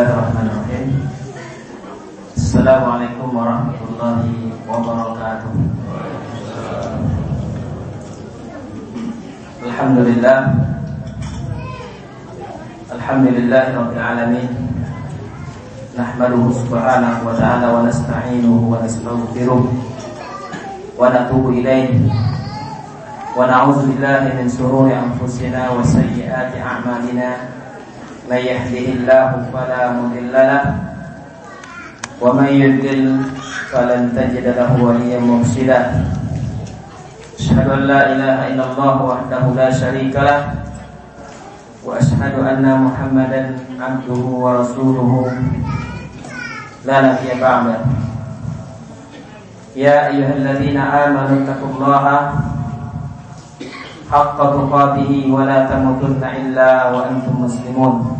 Bismillahirrahmanirrahim Assalamualaikum warahmatullahi wabarakatuh Alhamdulillah Alhamdulillah Rabbil Alamin Nahmaduhu subhanahu wa ta'ala wa nasta'inuhu wa nastaghfiruh wa natubu ilayhi wa na'udzu billahi min shururi anfusina wa sayyiati a'malina من يهده الله فلا مضل له ومن يضلل فلن تجد له وليا مرشدا. أشهد أن لا إله إلا الله وحده لا شريك له وأشهد أن محمدا عبده ورسوله. لا نبي بعده. يا أيها الذين آمنوا اتقوا الله حق تقاته ولا تموتن إلا وأنتم مسلمون.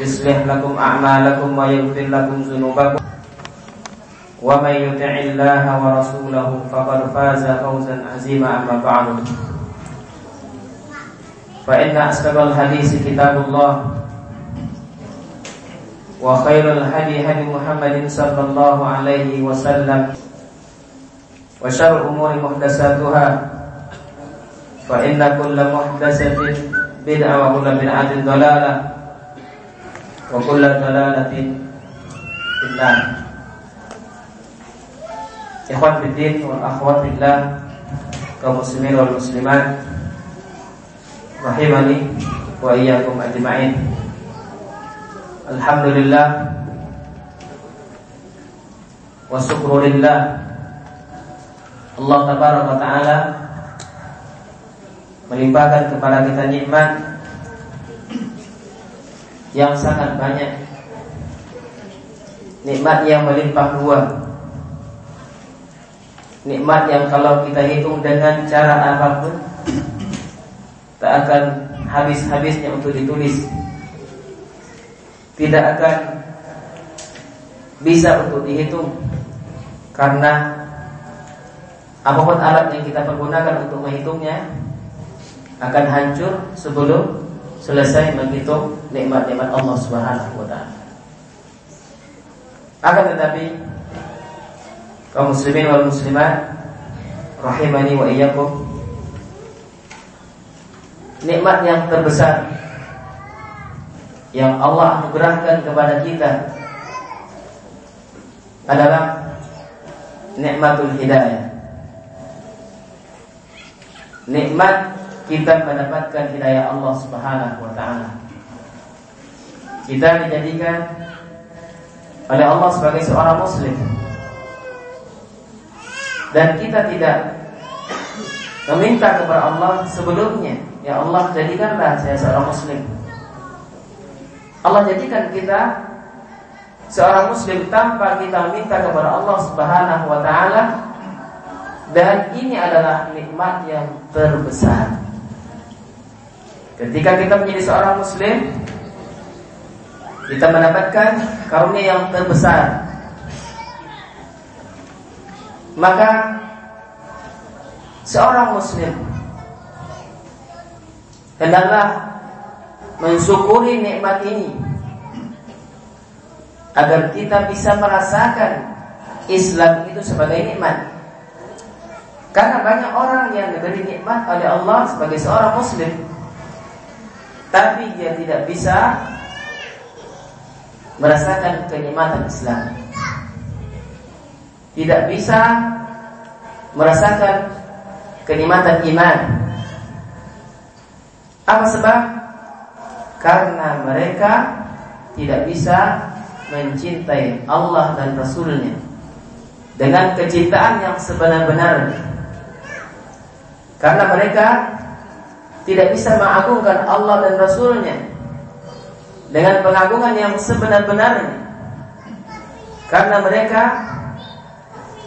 يصلح لكم أعمالكم ويغفر لكم ذنوبكم. ومن يطع الله ورسوله فقد فاز فوزا عظيما أما بعد. فإن أصدق الحديث كتاب الله وخير الهدي هدي محمد صلى الله عليه وسلم وشر الأمور محدثاتها فإن كل محدثة بدعة وكل بدعة ضلالة. Wa kullu dalalatin finnar Ikhwan fiddin wal akhwat fillah kaum muslimin wal muslimat rahimani wa iyyakum ajma'in. Alhamdulillah wa syukrulillah Allah tabaraka taala melimpahkan kepada kita nikmat yang sangat banyak. Nikmat yang melimpah ruah Nikmat yang kalau kita hitung dengan cara apa pun Tak akan habis-habisnya untuk ditulis. Tidak akan bisa untuk dihitung. Karena Apa pun alat yang kita pergunakan untuk menghitungnya Akan hancur sebelum selesai menghitung nikmat-nikmat Allah Subhanahu wa taala. Akan tetapi kaum muslimin wal muslimat rahimani wa iyyakum nikmat yang terbesar yang Allah anugerahkan kepada kita adalah nikmatul hidayah. Nikmat kita mendapatkan hidayah Allah Subhanahu wa taala. Kita dijadikan oleh Allah sebagai seorang muslim. Dan kita tidak meminta kepada Allah sebelumnya, ya Allah jadikanlah saya seorang muslim. Allah jadikan kita seorang muslim tanpa kita minta kepada Allah Subhanahu wa taala dan ini adalah nikmat yang terbesar. Ketika kita menjadi seorang muslim kita mendapatkan karunia yang terbesar. Maka seorang muslim hendaklah mensyukuri nikmat ini agar kita bisa merasakan Islam itu sebagai nikmat. Karena banyak orang yang diberi nikmat oleh Allah sebagai seorang muslim Tapi dia tidak bisa Merasakan kenikmatan Islam. Tidak bisa Merasakan Kenikmatan iman. Apa sebab? Karena mereka Tidak bisa Mencintai Allah dan Rasulnya Dengan kecintaan yang sebenar-benarnya. Karena mereka tidak bisa mengagungkan Allah dan Rasulnya dengan pengagungan yang sebenar-benarnya. Karena mereka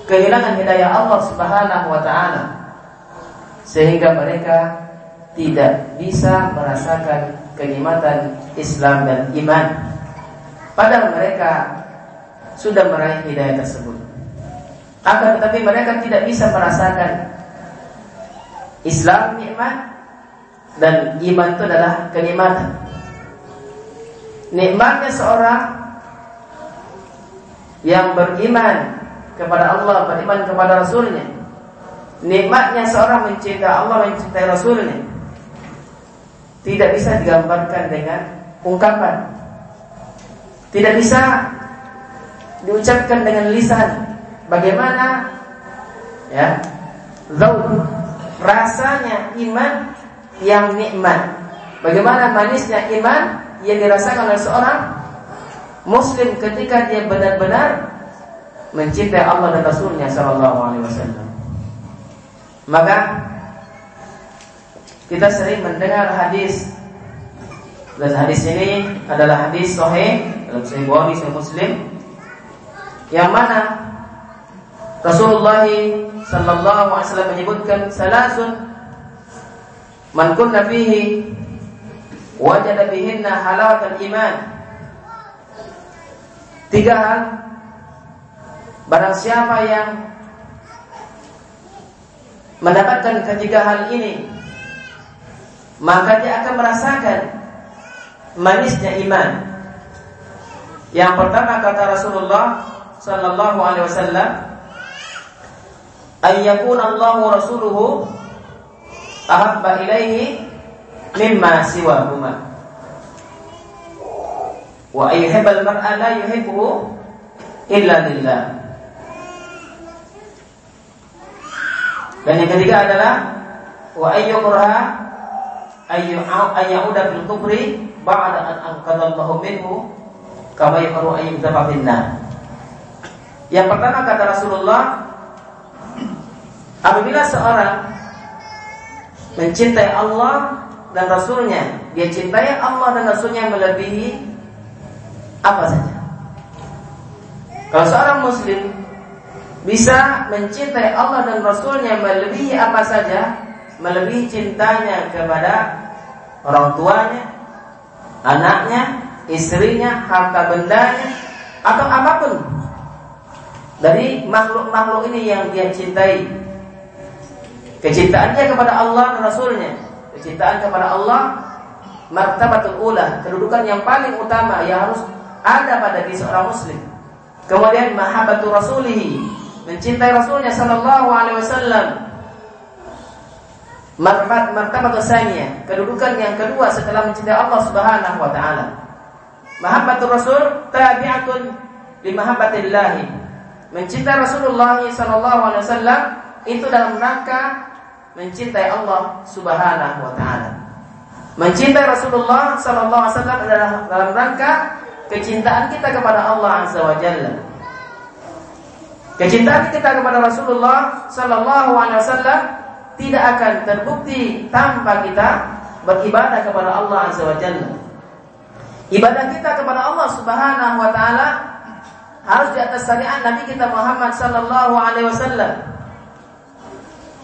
kehilangan hidayah Allah Subhanahu wa taala sehingga mereka tidak bisa merasakan kenikmatan Islam dan iman padahal mereka sudah meraih hidayah tersebut akan tetapi mereka tidak bisa merasakan Islam nikmat dan iman itu adalah kenikmatan. Nikmatnya seorang yang beriman kepada Allah, beriman kepada Rasulnya. Nikmatnya seorang mencintai Allah, mencintai Rasulnya. Tidak bisa digambarkan dengan ungkapan. Tidak bisa diucapkan dengan lisan. Bagaimana ya? Zaud rasanya iman yang nikmat. Bagaimana manisnya iman yang dirasakan oleh seorang muslim ketika dia benar-benar mencintai Allah dan Rasulnya Shallallahu Alaihi Wasallam. Maka kita sering mendengar hadis dan hadis ini adalah hadis sahih dalam Sahih Bukhari, Sahih Muslim yang mana Rasulullah sallallahu alaihi wasallam menyebutkan salasun man kunna fihi wajada bihinna halawatul iman. Tiga hal barang siapa yang mendapatkan ketiga hal ini maka dia akan merasakan manisnya iman. Yang pertama kata Rasulullah sallallahu alaihi wasallam ayyakun Allah wa rasuluhu ahabba ilaihi mimma siwahuma. Wa ayyuhibbal mar'a la yuhibbu illa lillah dan yang ketiga adalah wa ayyukraha ayyauda fil kufri ba'da an anqadallahu minhu kama yaqru ayyudzaba finnar yang pertama kata Rasulullah Apabila seorang mencintai Allah dan Rasulnya, dia cintai Allah dan Rasulnya melebihi apa saja. Kalau seorang Muslim bisa mencintai Allah dan Rasulnya melebihi apa saja, melebihi cintanya kepada orang tuanya, anaknya, istrinya, harta bendanya, atau apa pun dari makhluk-makhluk ini yang dia cintai Kecintaannya kepada Allah dan Rasulnya. Kecintaan kepada Allah Martabatul ula Kedudukan yang paling utama Yang harus ada pada diri seorang muslim. Kemudian mahabbatul rasulihi Mencintai Rasulnya Sallallahu alaihi wasallam. Martabatul sanya Kedudukan yang kedua setelah mencintai Allah Subhanahu wa ta'ala. Mahabbatul Rasul Tabi'atun Di mahabbatillahi. Mencintai Rasulullah Sallallahu alaihi wasallam itu dalam rangka mencintai Allah Subhanahu wa taala. Mencintai Rasulullah sallallahu alaihi wasallam adalah dalam rangka kecintaan kita kepada Allah azza wa jalla. Kecintaan kita kepada Rasulullah sallallahu alaihi wasallam tidak akan terbukti tanpa kita beribadah kepada Allah azza wa jalla. Ibadah kita kepada Allah Subhanahu wa taala harus di atas syariat Nabi kita Muhammad sallallahu alaihi wasallam.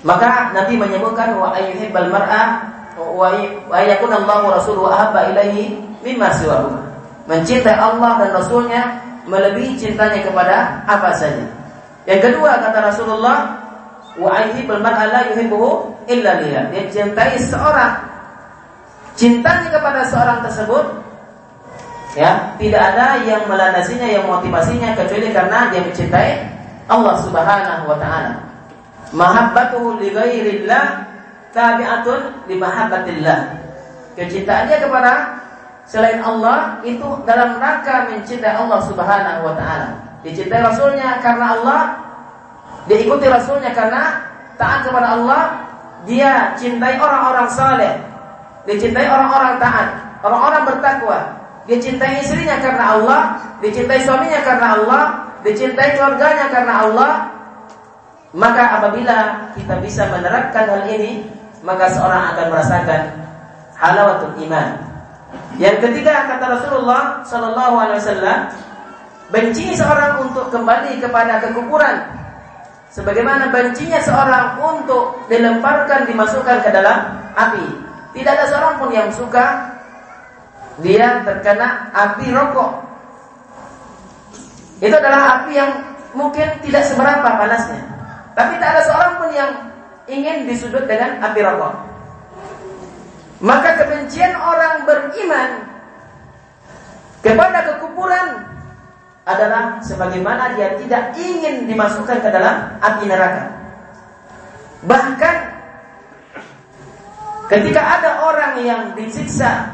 Maka Nabi menyebutkan wa ayyuhibbal mar'a wa yakun Allah wa rasuluhu ahabba ilaihi mimma siwahuma. mencintai Allah dan Rasulnya melebihi cintanya kepada apa saja. Yang kedua kata Rasulullah, wa ayyibul mar'a la yuhibbuhu illa lillah. Dia cintai seorang cintanya kepada seorang tersebut ya, tidak ada yang melandasinya yang motivasinya kecuali karena dia mencintai Allah Subhanahu wa taala. Mahabbatuhu li ghairillah tabi'atun li mahabbatillah. Kecintaannya kepada selain Allah itu dalam rangka mencintai Allah Subhanahu wa taala. Dicintai Rasulnya karena Allah, diikuti Rasulnya karena taat kepada Allah, dia cintai orang-orang saleh, dicintai orang-orang taat, orang-orang bertakwa, dicintai istrinya karena Allah, dicintai suaminya karena Allah, dicintai keluarganya karena Allah. Maka apabila kita bisa menerapkan hal ini, maka seorang akan merasakan halawatul iman, yang ketiga kata Rasulullah Sallallahu Alaihi Wasallam, benci seorang untuk kembali kepada kekuburan, sebagaimana bencinya seorang untuk dilemparkan dimasukkan ke dalam api. Tidak ada seorang pun yang suka dia terkena api rokok. Itu adalah api yang mungkin tidak seberapa panasnya, tapi tidak ada seorang pun yang ingin disudut dengan api rokok. Maka kebencian orang beriman kepada kekuburan adalah sebagaimana dia tidak ingin dimasukkan ke dalam api neraka. Bahkan ketika ada orang yang disiksa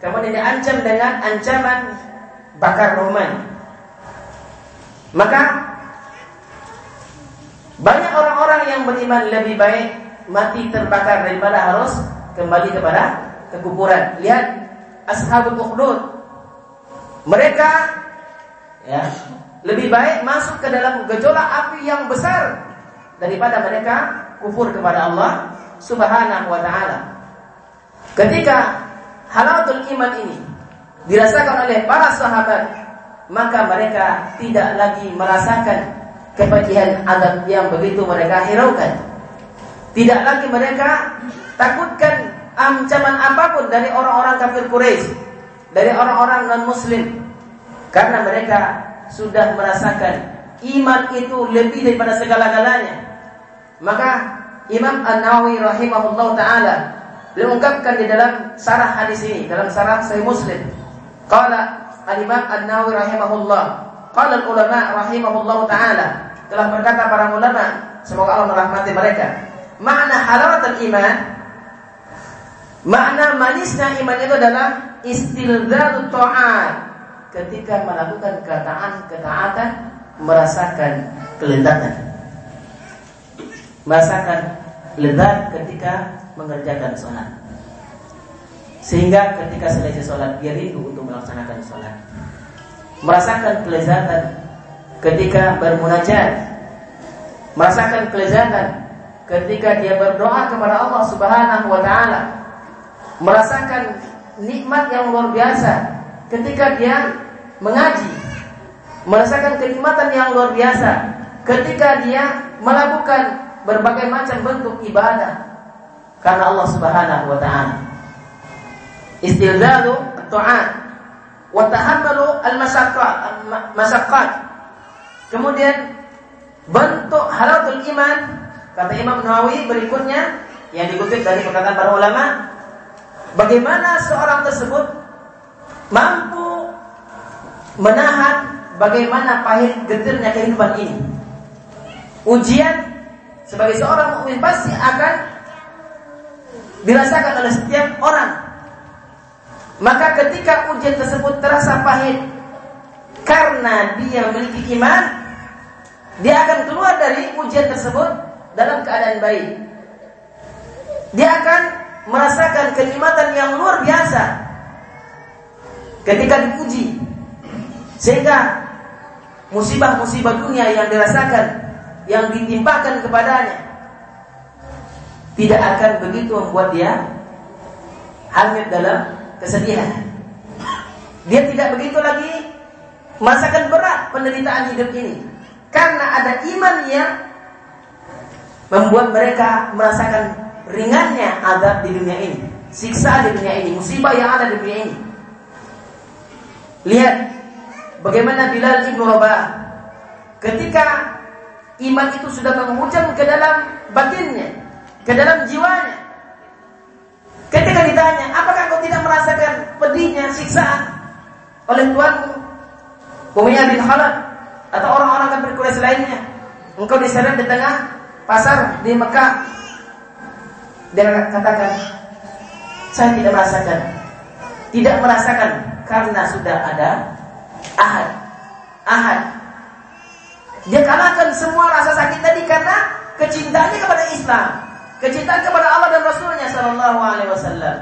kemudian diancam dengan ancaman bakar roman, maka banyak orang-orang yang beriman lebih baik mati terbakar daripada harus kembali kepada kekuburan. Lihat ashabul ukhdud. Mereka ya, lebih baik masuk ke dalam gejolak api yang besar daripada mereka kufur kepada Allah Subhanahu wa taala. Ketika halatul iman ini dirasakan oleh para sahabat, maka mereka tidak lagi merasakan kepedihan adab yang begitu mereka hiraukan. Tidak lagi mereka takutkan ancaman apa pun dari orang-orang kafir Quraisy, dari orang-orang non-muslim. Karena mereka sudah merasakan iman itu lebih daripada segala-galanya. Maka Imam An-Nawawi rahimahullah taala beliau ungkapkan di dalam sarah hadis ini, dalam sarah Sahih Muslim. Qala Al-Imam An-Nawawi rahimahullah, qala ulama rahimahullah taala telah berkata para ulama, semoga Allah merahmati mereka. Makna halawatul iman Makna manisnya iman itu adalah istilzadu ta'at. Ketika melakukan ketaatan-ketaatan merasakan kelezatan. Merasakan lezat ketika mengerjakan sholat. Sehingga ketika selesai sholat dia rindu untuk melaksanakan sholat. Merasakan kelezatan ketika bermunajat. Merasakan kelezatan ketika dia berdoa kepada Allah Subhanahu wa taala merasakan nikmat yang luar biasa ketika dia mengaji, merasakan kenikmatan yang luar biasa ketika dia melakukan berbagai macam bentuk ibadah karena Allah Subhanahu wa taala. Istilzalu ta'at wa tahammalu al-masyaqqat. Kemudian bentuk halatul iman kata Imam Nawawi berikutnya yang dikutip dari perkataan para ulama Bagaimana seorang tersebut mampu menahan bagaimana pahit getirnya kehidupan ini. Ujian sebagai seorang mukmin pasti akan dirasakan oleh setiap orang. Maka ketika ujian tersebut terasa pahit karena dia memiliki iman, dia akan keluar dari ujian tersebut dalam keadaan baik. Dia akan merasakan kenikmatan yang luar biasa ketika dipuji sehingga musibah-musibah dunia yang dirasakan yang ditimpakan kepadanya tidak akan begitu membuat dia hanyut dalam kesedihan. Dia tidak begitu lagi merasakan berat penderitaan hidup ini karena ada iman yang membuat mereka merasakan ringannya adab di dunia ini, siksa di dunia ini, musibah yang ada di dunia ini. Lihat bagaimana Bilal ibnu Rabah ketika iman itu sudah menghujam ke dalam batinnya, ke dalam jiwanya. Ketika ditanya, apakah kau tidak merasakan pedihnya siksaan oleh Tuhanmu? Bin Khalaf atau orang-orang kafir Quraisy lainnya. Engkau diseret di tengah pasar di Mekah. Dia katakan, saya tidak merasakan. Tidak merasakan karena sudah ada ahad. Ahad. Dia kalahkan semua rasa sakit tadi karena kecintaannya kepada Islam. Kecintaan kepada Allah dan Rasulnya Sallallahu Alaihi Wasallam.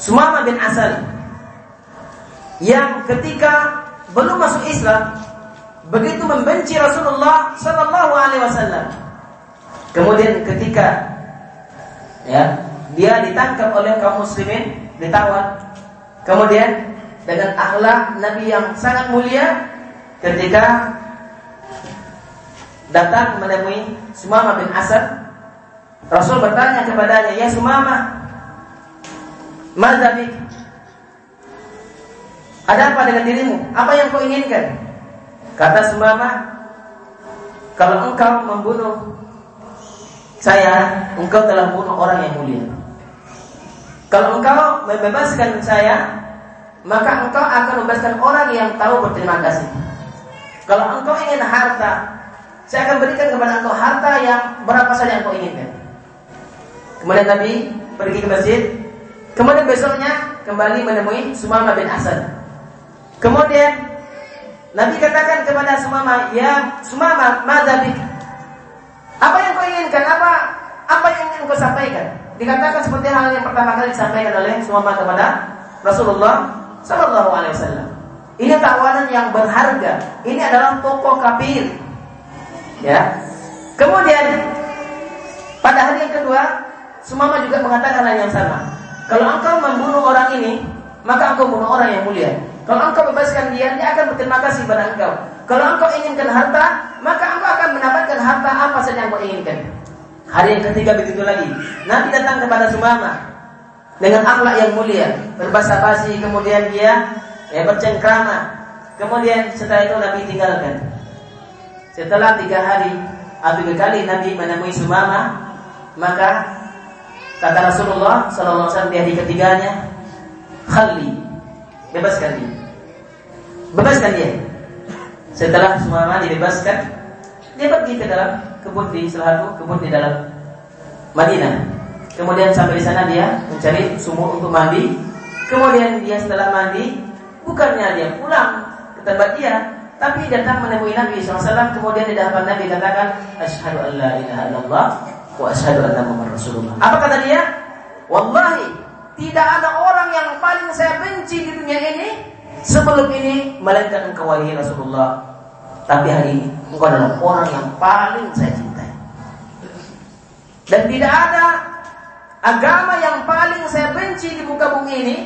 Sumama bin Asal yang ketika belum masuk Islam begitu membenci Rasulullah Sallallahu Alaihi Wasallam. Kemudian ketika ya dia ditangkap oleh kaum muslimin, ditawan. Kemudian dengan akhlak Nabi yang sangat mulia ketika datang menemui Sumama bin Asad, Rasul bertanya kepadanya, "Ya Sumama, Mazhabik Ada apa dengan dirimu? Apa yang kau inginkan? Kata Sumama, kalau engkau membunuh saya, engkau telah membunuh orang yang mulia. Kalau engkau membebaskan saya, maka engkau akan membebaskan orang yang tahu berterima kasih. Kalau engkau ingin harta, saya akan berikan kepada engkau harta yang berapa saja yang engkau inginkan. Kemudian Nabi pergi ke masjid. Kemudian besoknya kembali menemui Sumama bin Asad. Kemudian Nabi katakan kepada Sumama, "Ya Sumama, madzabik?" Apa yang kau inginkan? Apa apa yang ingin kau sampaikan? Dikatakan seperti hal yang pertama kali disampaikan oleh Sumama kepada Rasulullah Sallallahu Alaihi Wasallam. Ini tawanan yang berharga. Ini adalah tokoh kafir. Ya. Kemudian pada hari yang kedua, Sumama juga mengatakan hal yang sama. Kalau engkau membunuh orang ini, maka engkau bunuh orang yang mulia. Kalau engkau bebaskan dia, dia akan berterima kasih pada engkau. Kalau engkau inginkan harta, maka engkau akan mendapatkan harta apa saja yang engkau inginkan. Hari yang ketiga begitu lagi. Nabi datang kepada Sumama dengan akhlak yang mulia, berbahasa basi, kemudian dia ya bercengkrama. Kemudian setelah itu Nabi tinggalkan. Setelah tiga hari atau kali Nabi menemui Sumama, maka kata Rasulullah Sallallahu Alaihi Wasallam di hari ketiganya, Khali bebaskan dia. Bebaskan dia. Setelah semua dibebaskan, dia pergi ke dalam kebun di salah satu kebun di dalam Madinah. Kemudian sampai di sana dia mencari sumur untuk mandi. Kemudian dia setelah mandi, bukannya dia pulang ke tempat dia, tapi datang menemui Nabi SAW. Kemudian di hadapan Nabi katakan, Ashhadu an la ilaha illallah wa ashhadu anna Muhammad Rasulullah. Apa kata dia? Wallahi, tidak ada orang yang paling saya benci di dunia ini sebelum ini melainkan engkau wahai Rasulullah. Tapi hari ini engkau adalah orang yang paling saya cintai. Dan tidak ada agama yang paling saya benci di muka bumi ini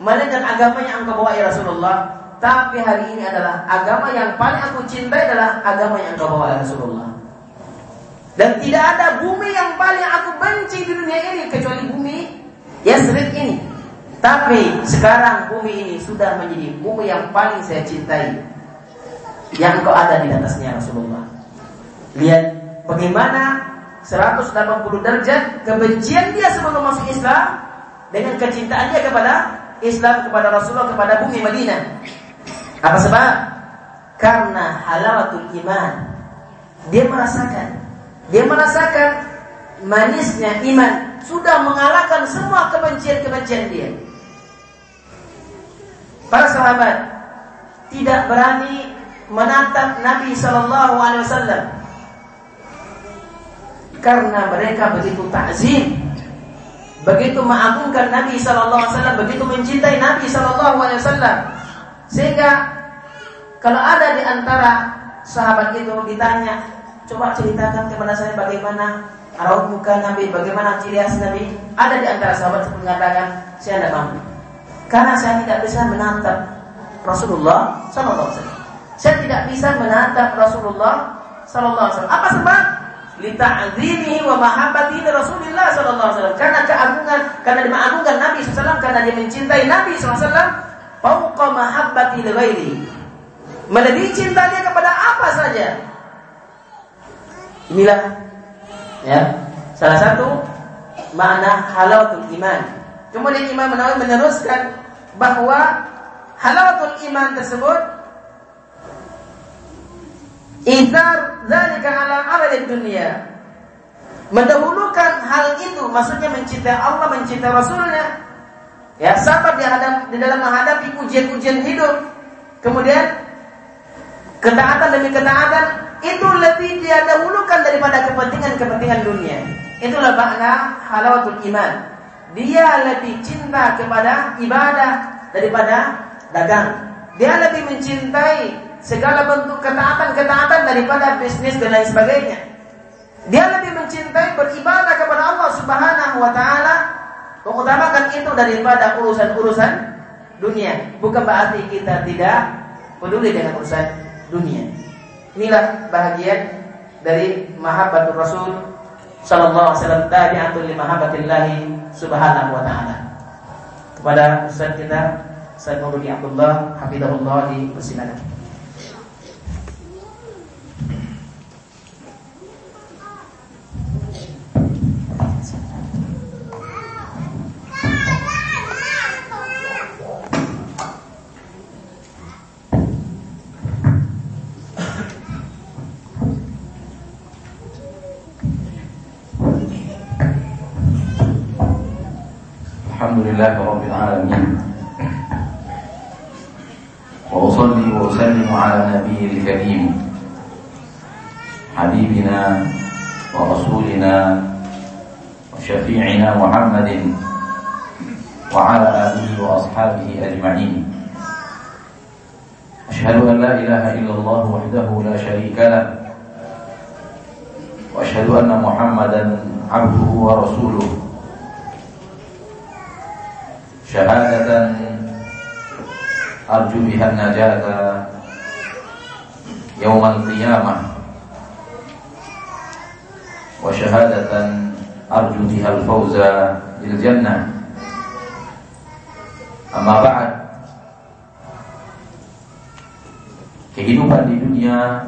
melainkan agama yang engkau bawa ya Rasulullah. Tapi hari ini adalah agama yang paling aku cintai adalah agama yang engkau bawa ya Rasulullah. Dan tidak ada bumi yang paling aku benci di dunia ini kecuali bumi Yasrib ini. Tapi sekarang bumi ini sudah menjadi bumi yang paling saya cintai. Yang kau ada di atasnya Rasulullah. Lihat bagaimana 180 derajat kebencian dia sebelum masuk Islam dengan kecintaan dia kepada Islam kepada Rasulullah kepada bumi Madinah. Apa sebab? Karena halawatul iman. Dia merasakan dia merasakan manisnya iman sudah mengalahkan semua kebencian-kebencian dia. Para sahabat tidak berani menatap Nabi Shallallahu Alaihi Wasallam karena mereka begitu takzim, begitu mengagungkan Nabi Shallallahu Alaihi Wasallam, begitu mencintai Nabi Shallallahu Alaihi Wasallam, sehingga kalau ada di antara sahabat itu ditanya, coba ceritakan kepada saya bagaimana raut muka Nabi, bagaimana ciri khas Nabi. Ada di antara sahabat yang mengatakan, saya tidak mampu. Karena saya tidak bisa menatap Rasulullah Sallallahu Alaihi Wasallam. Saya tidak bisa menatap Rasulullah Sallallahu Alaihi Wasallam. Apa sebab? Lita'zimihi wa mahabbatihi Rasulullah Sallallahu Alaihi Wasallam. Karena keagungan, karena dia mengagungkan Nabi SAW, karena dia mencintai Nabi SAW, fauqa mahabbati ghairi. Melebihi cinta dia kepada apa saja. Inilah ya, salah satu makna halawatul iman. Kemudian Imam Nawawi meneruskan bahwa halawatul iman tersebut Izar dzalika ala amal dunia. Mendahulukan hal itu maksudnya mencintai Allah, mencintai Rasulnya Ya, sabar di, hadap, di dalam menghadapi ujian-ujian hidup. Kemudian ketaatan demi ketaatan itu lebih dia dahulukan daripada kepentingan-kepentingan dunia. Itulah makna halawatul iman. Dia lebih cinta kepada ibadah daripada dagang. Dia lebih mencintai segala bentuk ketaatan-ketaatan daripada bisnis dan lain sebagainya. Dia lebih mencintai beribadah kepada Allah Subhanahu wa taala Mengutamakan itu daripada urusan-urusan dunia. Bukan berarti kita tidak peduli dengan urusan dunia. Inilah bahagian dari mahabbatul Rasul sallallahu alaihi wasallam tabi'atul li mahabbatillah subhanahu wa ta'ala. Kepada ustaz kita Said Mauludi Abdullah hafizahullah dipersilakan. لله رب العالمين. وأصلي وأسلم على النبي الكريم حبيبنا ورسولنا وشفيعنا محمد وعلى آله وأصحابه أجمعين. أشهد أن لا إله إلا الله وحده لا شريك له وأشهد أن محمدا عبده ورسوله. شهادة أرجو بها النجاة يوم القيامة وشهادة أرجو بها الفوز بالجنة أما بعد kehidupan di dunia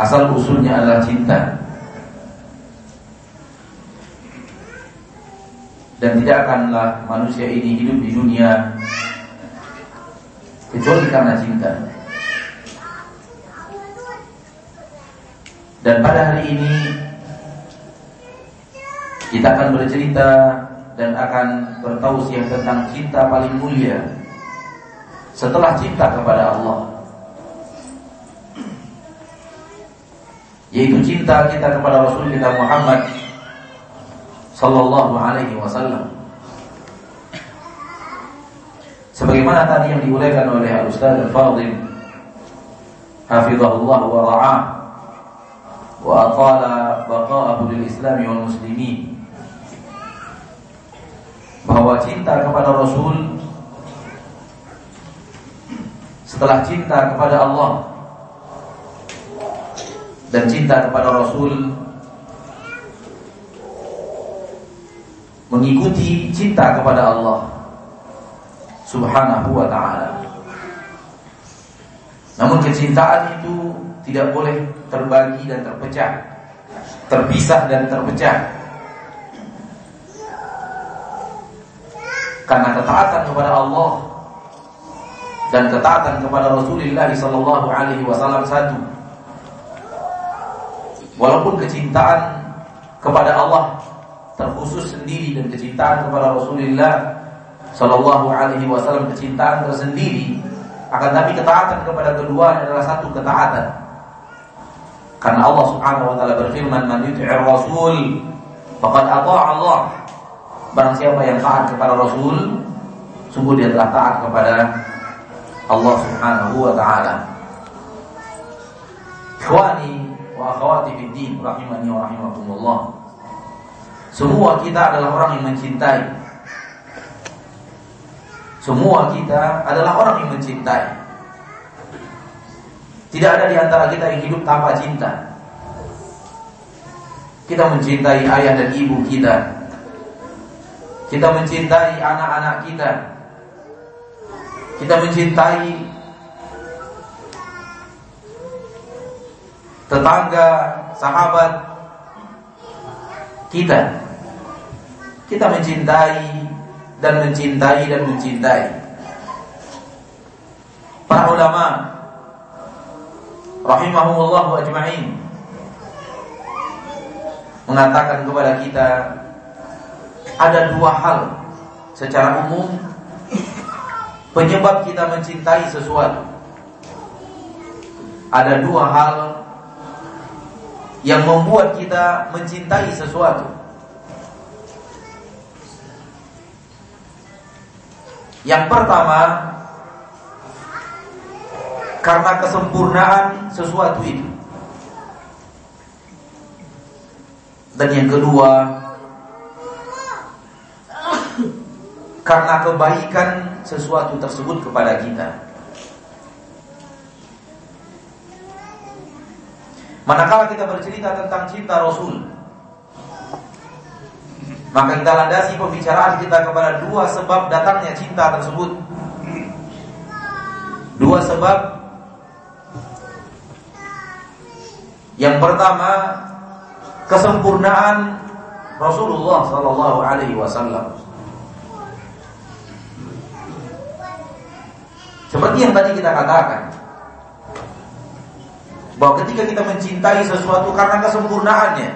asal usulnya adalah cinta dan tidak akanlah manusia ini hidup di dunia kecuali karena cinta. Dan pada hari ini kita akan bercerita dan akan bertausiah tentang cinta paling mulia setelah cinta kepada Allah. Yaitu cinta kita kepada Rasul kita Muhammad Sallallahu Alaihi Wasallam. Sebagaimana tadi yang diuraikan oleh Al Ustaz Al Fadil Hafizahullah wa ra'ah wa atala baqa'ahu lil Islam wal muslimin bahwa cinta kepada Rasul setelah cinta kepada Allah dan cinta kepada Rasul mengikuti cinta kepada Allah Subhanahu wa taala. Namun kecintaan itu tidak boleh terbagi dan terpecah, terpisah dan terpecah. Karena ketaatan kepada Allah dan ketaatan kepada Rasulullah sallallahu alaihi wasallam satu. Walaupun kecintaan kepada Allah terkhusus sendiri dan kecintaan kepada Rasulullah Shallallahu Alaihi Wasallam kecintaan tersendiri. Akan tapi ketaatan kepada kedua adalah satu ketaatan. Karena Allah Subhanahu Wa Taala berfirman man yuti'ir Rasul faqad ata'a Allah. Barang siapa yang taat kepada Rasul sungguh dia telah taat kepada Allah Subhanahu Wa Taala. Ikhwani wa akhwati fid din rahimani wa rahimakumullah semua kita adalah orang yang mencintai. Semua kita adalah orang yang mencintai. Tidak ada di antara kita yang hidup tanpa cinta. Kita mencintai ayah dan ibu kita. Kita mencintai anak-anak kita. Kita mencintai tetangga, sahabat kita. Kita mencintai dan mencintai dan mencintai. Para ulama rahimahumullah ajma'in mengatakan kepada kita ada dua hal secara umum penyebab kita mencintai sesuatu. Ada dua hal yang membuat kita mencintai sesuatu. Yang pertama, karena kesempurnaan sesuatu itu. Dan yang kedua, karena kebaikan sesuatu tersebut kepada kita. Manakala kita bercerita tentang cinta Rasul Maka kita landasi pembicaraan kita kepada dua sebab datangnya cinta tersebut. Dua sebab. Yang pertama Kesempurnaan Rasulullah Sallallahu Alaihi Wasallam. Seperti yang tadi kita katakan bahwa ketika kita mencintai sesuatu karena kesempurnaannya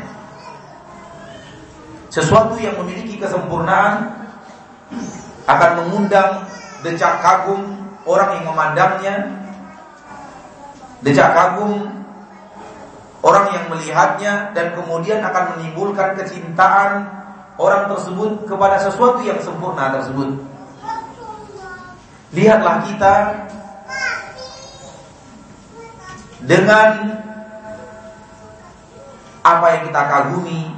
sesuatu yang memiliki kesempurnaan akan mengundang decak kagum orang yang memandangnya decak kagum orang yang melihatnya dan kemudian akan menimbulkan kecintaan orang tersebut kepada sesuatu yang sempurna tersebut. Lihatlah kita dengan apa yang kita kagumi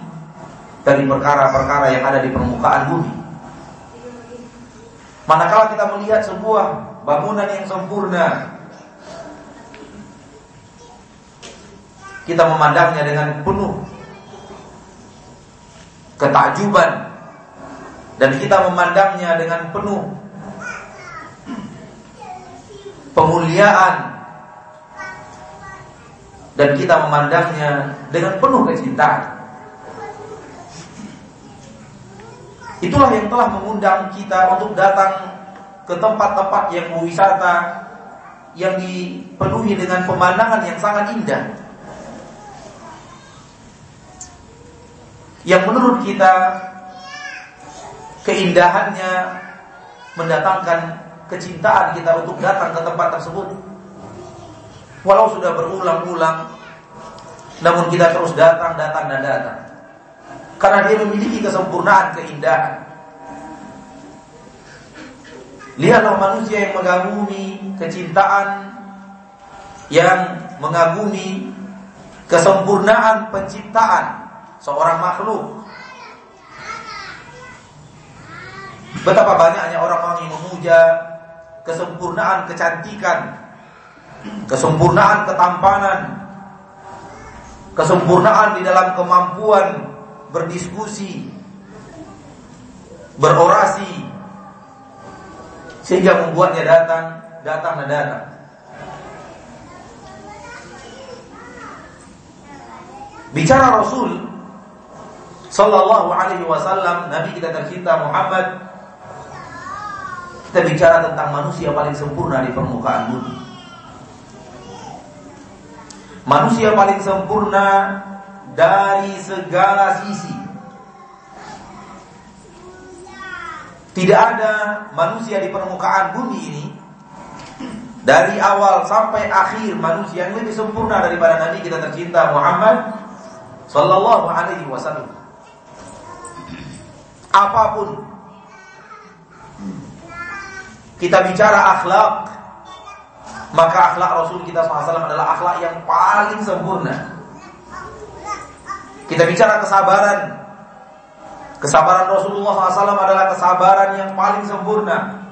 dari perkara-perkara yang ada di permukaan bumi. Manakala kita melihat sebuah bangunan yang sempurna, kita memandangnya dengan penuh ketakjuban dan kita memandangnya dengan penuh pemuliaan dan kita memandangnya dengan penuh kecintaan. Itulah yang telah mengundang kita untuk datang ke tempat-tempat yang wisata yang dipenuhi dengan pemandangan yang sangat indah. Yang menurut kita keindahannya mendatangkan kecintaan kita untuk datang ke tempat tersebut. Walau sudah berulang-ulang Namun kita terus datang, datang dan datang. Karena dia memiliki kesempurnaan, keindahan. Lihatlah manusia yang mengagumi kecintaan Yang mengagumi kesempurnaan penciptaan Seorang makhluk. Betapa banyaknya orang-orang yang memuja Kesempurnaan, kecantikan kesempurnaan ketampanan, kesempurnaan di dalam kemampuan berdiskusi, berorasi, sehingga membuatnya datang, datang dan datang. Bicara Rasul Sallallahu alaihi wasallam Nabi kita tercinta Muhammad Kita bicara tentang manusia paling sempurna di permukaan bumi Manusia paling sempurna dari segala sisi. Tidak ada manusia di permukaan bumi ini dari awal sampai akhir manusia yang lebih sempurna daripada Nabi kita tercinta Muhammad sallallahu alaihi wasallam. Apa pun kita bicara akhlak maka akhlak Rasul kita SAW adalah akhlak yang paling sempurna. Kita bicara kesabaran. Kesabaran Rasulullah SAW adalah kesabaran yang paling sempurna.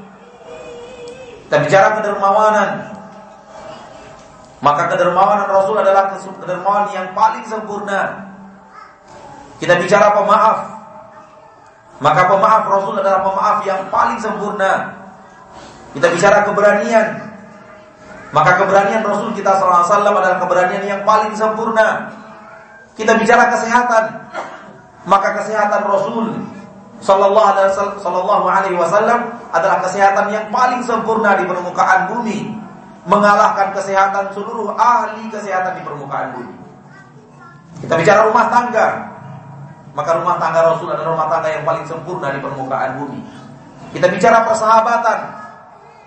Kita bicara kedermawanan. Maka kedermawanan Rasul adalah kedermawanan yang paling sempurna. Kita bicara pemaaf. Maka pemaaf Rasul adalah pemaaf yang paling sempurna. Kita bicara keberanian. Maka keberanian Rasul kita SAW adalah keberanian yang paling sempurna. Kita bicara kesehatan. Maka kesehatan Rasul Sallallahu Alaihi Wasallam adalah kesehatan yang paling sempurna di permukaan bumi, mengalahkan kesehatan seluruh ahli kesehatan di permukaan bumi. Kita bicara rumah tangga, maka rumah tangga Rasul adalah rumah tangga yang paling sempurna di permukaan bumi. Kita bicara persahabatan,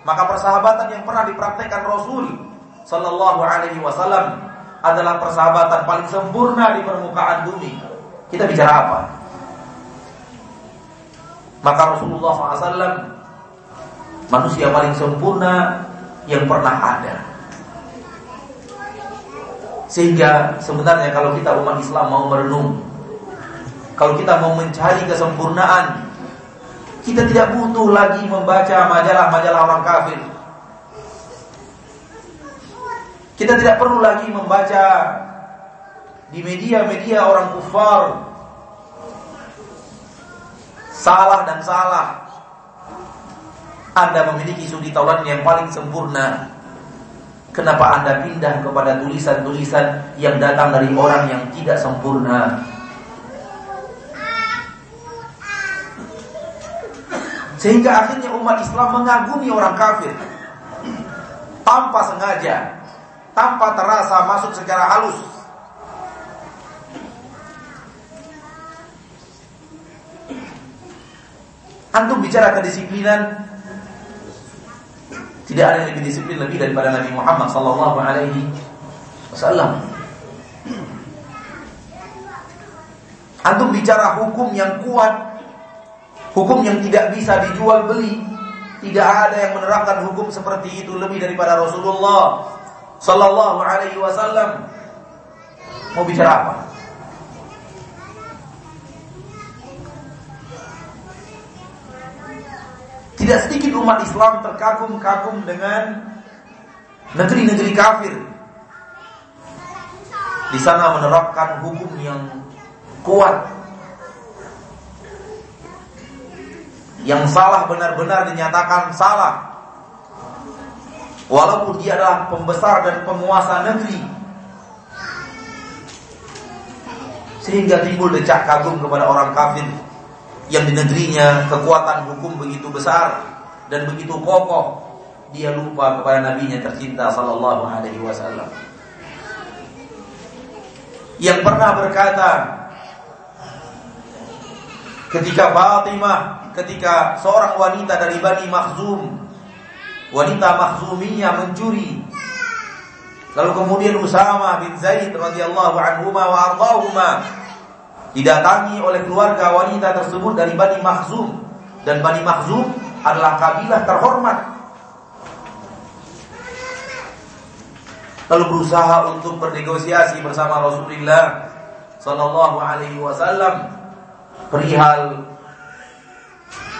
maka persahabatan yang pernah dipraktekkan Rasul Sallallahu Alaihi Wasallam adalah persahabatan paling sempurna di permukaan bumi. Kita bicara apa? Maka Rasulullah SAW manusia paling sempurna yang pernah ada. Sehingga sebenarnya kalau kita umat Islam mau merenung kalau kita mau mencari kesempurnaan, kita tidak butuh lagi membaca majalah-majalah orang kafir. Kita tidak perlu lagi membaca di media-media orang kufar salah dan salah. Anda memiliki sudi taulan yang paling sempurna. Kenapa Anda pindah kepada tulisan-tulisan yang datang dari orang yang tidak sempurna? Sehingga akhirnya umat Islam mengagumi orang kafir tanpa sengaja, tanpa terasa masuk secara halus. Antum bicara kedisiplinan tidak ada yang lebih disiplin lebih daripada Nabi Muhammad sallallahu alaihi wasallam. Antum bicara hukum yang kuat Hukum yang tidak bisa dijual beli. Tidak ada yang menerapkan hukum seperti itu lebih daripada Rasulullah Sallallahu Alaihi Wasallam. Mau bicara apa? Tidak sedikit umat Islam terkagum-kagum dengan negeri-negeri kafir. Di sana menerapkan hukum yang kuat yang salah benar-benar dinyatakan salah. Walaupun dia adalah pembesar dan penguasa negeri. Sehingga timbul decak kagum kepada orang kafir yang di negerinya kekuatan hukum begitu besar dan begitu kokoh. Dia lupa kepada nabinya tercinta sallallahu alaihi wasallam. Yang pernah berkata ketika Fatimah ketika seorang wanita dari Bani Makhzum wanita Makhzumiyah mencuri. Lalu kemudian Usama bin Zaid radhiyallahu anhuma wa ardahuma didatangi oleh keluarga wanita tersebut dari Bani Makhzum. Dan Bani Makhzum adalah kabilah terhormat. Lalu berusaha untuk bernegosiasi bersama Rasulullah sallallahu alaihi wasallam. Perihal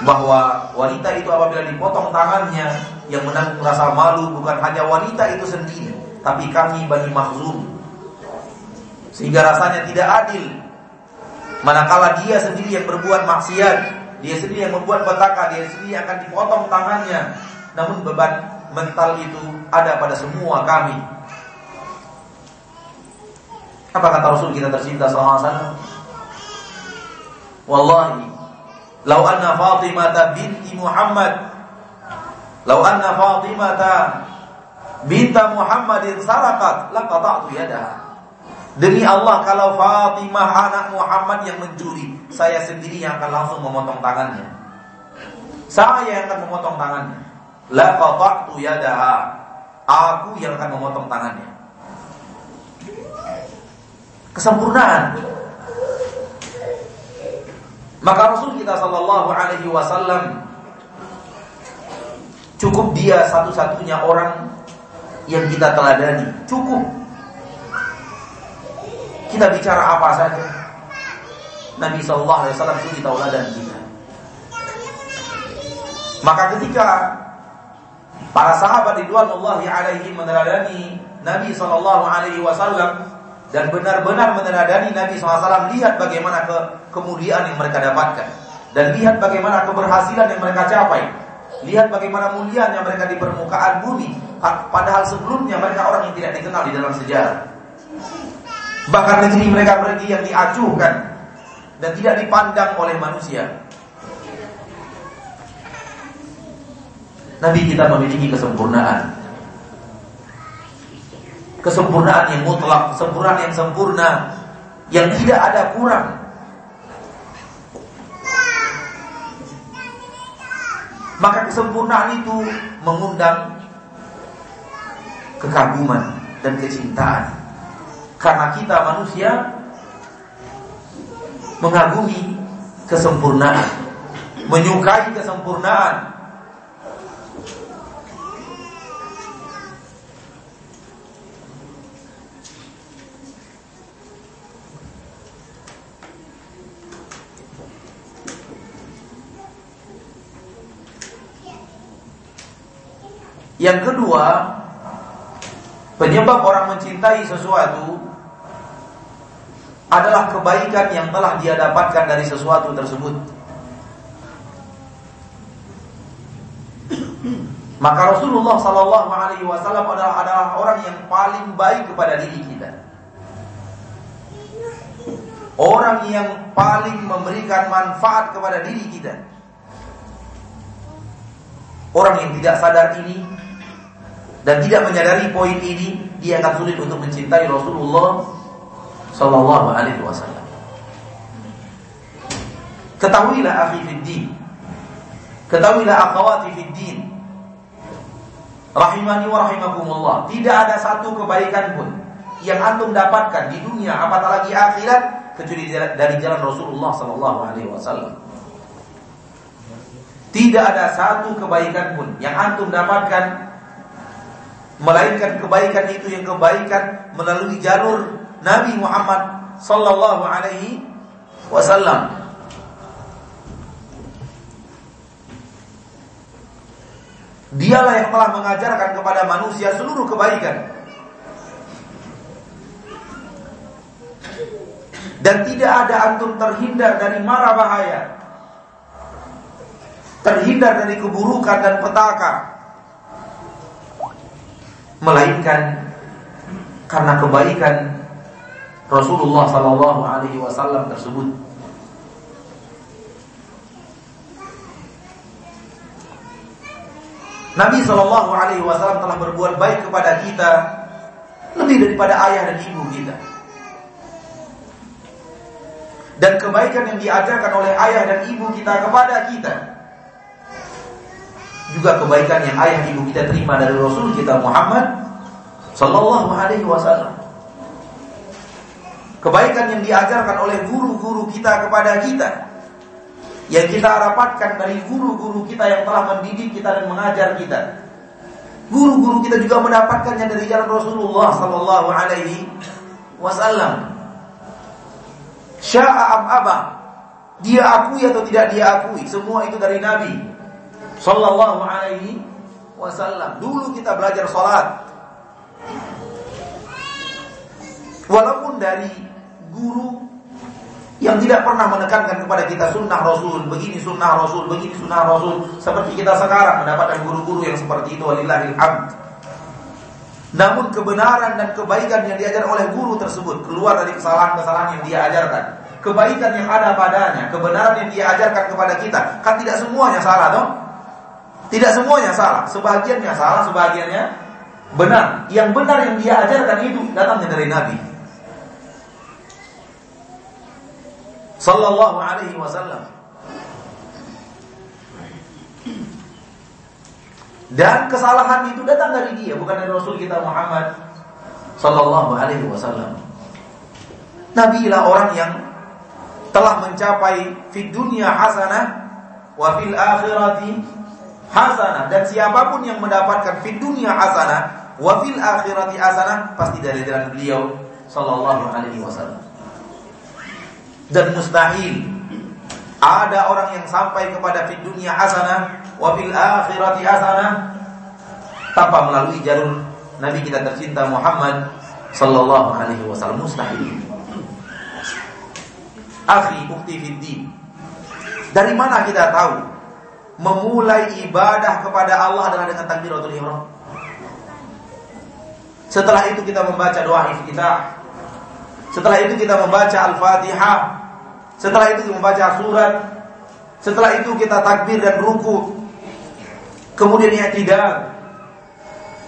bahwa wanita itu apabila dipotong tangannya yang menanggung rasa malu bukan hanya wanita itu sendiri, tapi kami Bani Makhzum. Sehingga rasanya tidak adil. Manakala dia sendiri yang berbuat maksiat, dia sendiri yang membuat petaka, dia sendiri akan dipotong tangannya. Namun beban mental itu ada pada semua kami. Apa kata Rasul kita tercinta sallallahu alaihi? Wallahi Lau anna Fatimah binti Muhammad. Lau anna Fatimah binta Muhammadin sarakat laqata'tu yadaha. Demi Allah kalau Fatimah anak Muhammad yang mencuri Saya sendiri yang akan langsung memotong tangannya. Saya yang akan memotong tangannya. Laqata'tu yadaha. Aku yang akan memotong tangannya. Kesempurnaan maka Rasul kita Shallallahu Alaihi Wasallam cukup dia satu-satunya orang yang kita teladani. Cukup. Kita bicara apa saja. Nabi Shallallahu Alaihi Wasallam itu tauladan kita. Maka ketika para sahabat ridwanullahi alaihi meneladani Nabi Shallallahu Alaihi Wasallam dan benar-benar meneladani Nabi SAW lihat bagaimana ke kemuliaan yang mereka dapatkan dan lihat bagaimana keberhasilan yang mereka capai. Lihat bagaimana mulianya mereka di permukaan bumi, padahal sebelumnya mereka orang yang tidak dikenal di dalam sejarah. Bahkan negeri mereka pergi yang diacuhkan dan tidak dipandang oleh manusia. Nabi kita memiliki kesempurnaan. Kesempurnaan yang mutlak, kesempurnaan yang sempurna, yang tidak ada kurang. Maka kesempurnaan itu mengundang kekaguman dan kecintaan. Karena kita manusia mengagumi kesempurnaan, menyukai kesempurnaan. Yang kedua, penyebab orang mencintai sesuatu adalah kebaikan yang telah dia dapatkan dari sesuatu tersebut. Maka Rasulullah Sallallahu Alaihi Wasallam adalah adalah orang yang paling baik kepada diri kita. Orang yang paling memberikan manfaat kepada diri kita. Orang yang tidak sadar ini dan tidak menyadari poin ini, dia akan sulit untuk mencintai Rasulullah Sallallahu Alaihi Wasallam. Ketahuilah akhi fiddin, ketahuilah akhwati fiddin, rahimani wa rahimakumullah. Tidak ada satu kebaikan pun yang antum dapatkan di dunia, apatah lagi akhirat, kecuali dari jalan Rasulullah Sallallahu Alaihi Wasallam. Tidak ada satu kebaikan pun yang antum dapatkan melainkan kebaikan itu yang kebaikan melalui jalur Nabi Muhammad sallallahu alaihi wasallam. Dialah yang telah mengajarkan kepada manusia seluruh kebaikan. Dan tidak ada antum terhindar dari mara bahaya. Terhindar dari keburukan dan petaka melainkan karena kebaikan Rasulullah Sallallahu Alaihi Wasallam tersebut. Nabi Sallallahu Alaihi Wasallam telah berbuat baik kepada kita lebih daripada ayah dan ibu kita. Dan kebaikan yang diajarkan oleh ayah dan ibu kita kepada kita juga kebaikan yang ayah ibu kita terima dari Rasul kita Muhammad Sallallahu Alaihi Wasallam. Kebaikan yang diajarkan oleh guru-guru kita kepada kita, yang kita harapkan dari guru-guru kita yang telah mendidik kita dan mengajar kita. Guru-guru kita juga mendapatkannya dari jalan Rasulullah Sallallahu Alaihi Wasallam. Sya'a abah, dia akui atau tidak dia akui, semua itu dari Nabi Sallallahu alaihi wasallam. Dulu kita belajar sholat. Walaupun dari guru yang tidak pernah menekankan kepada kita sunnah Rasul, begini sunnah Rasul, begini sunnah Rasul, seperti kita sekarang mendapatkan guru-guru yang seperti itu, walillahil. Namun kebenaran dan kebaikan yang diajar oleh guru tersebut keluar dari kesalahan-kesalahan yang dia ajarkan. Kebaikan yang ada padanya, kebenaran yang dia ajarkan kepada kita, kan tidak semuanya salah dong. Tidak semuanya salah, sebagiannya salah, sebagiannya benar. Yang benar yang dia ajarkan itu datangnya dari Nabi. Sallallahu alaihi wasallam. Dan kesalahan itu datang dari dia, bukan dari Rasul kita Muhammad Sallallahu alaihi wasallam. Nabi lah orang yang telah mencapai fid dunya hasanah wa fil akhirati hasanah dan siapa pun yang mendapatkan fid dunya hasanah wa akhirati hasanah pasti dari jalan beliau sallallahu alaihi wasallam. Dan mustahil ada orang yang sampai kepada fid dunya hasanah wa akhirati hasanah tanpa melalui jalur Nabi kita tercinta Muhammad sallallahu alaihi wasallam mustahil. Akhi ukti fid. Dari mana kita tahu memulai ibadah kepada Allah adalah dengan takbiratul ihram? Setelah itu kita membaca doa kita. Setelah itu kita membaca Al-Fatihah. Setelah itu kita membaca surat. Setelah itu kita takbir dan ruku. Kemudian i'tidal.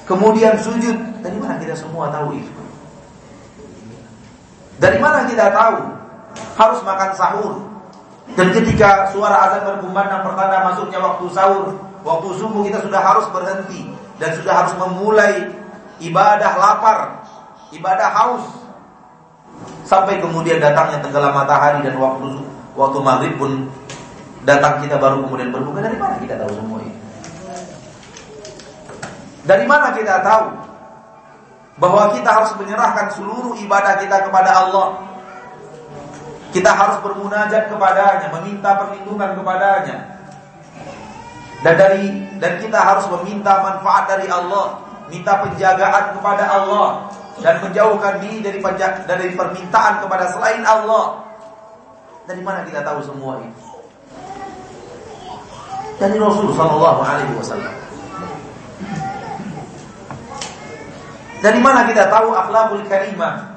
Kemudian sujud. Dari mana kita semua tahu itu? Dari mana kita tahu harus makan sahur? Dan ketika suara azan berkumandang pertanda masuknya waktu sahur, waktu subuh kita sudah harus berhenti dan sudah harus memulai ibadah lapar, ibadah haus sampai kemudian datangnya tenggelam matahari dan waktu waktu maghrib pun datang kita baru kemudian berbuka dari mana kita tahu semua ini? Dari mana kita tahu bahwa kita harus menyerahkan seluruh ibadah kita kepada Allah. Kita harus bermunajat kepadanya, meminta perlindungan kepadanya. Dan dari dan kita harus meminta manfaat dari Allah, minta penjagaan kepada Allah dan menjauhkan diri dari dari permintaan kepada selain Allah. Dari mana kita tahu semua ini? Dari Rasul sallallahu alaihi wasallam. Dari mana kita tahu akhlakul karimah?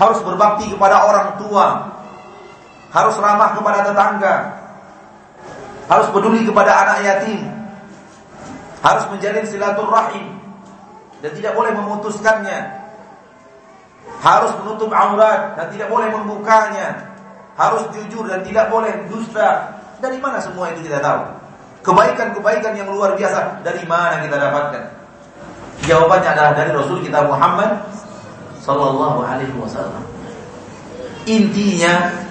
Harus berbakti kepada orang tua. Harus ramah kepada tetangga. Harus peduli kepada anak yatim. Harus menjalin silaturahim dan tidak boleh memutuskannya. Harus menutup aurat dan tidak boleh membukanya. Harus jujur dan tidak boleh dusta. Dari mana semua itu kita tahu? Kebaikan-kebaikan yang luar biasa dari mana kita dapatkan? Jawabannya adalah dari Rasul kita Muhammad Sallallahu Alaihi Wasallam. Intinya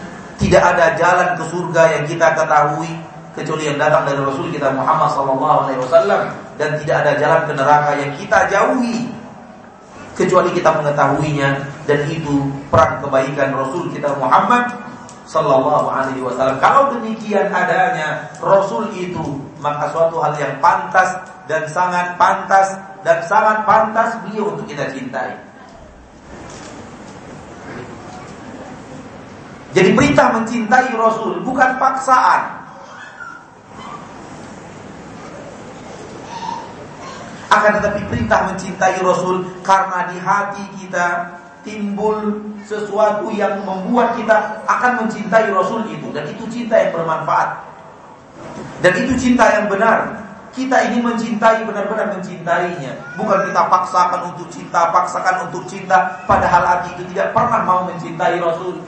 tidak ada jalan ke surga yang kita ketahui kecuali yang datang dari Rasul kita Muhammad Sallallahu Alaihi Wasallam dan tidak ada jalan ke neraka yang kita jauhi kecuali kita mengetahuinya dan itu peran kebaikan Rasul kita Muhammad Sallallahu Alaihi Wasallam. Kalau demikian adanya Rasul itu maka suatu hal yang pantas dan sangat pantas dan sangat pantas beliau untuk kita cintai. Jadi perintah mencintai Rasul bukan paksaan. Akan tetapi perintah mencintai Rasul karena di hati kita timbul sesuatu yang membuat kita akan mencintai Rasul itu dan itu cinta yang bermanfaat. Dan itu cinta yang benar. Kita ini mencintai benar-benar mencintainya Bukan kita paksakan untuk cinta Paksakan untuk cinta Padahal hati itu tidak pernah mau mencintai Rasul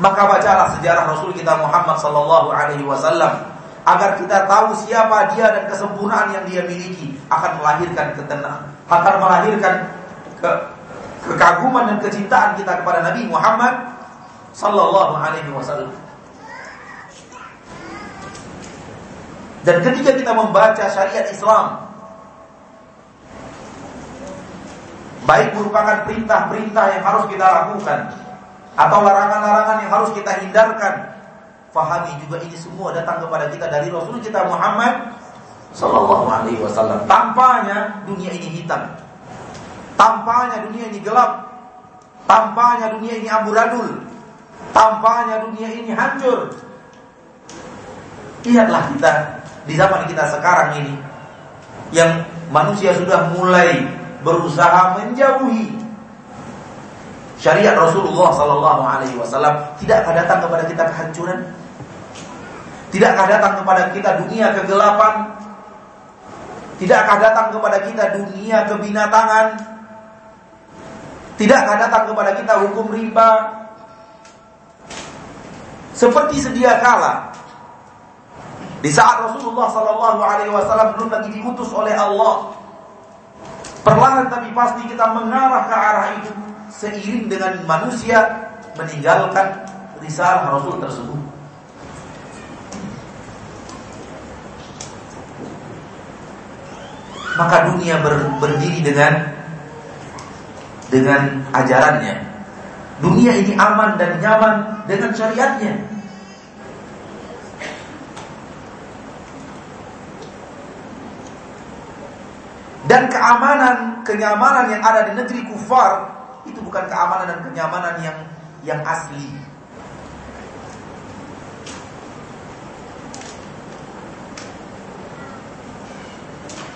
Maka bacalah sejarah Rasul kita Muhammad Sallallahu Alaihi Wasallam agar kita tahu siapa dia dan kesempurnaan yang dia miliki akan melahirkan ketenangan, akan melahirkan ke, kekaguman dan kecintaan kita kepada Nabi Muhammad Sallallahu Alaihi Wasallam. Dan ketika kita membaca syariat Islam Baik merupakan perintah-perintah yang harus kita lakukan Atau larangan-larangan yang harus kita hindarkan. Fahami juga ini semua datang kepada kita dari Rasul kita Muhammad Sallallahu alaihi wasallam. Tampaknya dunia ini hitam. Tampaknya dunia ini gelap. Tampaknya dunia ini amburadul Tampaknya dunia ini hancur. Lihatlah kita di zaman kita sekarang ini yang manusia sudah mulai berusaha menjauhi syariat Rasulullah Sallallahu Alaihi Wasallam tidakkah datang kepada kita kehancuran? Tidakkah datang kepada kita dunia kegelapan? Tidakkah datang kepada kita dunia kebinatangan? Tidakkah datang kepada kita hukum riba? Seperti sedia kala di saat Rasulullah Sallallahu Alaihi Wasallam belum lagi diutus oleh Allah, perlahan tapi pasti kita mengarah ke arah itu seiring dengan manusia meninggalkan risalah Rasul tersebut. Maka dunia ber, berdiri dengan dengan ajarannya. Dunia ini aman dan nyaman dengan syariatnya. Dan keamanan, kenyamanan yang ada di negeri kufar bukan keamanan dan kenyamanan yang yang asli.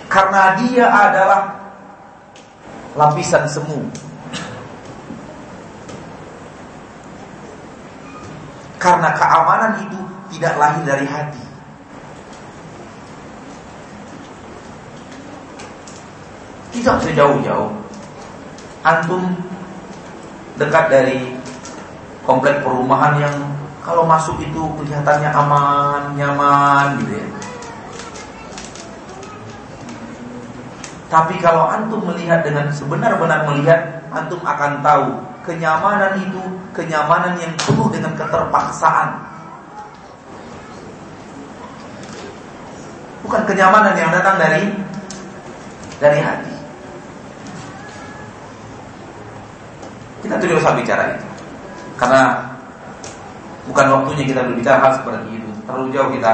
Karena dia adalah lapisan semu. Karena keamanan itu tidak lahir dari hati. Tidak sejauh-jauh. Antum dekat dari komplek perumahan yang kalau masuk itu kelihatannya aman, nyaman gitu ya. Tapi kalau antum melihat dengan sebenar-benar melihat, antum akan tahu kenyamanan itu kenyamanan yang penuh dengan keterpaksaan. Bukan kenyamanan yang datang dari dari hati. Kita tidak usah bicara itu. Karena bukan waktunya kita berbicara hal seperti itu. Terlalu jauh kita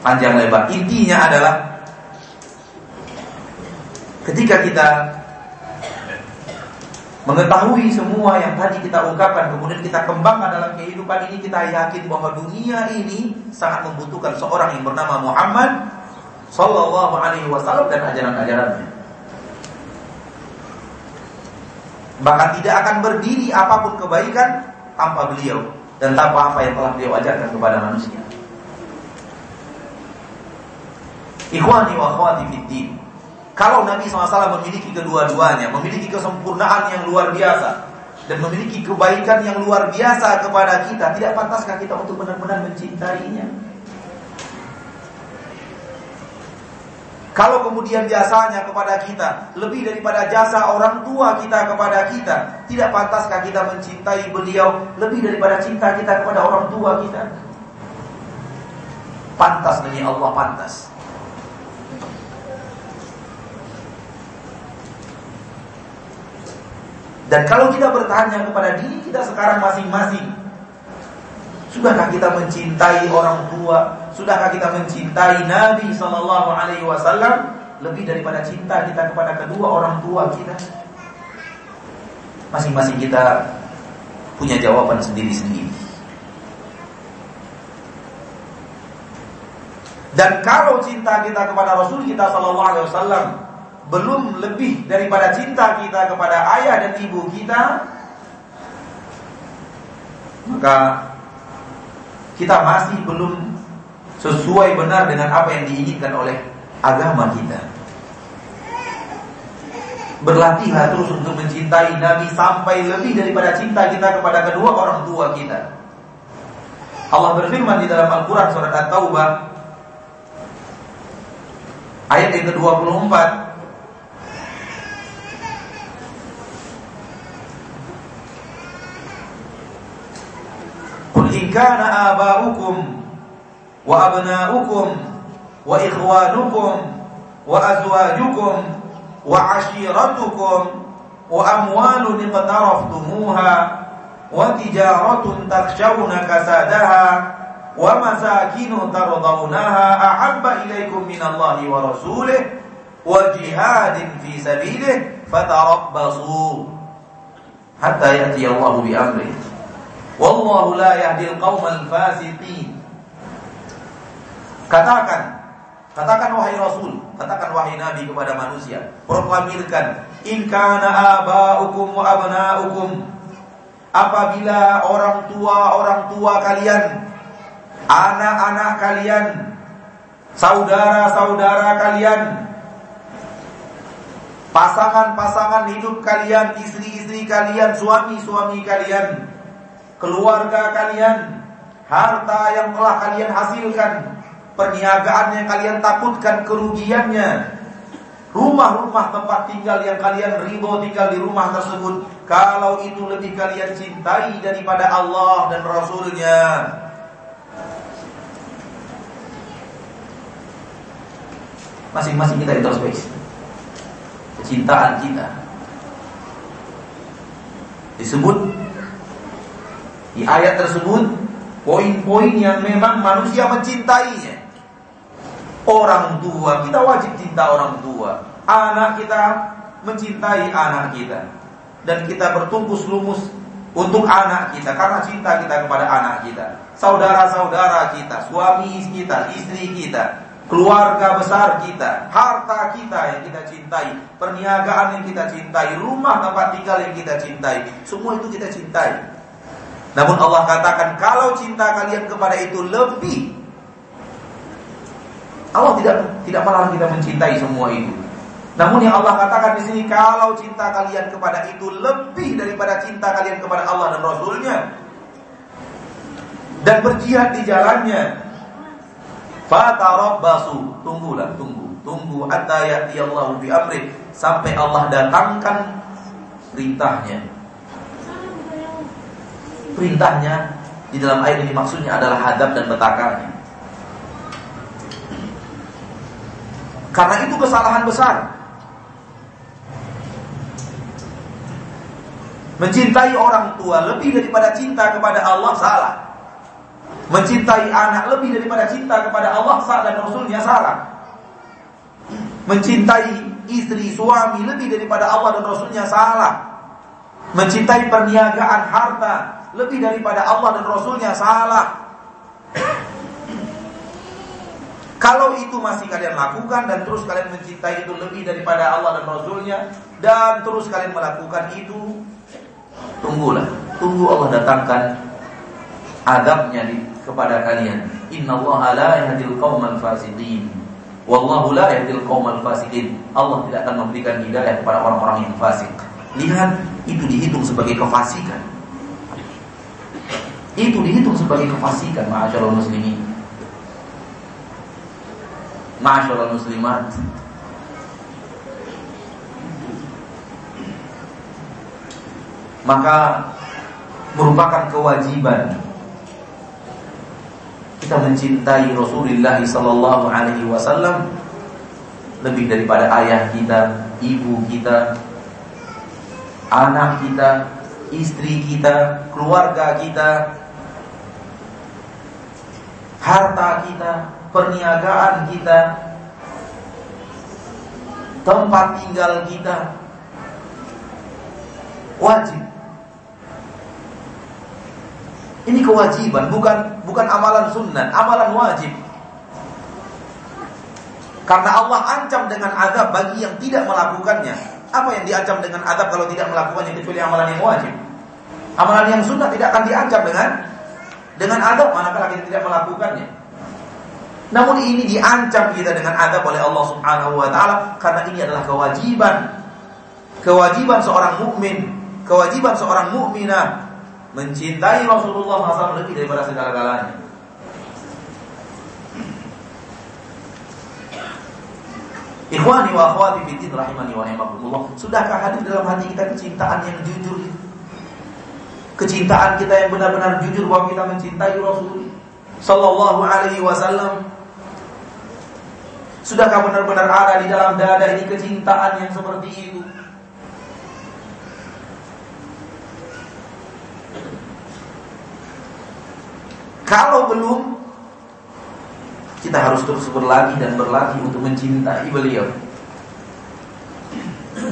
panjang lebar. Intinya adalah Ketika kita mengetahui semua yang tadi kita ungkapkan, kemudian kita kembangkan dalam kehidupan ini, kita yakin bahwa dunia ini sangat membutuhkan seorang yang bernama Muhammad Sallallahu Alaihi Wasallam dan ajaran-ajarannya. Bahkan tidak akan berdiri apa pun kebaikan tanpa beliau dan tanpa apa yang telah beliau ajarkan kepada manusia. Ikhwani wa akhwati fid din. Kalau Nabi SAW memiliki kedua-duanya, memiliki kesempurnaan yang luar biasa, dan memiliki kebaikan yang luar biasa kepada kita, tidak pantaskah kita untuk benar-benar mencintainya? Kalau kemudian jasanya kepada kita lebih daripada jasa orang tua kita kepada kita, tidak pantaskah kita mencintai beliau lebih daripada cinta kita kepada orang tua kita? Pantas demi Allah pantas. Dan kalau kita bertanya kepada diri kita sekarang masing-masing, sudahkah kita mencintai orang tua? Sudahkah kita mencintai Nabi Sallallahu Alaihi Wasallam lebih daripada cinta kita kepada kedua orang tua kita? Masing-masing kita punya jawaban sendiri-sendiri. Dan kalau cinta kita kepada Rasul kita Sallallahu Alaihi Wasallam belum lebih daripada cinta kita kepada ayah dan ibu kita, maka kita masih belum sesuai benar dengan apa yang diinginkan oleh agama kita. Berlatihlah terus untuk mencintai Nabi sampai lebih daripada cinta kita kepada kedua orang tua kita. Allah berfirman di dalam Al-Quran surat At-Taubah ayat yang ke-24 Qul in kana aba'ukum وأبناؤكم وإخوانكم وأزواجكم وعشيرتكم وأموال اقترفتموها وتجارة تخشون كسادها ومساكن ترضونها أحب إليكم من الله ورسوله وجهاد في سبيله فتربصوا حتى يأتي الله بأمره Wallahu la yahdil qaumal fasiqin. Katakan, katakan wahai Rasul, katakan wahai Nabi kepada manusia, proklamirkan, in kana abaukum wa abnaukum. Apabila orang tua orang tua kalian, anak-anak kalian, saudara-saudara kalian, pasangan-pasangan hidup kalian, istri-istri kalian, suami-suami kalian, keluarga kalian, harta yang telah kalian hasilkan, perniagaan yang kalian takutkan kerugiannya, rumah-rumah tempat tinggal yang kalian ridho tinggal di rumah tersebut, kalau itu lebih kalian cintai daripada Allah dan Rasulnya, masing-masing kita introspeksi. Kecintaan kita. Disebut di ayat tersebut poin-poin yang memang manusia mencintainya. Orang tua, kita wajib cinta orang tua. Anak kita mencintai anak kita. dan kita bertungkus lumus untuk anak kita karena cinta kita kepada anak kita, saudara-saudara kita, suami kita, istri kita, keluarga besar kita, harta kita yang kita cintai, perniagaan yang kita cintai, rumah tempat tinggal yang kita cintai, semua itu kita cintai. Namun Allah katakan kalau cinta kalian kepada itu lebih Allah tidak tidak melarang kita mencintai semua itu. Namun yang Allah katakan di sini kalau cinta kalian kepada itu lebih daripada cinta kalian kepada Allah dan Rasulnya dan berjihad di jalannya, fatarabbasu, tunggulah, tunggu, tunggu hatta ya'ti Allahu bi amri sampai Allah datangkan perintahnya. Perintahnya di dalam ayat ini maksudnya adalah hadap dan betakarnya. Karena itu kesalahan besar. Mencintai orang tua lebih daripada cinta kepada Allah salah. Mencintai anak lebih daripada cinta kepada Allah salah dan Rasulnya salah. Mencintai istri suami lebih daripada Allah dan Rasulnya salah. Mencintai perniagaan harta lebih daripada Allah dan Rasulnya salah. Kalau itu masih kalian lakukan dan terus kalian mencintai itu lebih daripada Allah dan Rasulnya dan terus kalian melakukan itu Tunggulah, tunggu Allah datangkan adabnya di, kepada kalian. Inna Allah la yahdil qaumal fasiqin. Wallahu la yahdil qaumal fasiqin. Allah tidak akan memberikan hidayah kepada orang-orang yang fasik. Lihat, itu dihitung sebagai kefasikan. Itu dihitung sebagai kefasikan, ma'asyiral muslimin. Ma'asyiral muslimat. maka merupakan kewajiban kita mencintai Rasulullah sallallahu alaihi wasallam lebih daripada ayah kita, ibu kita, anak kita, istri kita, keluarga kita, harta kita, perniagaan kita, tempat tinggal kita. Wajib ini kewajiban, bukan bukan amalan sunnah, amalan wajib. Karena Allah ancam dengan azab bagi yang tidak melakukannya. Apa yang diancam dengan azab kalau tidak melakukannya kecuali amalan yang wajib? Amalan yang sunnah tidak akan diancam dengan dengan azab manakala kita tidak melakukannya. Namun ini diancam kita dengan azab oleh Allah Subhanahu wa taala karena ini adalah kewajiban. Kewajiban seorang mukmin, kewajiban seorang mukminah mencintai Rasulullah SAW lebih daripada segala-galanya. Ikhwani wa akhwati fiddin rahimani wa rahimakumullah. Sudahkah hadir dalam hati kita kecintaan yang jujur Kecintaan kita yang benar-benar jujur bahwa kita mencintai Rasul sallallahu alaihi wasallam. Sudahkah benar-benar ada di dalam dada ini kecintaan yang seperti itu? Kalau belum, kita harus terus berlatih dan berlatih untuk mencintai beliau.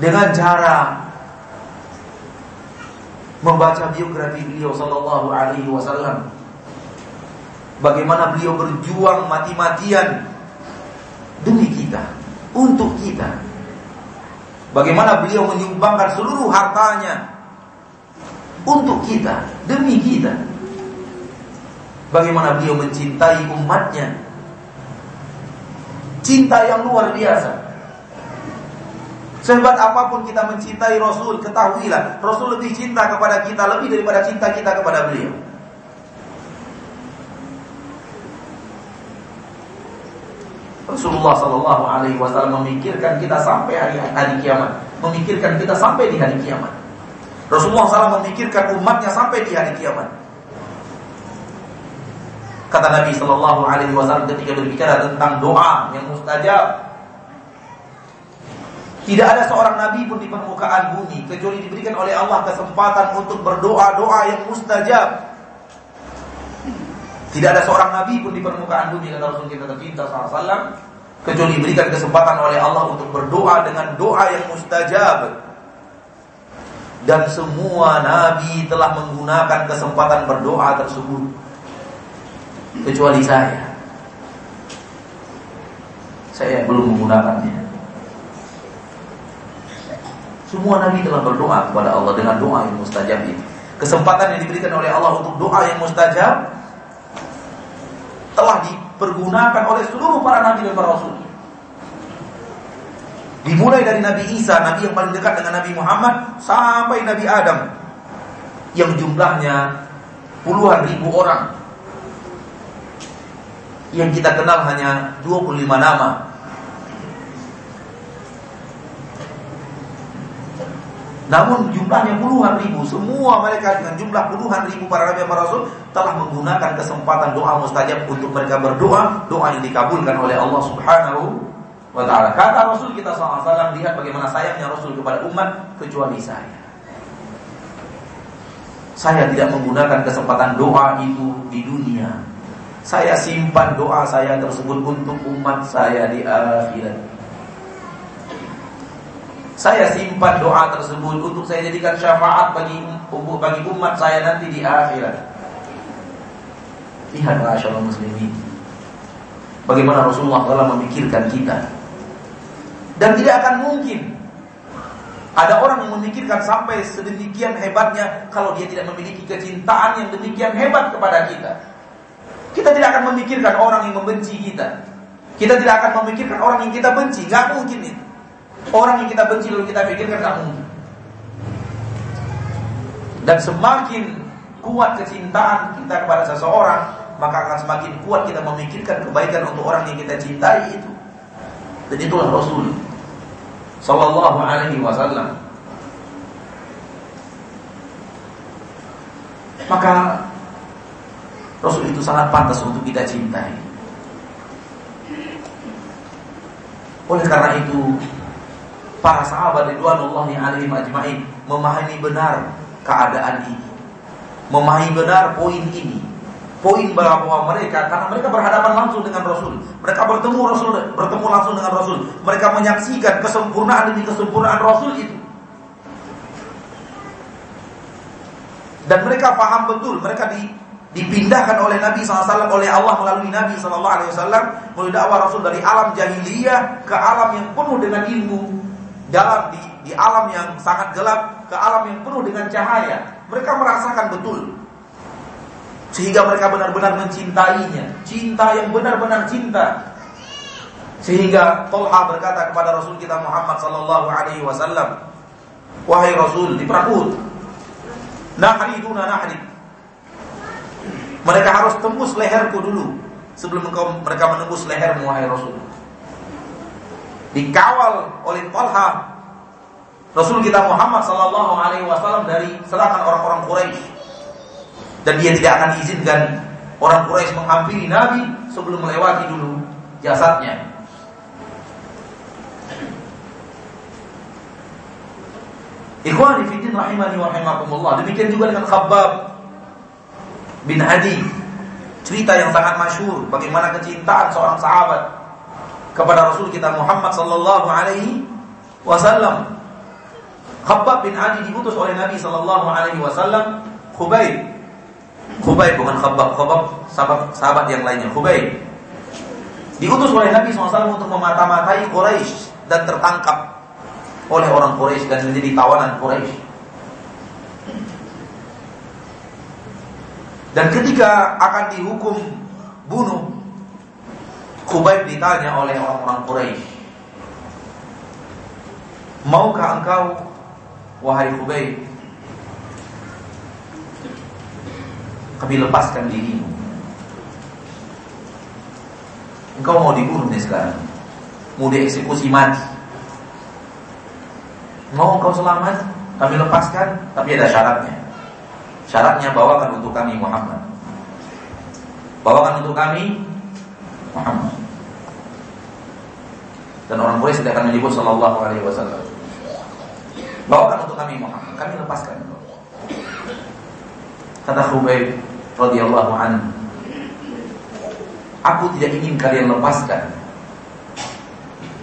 Dengan cara membaca biografi beliau sallallahu alaihi wasallam. Bagaimana beliau berjuang mati-matian demi kita, untuk kita. Bagaimana beliau menyumbangkan seluruh hartanya untuk kita, demi kita. Bagaimana beliau mencintai umatnya Cinta yang luar biasa Sehebat apa pun kita mencintai Rasul Ketahuilah Rasul lebih cinta kepada kita Lebih daripada cinta kita kepada beliau Rasulullah Sallallahu Alaihi Wasallam memikirkan kita sampai hari, hari kiamat, memikirkan kita sampai di hari kiamat. Rasulullah SAW memikirkan umatnya sampai di hari kiamat. Kata Nabi Shallallahu Alaihi Wasallam ketika berbicara tentang doa yang mustajab, tidak ada seorang nabi pun di permukaan bumi kecuali diberikan oleh Allah kesempatan untuk berdoa doa yang mustajab. Tidak ada seorang nabi pun di permukaan bumi kata Rasul kita tercinta SAW kecuali diberikan kesempatan oleh Allah untuk berdoa dengan doa yang mustajab. dan semua nabi telah menggunakan kesempatan berdoa tersebut kecuali saya. Saya belum menggunakannya. Semua nabi telah berdoa kepada Allah dengan doa yang mustajab itu. Kesempatan yang diberikan oleh Allah untuk doa yang mustajab telah dipergunakan oleh seluruh para nabi dan para rasul. Dimulai dari Nabi Isa, Nabi yang paling dekat dengan Nabi Muhammad Sampai Nabi Adam Yang jumlahnya puluhan ribu orang Yang kita kenal hanya 25 nama Namun jumlahnya puluhan ribu Semua mereka dengan jumlah puluhan ribu para Nabi para Rasul Telah menggunakan kesempatan doa mustajab Untuk mereka berdoa Doa yang dikabulkan oleh Allah subhanahu wa taala. Kata Rasul kita SAW lihat bagaimana sayangnya Rasul kepada umat kecuali saya. Saya tidak menggunakan kesempatan doa itu di dunia. Saya simpan doa saya tersebut untuk umat saya di akhirat. Saya simpan doa tersebut untuk saya jadikan syafaat bagi bagi umat saya nanti di akhirat. Lihat Rasulullah muslimin. Bagaimana Rasulullah telah memikirkan kita dan tidak akan mungkin ada orang yang memikirkan sampai sedemikian hebatnya kalau dia tidak memiliki kecintaan yang demikian hebat kepada kita. Kita tidak akan memikirkan orang yang membenci kita. Kita tidak akan memikirkan orang yang kita benci. Gak mungkin itu. Orang yang kita benci lalu kita pikirkan mungkin. Dan semakin kuat kecintaan kita kepada seseorang, maka akan semakin kuat kita memikirkan kebaikan untuk orang yang kita cintai itu. Dan itulah Rasul Sallallahu alaihi wasallam Maka Rasul itu sangat pantas untuk kita cintai Oleh karena itu Para sahabat Ridwanullahi alaihim ajma'in Memahami benar keadaan ini Memahami benar poin ini poin bahwa mereka karena mereka berhadapan langsung dengan Rasul. Mereka bertemu Rasul, bertemu langsung dengan Rasul. Mereka menyaksikan kesempurnaan demi kesempurnaan Rasul itu. Dan mereka paham betul, mereka di, dipindahkan oleh Nabi SAW oleh Allah melalui Nabi SAW melalui dakwah Rasul dari alam jahiliyah ke alam yang penuh dengan ilmu dalam di, di alam yang sangat gelap ke alam yang penuh dengan cahaya. Mereka merasakan betul sehingga mereka benar-benar mencintainya, cinta yang benar-benar cinta. Sehingga Tolha berkata kepada Rasul kita Muhammad sallallahu alaihi wasallam, "Wahai Rasul, di perang Uhud, nahri duna nahri." Mereka harus tembus leherku dulu sebelum mereka menembus lehermu wahai Rasul. Dikawal oleh Tolha Rasul kita Muhammad sallallahu alaihi wasallam dari serangan orang-orang Quraisy dan dia tidak akan diizinkan orang Quraisy menghampiri Nabi sebelum melewati dulu jasadnya. Ikhwani fiddin rahimani wa rahimakumullah. Demikian juga dengan Khabbab bin Adi. Cerita yang sangat masyhur bagaimana kecintaan seorang sahabat kepada Rasul kita Muhammad sallallahu alaihi wasallam. Khabbab bin Adi diutus oleh Nabi sallallahu alaihi wasallam Khubayb Khubayb bukan Khabbab, Khabbab sahabat, sahabat yang lainnya, Khubayb. Diutus oleh Nabi SAW untuk memata-matai Quraisy dan tertangkap oleh orang Quraisy dan menjadi tawanan Quraisy. Dan ketika akan dihukum bunuh, Khubayb ditanya oleh orang-orang Quraisy, "Maukah engkau wahai Khubayb kami lepaskan dirimu. Engkau mau dibunuh nih sekarang. Mau dieksekusi mati. Mau engkau selamat? Kami lepaskan, tapi ada syaratnya. Syaratnya bawakan untuk kami Muhammad. Bawakan untuk kami Muhammad. Dan orang Quraisy tidak akan menyebut Shallallahu Alaihi Wasallam. Bawakan untuk kami Muhammad, kami lepaskan. Kata Khubayb radhiyallahu anhu, aku tidak ingin kalian lepaskan.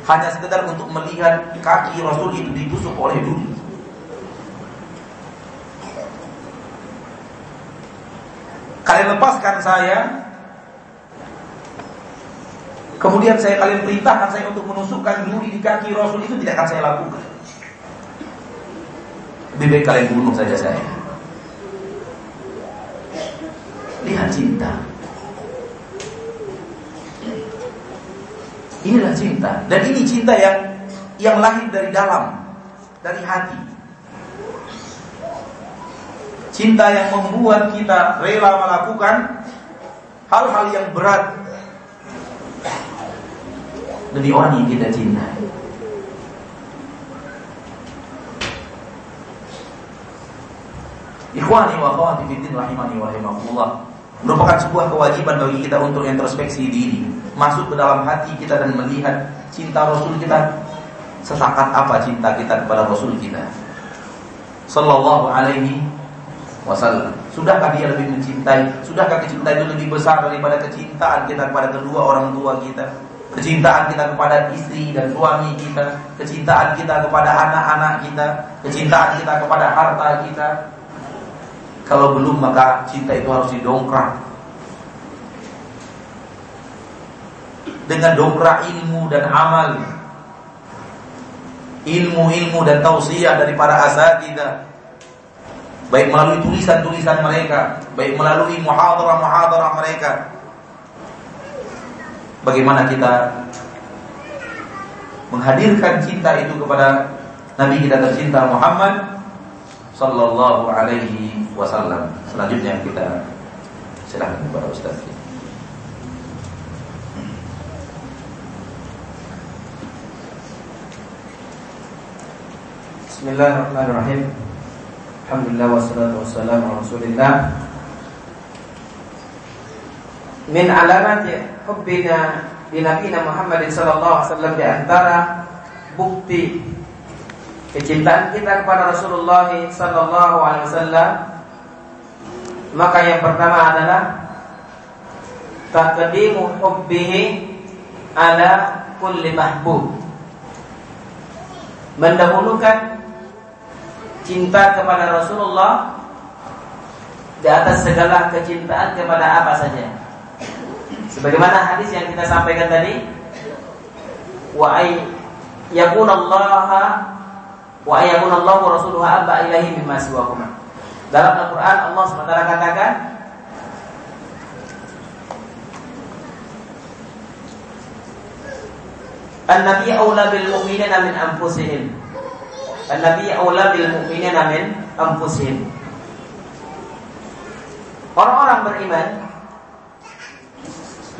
Hanya sekedar untuk melihat kaki Rasul itu dibusuk oleh duri. Kalian lepaskan saya Kemudian saya kalian perintahkan saya untuk menusukkan duri di kaki Rasul itu tidak akan saya lakukan. Lebih baik kalian bunuh saja saya. Lihat cinta. Inilah cinta. Dan ini cinta yang yang lahir dari dalam, dari hati. Cinta yang membuat kita rela melakukan hal-hal yang berat demi orang yang kita cintai. Ikhwani wa akhwati fiddin rahimani wa rahimakumullah. Merupakan sebuah kewajiban bagi kita untuk introspeksi diri, masuk ke dalam hati kita dan melihat cinta Rasul kita setakat apa cinta kita kepada Rasul kita. Sallallahu alaihi wasallam. Sudahkah dia lebih mencintai? Sudahkah kecintaan itu lebih besar daripada kecintaan kita kepada kedua orang tua kita? Kecintaan kita kepada istri dan suami kita, kecintaan kita kepada anak-anak kita, kecintaan kita kepada harta kita, kalau belum maka cinta itu harus didongkrak. Dengan dongkrak ilmu dan amal. Ilmu-ilmu dan tausiah dari para asatidah Baik melalui tulisan-tulisan mereka. Baik melalui muhadarah-muhadarah mereka Bagaimana kita Menghadirkan cinta itu kepada Nabi kita tercinta Muhammad Sallallahu alaihi wasallam. Selanjutnya kita silahkan kepada Ustaz. Bismillahirrahmanirrahim. Alhamdulillah wassalatu wassalamu ala Rasulillah. Min alamat hubbina bi nabiyina Muhammadin sallallahu alaihi wasallam di antara bukti kecintaan kita kepada Rasulullah sallallahu alaihi wasallam maka yang pertama adalah taqdimu hubbihi ala kulli mahbub. Mendahulukan cinta kepada Rasulullah di atas segala kecintaan kepada apa saja. Sebagaimana hadis yang kita sampaikan tadi, wa ay yakunallaha wa ayakunallahu wa rasuluhu abba ilahi mimma siwahuma. Dalam Al-Quran Allah SWT katakan An-Nabi awla bil mu'minina min anfusihim An-Nabi awla bil mu'minina min anfusihim Orang-orang beriman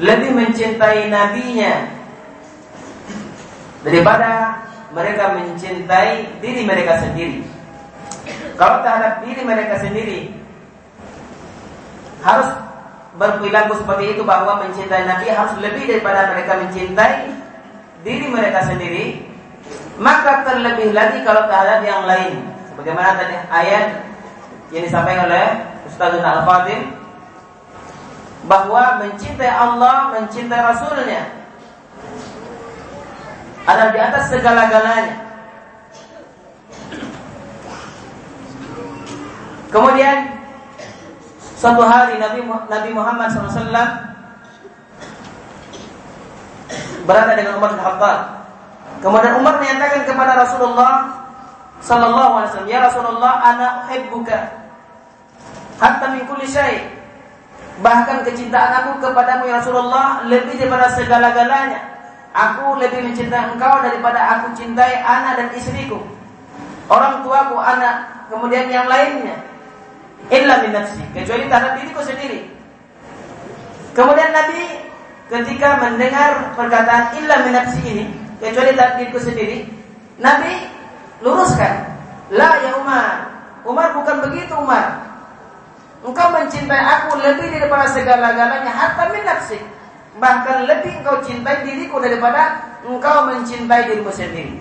lebih mencintai nabinya daripada mereka mencintai diri mereka sendiri. Kalau terhadap diri mereka sendiri harus berperilaku seperti itu bahwa mencintai Nabi harus lebih daripada mereka mencintai diri mereka sendiri, maka terlebih lagi kalau terhadap yang lain. Sebagaimana tadi ayat yang disampaikan oleh Ustaz Al-Fatih bahwa mencintai Allah, mencintai Rasulnya adalah di atas segala-galanya. Kemudian suatu hari Nabi Nabi Muhammad SAW berada dengan Umar bin Khattab. Kemudian Umar menyatakan kepada Rasulullah Wasallam, Ya Rasulullah, anak uhibbuka hatta min kulli syai. Bahkan kecintaan aku kepadamu ya Rasulullah lebih daripada segala-galanya. Aku lebih mencintai engkau daripada aku cintai anak dan istriku. Orang tuaku, anak, kemudian yang lainnya illa min nafsi kecuali terhadap diriku sendiri. Kemudian Nabi ketika mendengar perkataan illa min nafsi ini kecuali terhadap diriku sendiri, Nabi luruskan, "La ya Umar. Umar bukan begitu Umar. Engkau mencintai aku lebih daripada segala-galanya hatta min nafsi. Bahkan lebih engkau cintai diriku daripada engkau mencintai dirimu sendiri."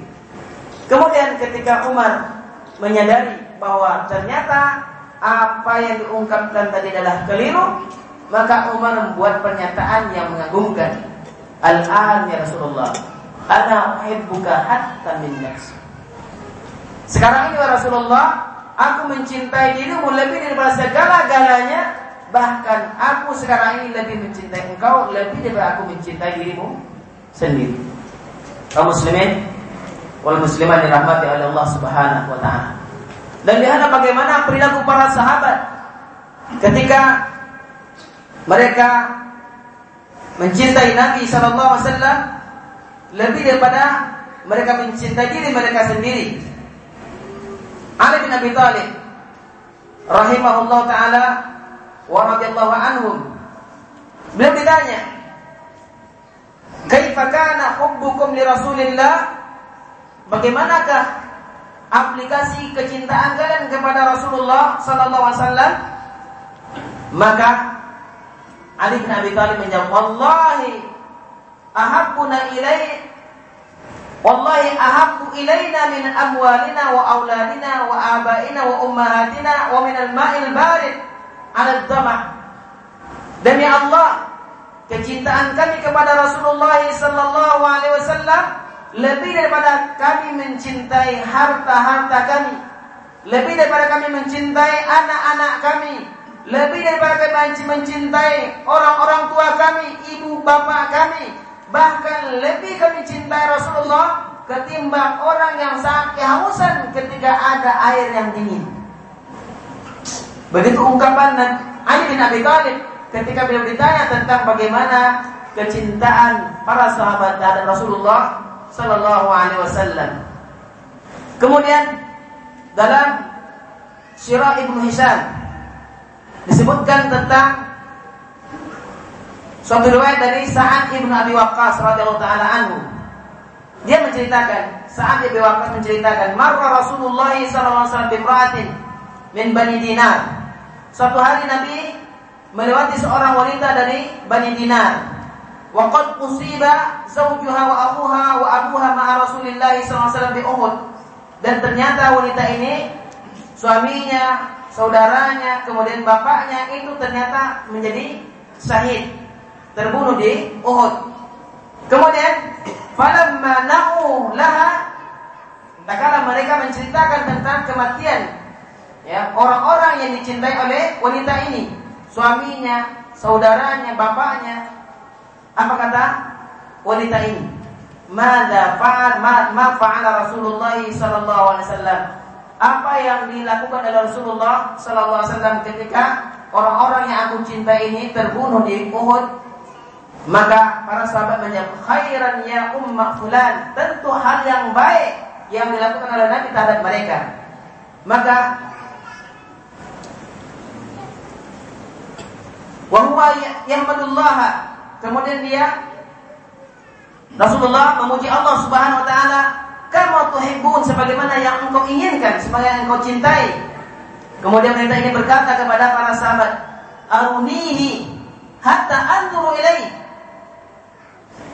Kemudian ketika Umar menyadari bahwa ternyata apa yang diungkapkan tadi adalah keliru, maka Umar membuat pernyataan yang mengagumkan. Al-an ya Rasulullah, ana uhibbuka hatta min nafsi. Sekarang ini ya Rasulullah, aku mencintai dirimu lebih daripada segala-galanya bahkan aku sekarang ini lebih mencintai engkau lebih daripada aku mencintai dirimu sendiri. Kaum muslimin wal muslimat dirahmati oleh Allah Subhanahu wa taala. Dan lihatlah bagaimana perilaku para sahabat ketika mereka mencintai Nabi sallallahu alaihi wasallam lebih daripada mereka mencintai diri mereka sendiri. Ali bin Abi Thalib rahimahullah taala wa radhiyallahu anhum. Beliau ditanya kaifa kana hubbukum li Rasulillah? Bagaimanakah aplikasi kecintaan kalian kepada Rasulullah sallallahu alaihi wasallam? Maka Ali bin Abi Thalib menjawab wallahi ahabbuna ilai Wallahi ahabbu ilaina min amwalina wa auladina wa abaina wa ummahatina wa min al-ma'il barid 'ala ad-dama' Demi Allah, kecintaan kami kepada Rasulullah sallallahu alaihi wasallam lebih daripada kami mencintai harta-harta kami, lebih daripada kami mencintai anak-anak kami, lebih daripada kami mencintai orang-orang tua kami, ibu bapak kami, Bahkan lebih kami cintai Rasulullah ketimbang orang yang sangat kehausan ketika ada air yang dingin. Begitu ungkapan Ali bin Abi Thalib ketika beliau ditanya tentang bagaimana kecintaan para sahabat terhadap Rasulullah Sallallahu Alaihi Wasallam. Kemudian dalam Syirah Ibnu Hisham disebutkan tentang Suatu riwayat dari Sa'ad ibnu Abi Waqqas radhiyallahu taala anhu. Dia menceritakan, Sa'ad ibnu Waqqas menceritakan, "Marra Rasulullah sallallahu alaihi wasallam bimra'atin min Bani Dinar." Suatu hari Nabi melewati seorang wanita dari Bani Dinar. Wa qad usiba zawjuha wa akhuha wa abuha ma'a Rasulillah sallallahu alaihi wasallam. Dan ternyata wanita ini suaminya, saudaranya, kemudian bapaknya itu ternyata menjadi syahid terbunuh di Uhud. Kemudian falamma na'u laha tatkala mereka menceritakan tentang kematian ya orang-orang yang dicintai oleh wanita ini, suaminya, saudaranya, bapaknya. Apa kata wanita ini? Mada fa'al ma, ma fa'ala Rasulullah sallallahu alaihi wasallam? Apa yang dilakukan oleh Rasulullah sallallahu alaihi wasallam ketika orang-orang yang aku cintai ini terbunuh di Uhud maka para sahabat menjawab khairan ya umma fulan, tentu hal yang baik yang dilakukan oleh Nabi terhadap mereka. Maka wa yang yahmadullah kemudian dia Rasulullah memuji Allah Subhanahu wa taala kama tuhibbun sebagaimana yang engkau inginkan, sebagaimana yang engkau cintai. Kemudian wanita ini berkata kepada para sahabat, "Arunihi hatta anzuru ilaihi."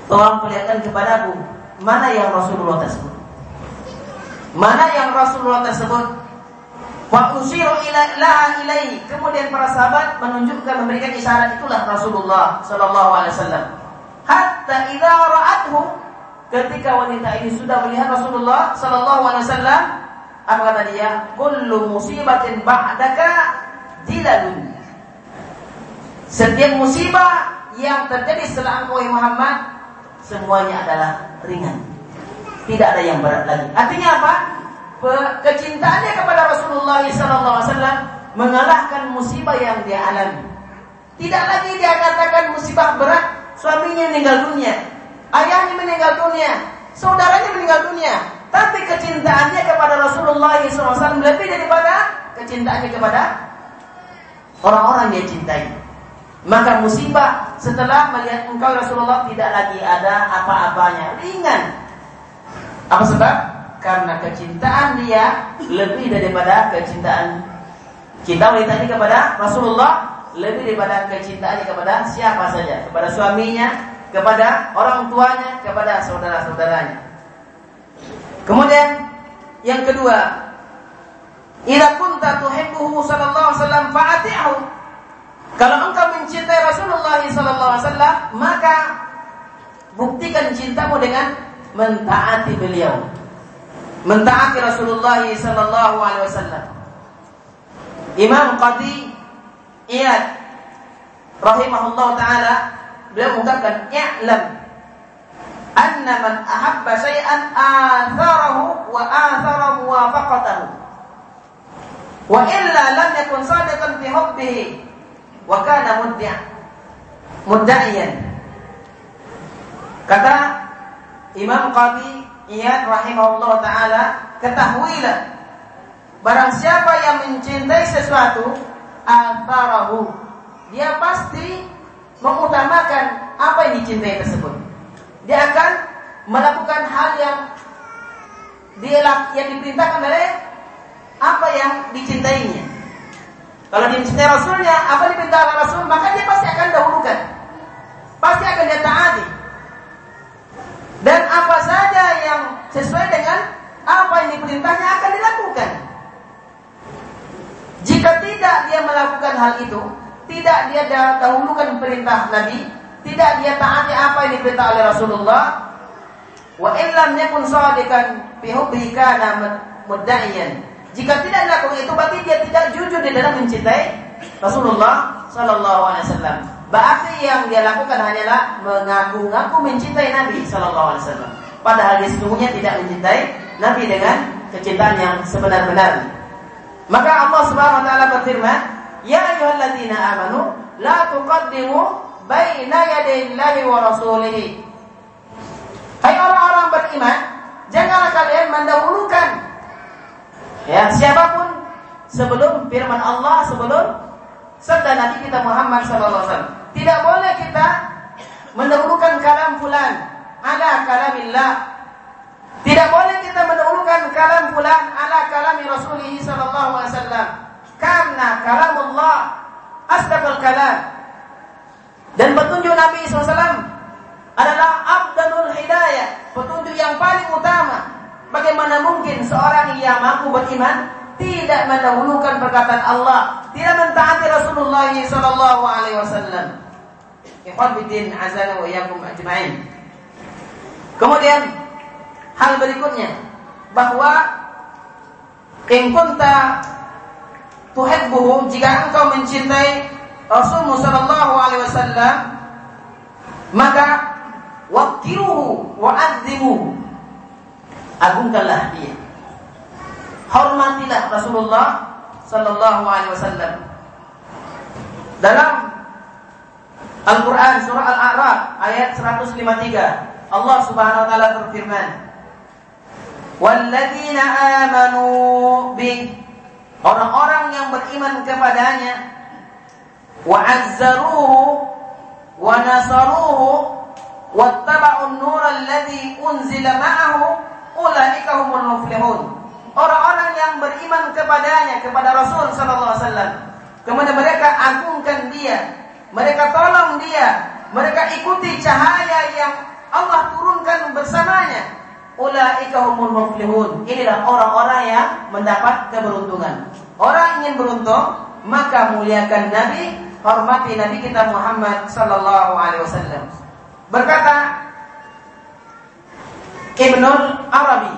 Tolong perlihatkan kepadaku mana yang Rasulullah tersebut. Mana yang Rasulullah tersebut? Wa usiru ila laha ilaihi. Kemudian para sahabat menunjukkan memberikan isyarat itulah Rasulullah sallallahu alaihi wasallam. Hatta idza ra'athu ketika wanita ini sudah melihat Rasulullah sallallahu alaihi wasallam apa kata dia? Kullu musibatin ba'daka dilalun. Setiap musibah yang terjadi setelah engkau Muhammad semuanya adalah ringan. Tidak ada yang berat lagi. Artinya apa? Kecintaannya kepada Rasulullah SAW mengalahkan musibah yang dia alami. Tidak lagi dia katakan musibah berat, suaminya meninggal dunia, ayahnya meninggal dunia, saudaranya meninggal dunia. Tapi kecintaannya kepada Rasulullah SAW lebih daripada kecintaannya kepada orang-orang yang cintai. Maka musibah setelah melihat engkau Rasulullah tidak lagi ada apa-apanya, ringan. Apa sebab? Karena kecintaan dia lebih daripada kecintaan cinta wanita ini kepada Rasulullah lebih daripada kecintaannya kepada siapa saja, kepada suaminya, kepada orang tuanya, kepada saudara-saudaranya. Kemudian yang kedua, idza kunta tuhibbuhu sallallahu alaihi wasallam fa'ati'hu kalau engkau mencintai Rasulullah SAW, maka buktikan cintamu dengan mentaati beliau. Mentaati Rasulullah SAW. Imam Qadi Iyad rahimahullah taala beliau mengatakan i'lam anna man ahabba syai'an atharahu wa athara muwafaqatahu wa illa lam yakun sadiqan fi hubbihi wa kana muddi' mudda'iyan kata Imam Qadi Iyad rahimahullah taala ketahuilah barang siapa yang mencintai sesuatu atharahu dia pasti mengutamakan apa yang dicintai tersebut. Dia akan melakukan hal yang dia yang diperintahkan oleh apa yang dicintainya. Kalau dia mencintai Rasulnya, apa diperintahkan Rasul, maka dia pasti akan dahulukan. Pasti akan dia taati. Dan apa saja yang sesuai dengan apa yang diperintahnya akan dilakukan. Jika tidak dia melakukan hal itu, tidak dia dahulukan perintah Nabi, tidak dia taati apa yang diperintah oleh Rasulullah wa illam yakun sadiqan fi hubbi kana mudda'iyan jika tidak dilakukan itu berarti dia tidak jujur di dalam mencintai Rasulullah sallallahu alaihi wasallam. Berarti yang dia lakukan hanyalah mengaku-ngaku mencintai Nabi sallallahu alaihi wasallam. Padahal dia sesungguhnya tidak mencintai Nabi dengan kecintaan yang sebenar-benarnya maka Allah Subhanahu wa taala berfirman ya ayyuhalladzina amanu la tuqaddimu baina yadayillahi wa rasulihi. Hai orang-orang beriman, janganlah kalian mendahulukan ya siapa pun sebelum firman Allah, sebelum sabda Nabi kita Muhammad sallallahu alaihi wasallam. Tidak boleh kita mendahulukan kalam fulan ala kalamillah. Tidak boleh kita mendahulukan kalam fulan ala kalami Rasulih sallallahu alaihi wasallam. Karena kalamullah asdaqul kalam dan petunjuk Nabi SAW adalah abdalul hidayah, petunjuk yang paling utama. Bagaimana mungkin seorang yang mampu beriman tidak mendahulukan perkataan Allah, tidak mentaati Rasulullah sallallahu alaihi wasallam. Azana wa iyyakum ajma'in. Kemudian hal berikutnya bahwa in kunta tuhibbuhu jika engkau mencintai Rasulullah sallallahu alaihi wasallam maka waqiruhu wa'azzimuhu agungkanlah dia. Hormatilah Rasulullah sallallahu alaihi wasallam. Dalam Al-Qur'an surah Al-A'raf ayat 153 Allah Subhanahu wa taala berfirman Walladzina amanu bi orang-orang yang beriman kepadanya wa azzaruhu wa nasaruhu wattaba'un nura alladhi unzila ma'ahu ulaika muflihun. Orang-orang yang beriman kepadanya, kepada Rasul sallallahu alaihi wasallam. Kemudian mereka agungkan dia, mereka tolong dia, mereka ikuti cahaya yang Allah turunkan bersamanya. Ulaika muflihun. Inilah orang-orang yang mendapat keberuntungan. Orang ingin beruntung, maka muliakan Nabi, hormati Nabi kita Muhammad sallallahu alaihi wasallam. Berkata Ibnul Arabi.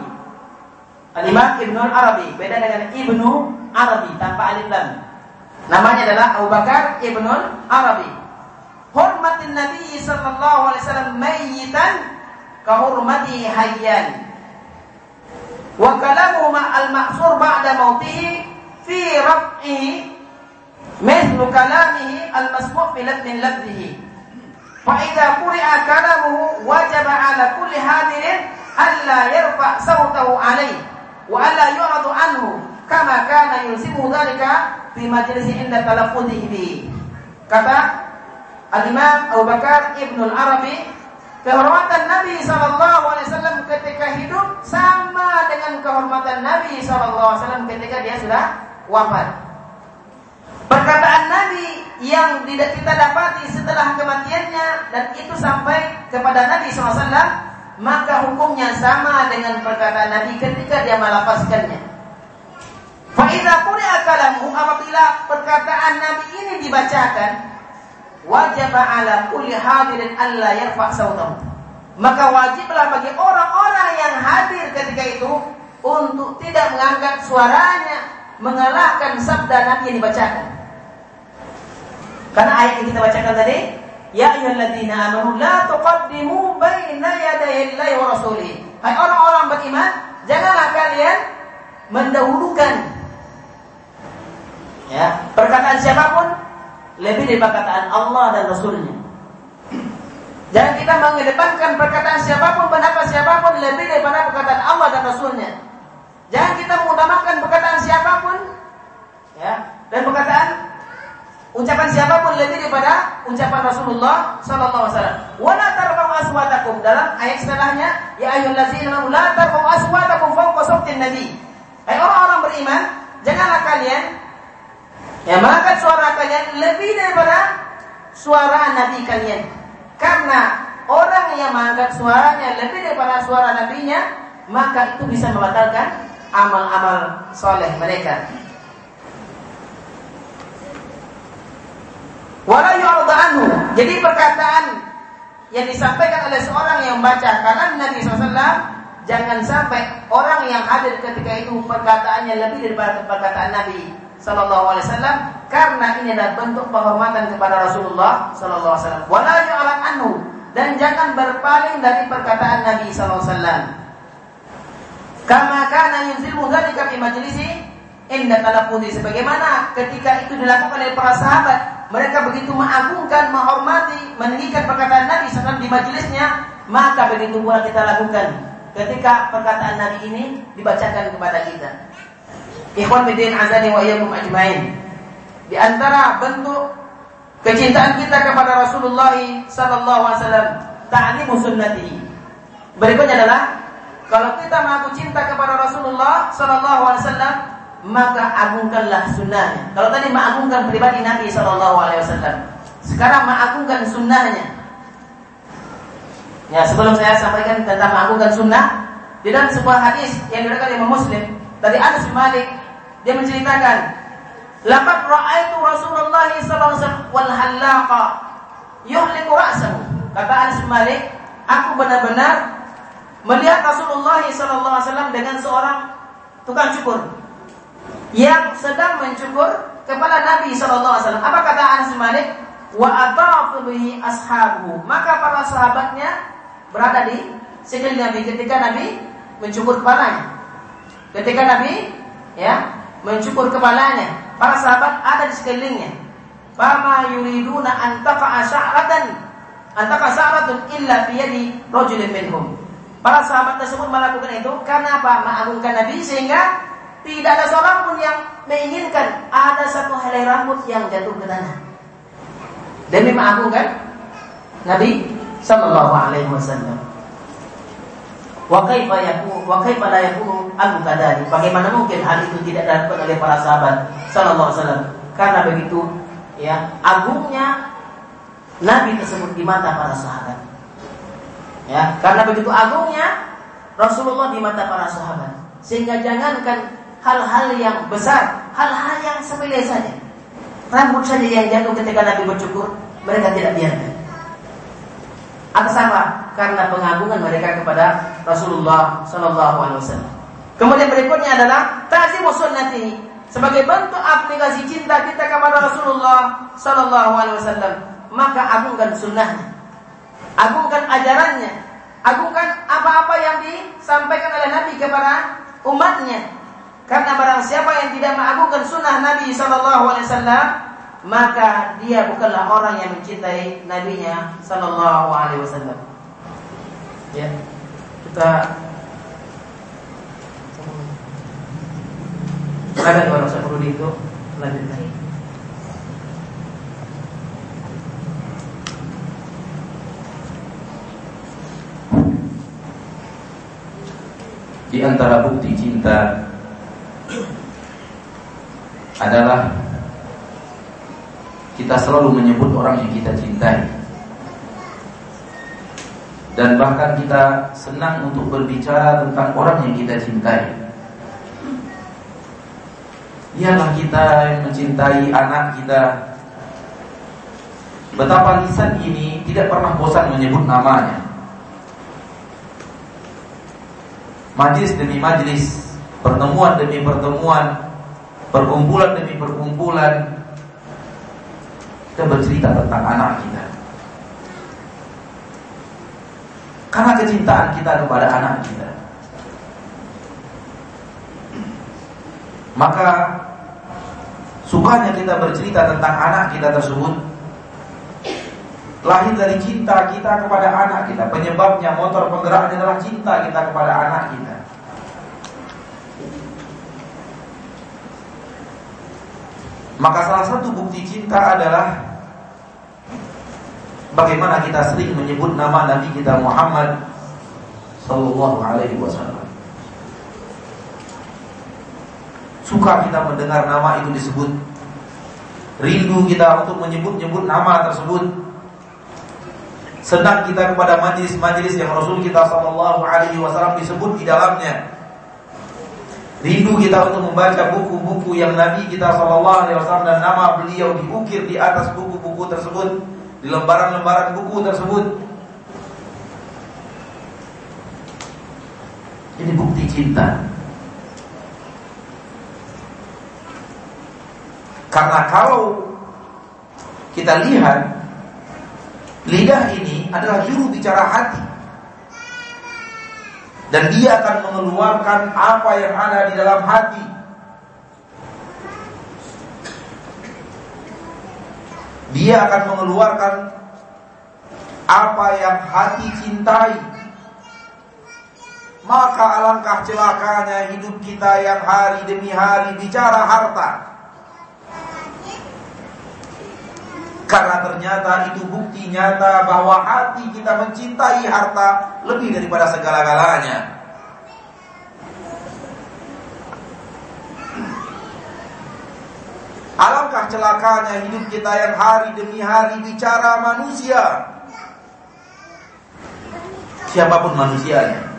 Al-Imam Ibnul Arabi. Beda dengan Ibnu Arabi tanpa alif lam. Namanya adalah Abu Bakar Ibnul Arabi. Hormatin Nabi sallallahu alaihi wasallam mayyitan kahurmati hayyan. Wa kalamu ma'al ma'sur ba'da mautihi fi raf'ihi mithlu kalamihi al-masmu' bi ladmin ladhihi. Fa idza kalamuhu wajaba 'ala kulli hadirin alla yarfa sautahu alaihi wa alla yu'adu anhu kama kana yusibu dhalika fi majlisi inda talaffuzihi bi kata al-Imam Abu Bakar Ibnu Arabi kehormatan Nabi sallallahu alaihi wasallam ketika hidup sama dengan kehormatan Nabi sallallahu alaihi wasallam ketika dia sudah wafat. Perkataan Nabi yang tidak kita dapati setelah kematiannya dan itu sampai kepada Nabi sallallahu alaihi wasallam maka hukumnya sama dengan perkataan Nabi ketika dia melafazkannya. Faidah quri'a kalamu apabila perkataan Nabi ini dibacakan wajib ala kulli hadirin alla yarfa sautahu. Maka wajiblah bagi orang-orang yang hadir ketika itu untuk tidak mengangkat suaranya mengalahkan sabda Nabi yang dibacakan. Karena ayat yang kita bacakan tadi, Ya ayyuhalladzina amanu la tuqaddimu baina yadayillahi wa rasulih. Hai orang-orang beriman, janganlah kalian mendahulukan ya, perkataan siapa pun lebih dari perkataan Allah dan Rasulnya. Jangan kita mengedepankan perkataan siapa pun, pendapat siapa pun lebih daripada perkataan Allah dan Rasulnya. Jangan kita mengutamakan perkataan siapa pun, ya, dan perkataan ucapan siapa pun lebih daripada ucapan Rasulullah Sallallahu Alaihi Wasallam. Tarfa'u aswatakum dalam ayat setelahnya, ya ayyuhallazina amanu la tarfa'u aswatakum fawqa sautin nabi. Hai orang-orang beriman, janganlah kalian ya mengangkat suara kalian lebih daripada suara nabi kalian. Karena orang yang mengangkat suaranya lebih daripada suara nabinya, maka itu bisa membatalkan amal-amal soleh mereka. Wala anhu. Jadi perkataan yang disampaikan oleh seorang yang membaca kalam Nabi SAW jangan sampai orang yang hadir ketika itu perkataannya lebih daripada perkataan Nabi Sallallahu Alaihi Wasallam karena ini adalah bentuk penghormatan kepada Rasulullah Sallallahu Alaihi Wasallam. Wala anhu dan jangan berpaling dari perkataan Nabi Sallallahu Alaihi Wasallam. Kama kana yunzilu dzalika fi majlisi inda sebagaimana ketika itu dilakukan oleh para sahabat mereka begitu mengagungkan, menghormati, meninggikan perkataan Nabi SAW di majelisnya, maka begitu pula kita lakukan ketika perkataan Nabi ini dibacakan kepada kita. Ikhwan bidin azani wa iyyakum ajmain. Di antara bentuk kecintaan kita kepada Rasulullah sallallahu alaihi wasallam, ta'limu sunnati. Berikutnya adalah kalau kita mengaku cinta kepada Rasulullah sallallahu alaihi wasallam, maka agungkanlah sunnahnya. Kalau tadi mengagungkan pribadi Nabi Shallallahu Alaihi Wasallam, sekarang mengagungkan sunnahnya. Ya sebelum saya sampaikan tentang mengagungkan sunnah, di dalam sebuah hadis yang diriwayatkan Imam Muslim dari Anas bin Malik, dia menceritakan, "Laqad ra'aitu Rasulullah sallallahu alaihi wasallam wal halaqa yuhliku ra'sahu." Kata Anas bin Malik, aku benar-benar melihat Rasulullah sallallahu alaihi wasallam dengan seorang tukang cukur yang sedang mencukur kepala Nabi Shallallahu Alaihi Wasallam. Apa kata Anas Malik? Wa atafulihi ashabu. Maka para sahabatnya berada di sekeliling Nabi ketika Nabi mencukur kepalanya. Ketika Nabi ya mencukur kepalanya, para sahabat ada di sekelilingnya. Fama yuriduna an taqa sya'ratan an taqa sya'ratun illa fi yadi rajulin minhum. Para sahabat tersebut melakukan itu karena apa? Mengagungkan Nabi sehingga tidak ada seorang pun yang menginginkan ada satu helai rambut yang jatuh ke tanah. Demi mengagungkan Nabi Sallallahu Alaihi Wasallam. Wa kaifa yakun wa kaifa la yakunu al Bagaimana mungkin hal itu tidak dilakukan oleh para sahabat sallallahu alaihi wasallam? Karena begitu ya agungnya Nabi tersebut di mata para sahabat. Ya, karena begitu agungnya Rasulullah di mata para sahabat. Sehingga jangankan hal-hal yang besar, hal-hal yang sepele saja. Rambut saja yang jatuh ketika Nabi bercukur, mereka tidak biarkan. Atas apa? Karena pengagungan mereka kepada Rasulullah Shallallahu Alaihi. Kemudian berikutnya adalah tazimu sunnati sebagai bentuk aplikasi cinta kita kepada Rasulullah Shallallahu Alaihi. Maka agungkan sunnahnya, agungkan ajarannya, agungkan apa-apa yang disampaikan oleh Nabi kepada umatnya karena barang siapa yang tidak mengagungkan sunnah Nabi Sallallahu Alaihi Wasallam, maka dia bukanlah orang yang mencintai Nabi-Nya Sallallahu Alaihi Wasallam. Ya, kita Silakan kalau saya perlu itu lanjutkan. Di antara bukti cinta adalah kita selalu menyebut orang yang kita cintai dan bahkan kita senang untuk berbicara tentang orang yang kita cintai. Ialah kita yang mencintai anak kita. Betapa lisan ini tidak pernah bosan menyebut namanya. Majlis demi majlis, pertemuan demi pertemuan, perkumpulan demi perkumpulan Kita bercerita tentang anak kita. Karena kecintaan kita kepada anak kita. Maka sukanya kita bercerita tentang anak kita tersebut lahir dari cinta kita kepada anak kita. Penyebabnya motor penggeraknya adalah cinta kita kepada anak kita. Maka salah satu bukti cinta adalah bagaimana kita sering menyebut nama Nabi kita Muhammad sallallahu alaihi wasallam. Suka kita mendengar nama itu disebut. Rindu kita untuk menyebut-nyebut nama tersebut. Senang kita kepada majlis-majlis yang Rasul kita sallallahu alaihi wasallam disebut di dalamnya. Rindu kita untuk membaca buku-buku yang Nabi kita Shallallahu Alaihi dan nama beliau diukir di atas buku-buku tersebut, di lembaran-lembaran buku tersebut. Ini bukti cinta. Karena kalau kita lihat lidah ini adalah juru bicara hati dan dia akan mengeluarkan apa yang ada di dalam hati. Dia akan mengeluarkan apa yang hati cintai. Maka alangkah celakanya hidup kita yang hari demi hari bicara harta. Karena ternyata itu bukti nyata bahwa hati kita mencintai harta lebih daripada segala-galanya. Alangkah celakanya hidup kita yang hari demi hari bicara manusia. Siapa pun manusianya.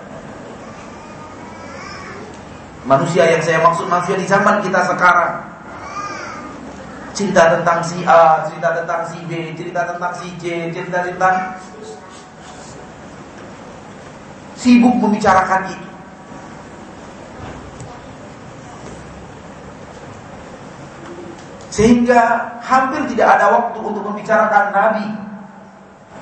Manusia yang saya maksud manusia di zaman kita sekarang cerita tentang si A, cerita tentang si B, cerita tentang si J, cerita tentang sibuk membicarakan itu. Sehingga hampir tidak ada waktu untuk membicarakan Nabi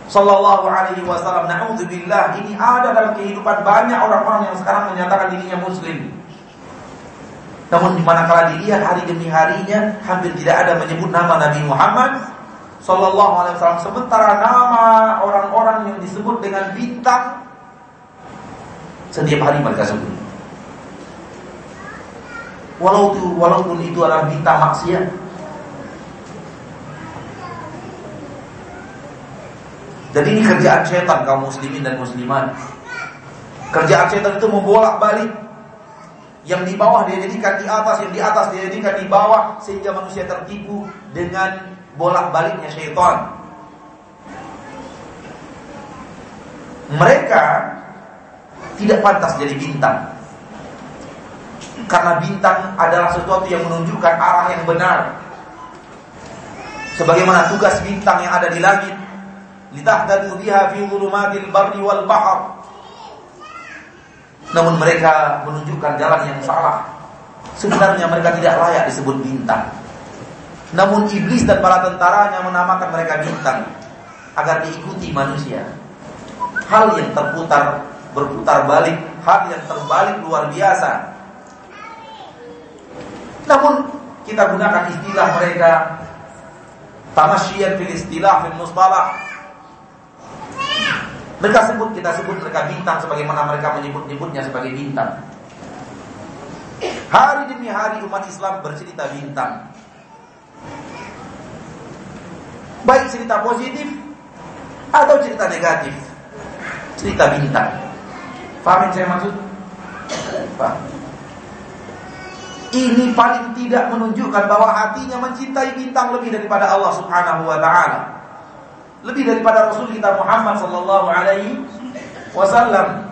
Sallallahu alaihi wasallam Na'udzubillah Ini ada dalam kehidupan banyak orang-orang yang sekarang menyatakan dirinya muslim namun di manakala dilihat hari demi harinya hampir tidak ada menyebut nama Nabi Muhammad Sallallahu Alaihi Wasallam. Sementara nama orang-orang yang disebut dengan bintang setiap hari mereka sebut. Walaupun walaupun itu adalah bintang maksiat. Jadi ini kerjaan setan kaum muslimin dan muslimat. Kerjaan setan itu membolak-balik yang di bawah dia jadikan di atas, yang di atas dia jadikan di bawah sehingga manusia tertipu dengan bolak-baliknya syaitan. Mereka tidak pantas jadi bintang. Karena bintang adalah sesuatu yang menunjukkan arah yang benar. Sebagaimana tugas bintang yang ada di langit. Litahdadu biha fi dhulumatil barri wal bahr namun mereka menunjukkan jalan yang salah. Sebenarnya mereka tidak layak disebut bintang. Namun iblis dan para tentaranya menamakan mereka bintang agar diikuti manusia. Hal yang terputar berputar balik, hal yang terbalik luar biasa. Namun kita gunakan istilah mereka tamasyian fil istilah fil mustalah mereka sebut, kita sebut mereka bintang sebagaimana mereka menyebut-nyebutnya sebagai bintang. Hari demi hari umat Islam bercerita bintang. Baik cerita positif atau cerita negatif. Cerita bintang. Paham yang saya maksud? Paham? Ini paling tidak menunjukkan bahwa hatinya mencintai bintang lebih daripada Allah Subhanahu wa taala lebih daripada Rasul kita Muhammad sallallahu alaihi wasallam.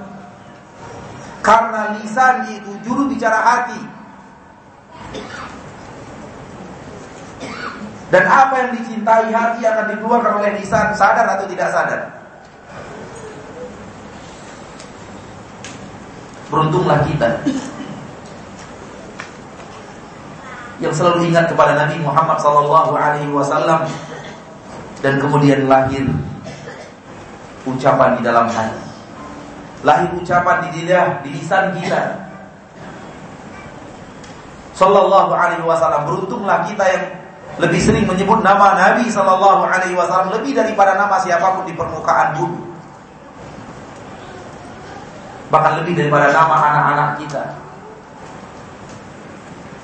Karena lisan itu juru bicara hati. Dan apa yang dicintai hati akan dikeluarkan oleh lisan sadar atau tidak sadar. Beruntunglah kita yang selalu ingat kepada Nabi Muhammad sallallahu alaihi wasallam dan kemudian lahir ucapan di dalam hati. Lahir ucapan di lidah, di lisan kita. Sallallahu alaihi wasallam beruntunglah kita yang lebih sering menyebut nama Nabi sallallahu alaihi wasallam lebih daripada nama siapa pun di permukaan bumi. Bahkan lebih daripada nama anak-anak kita.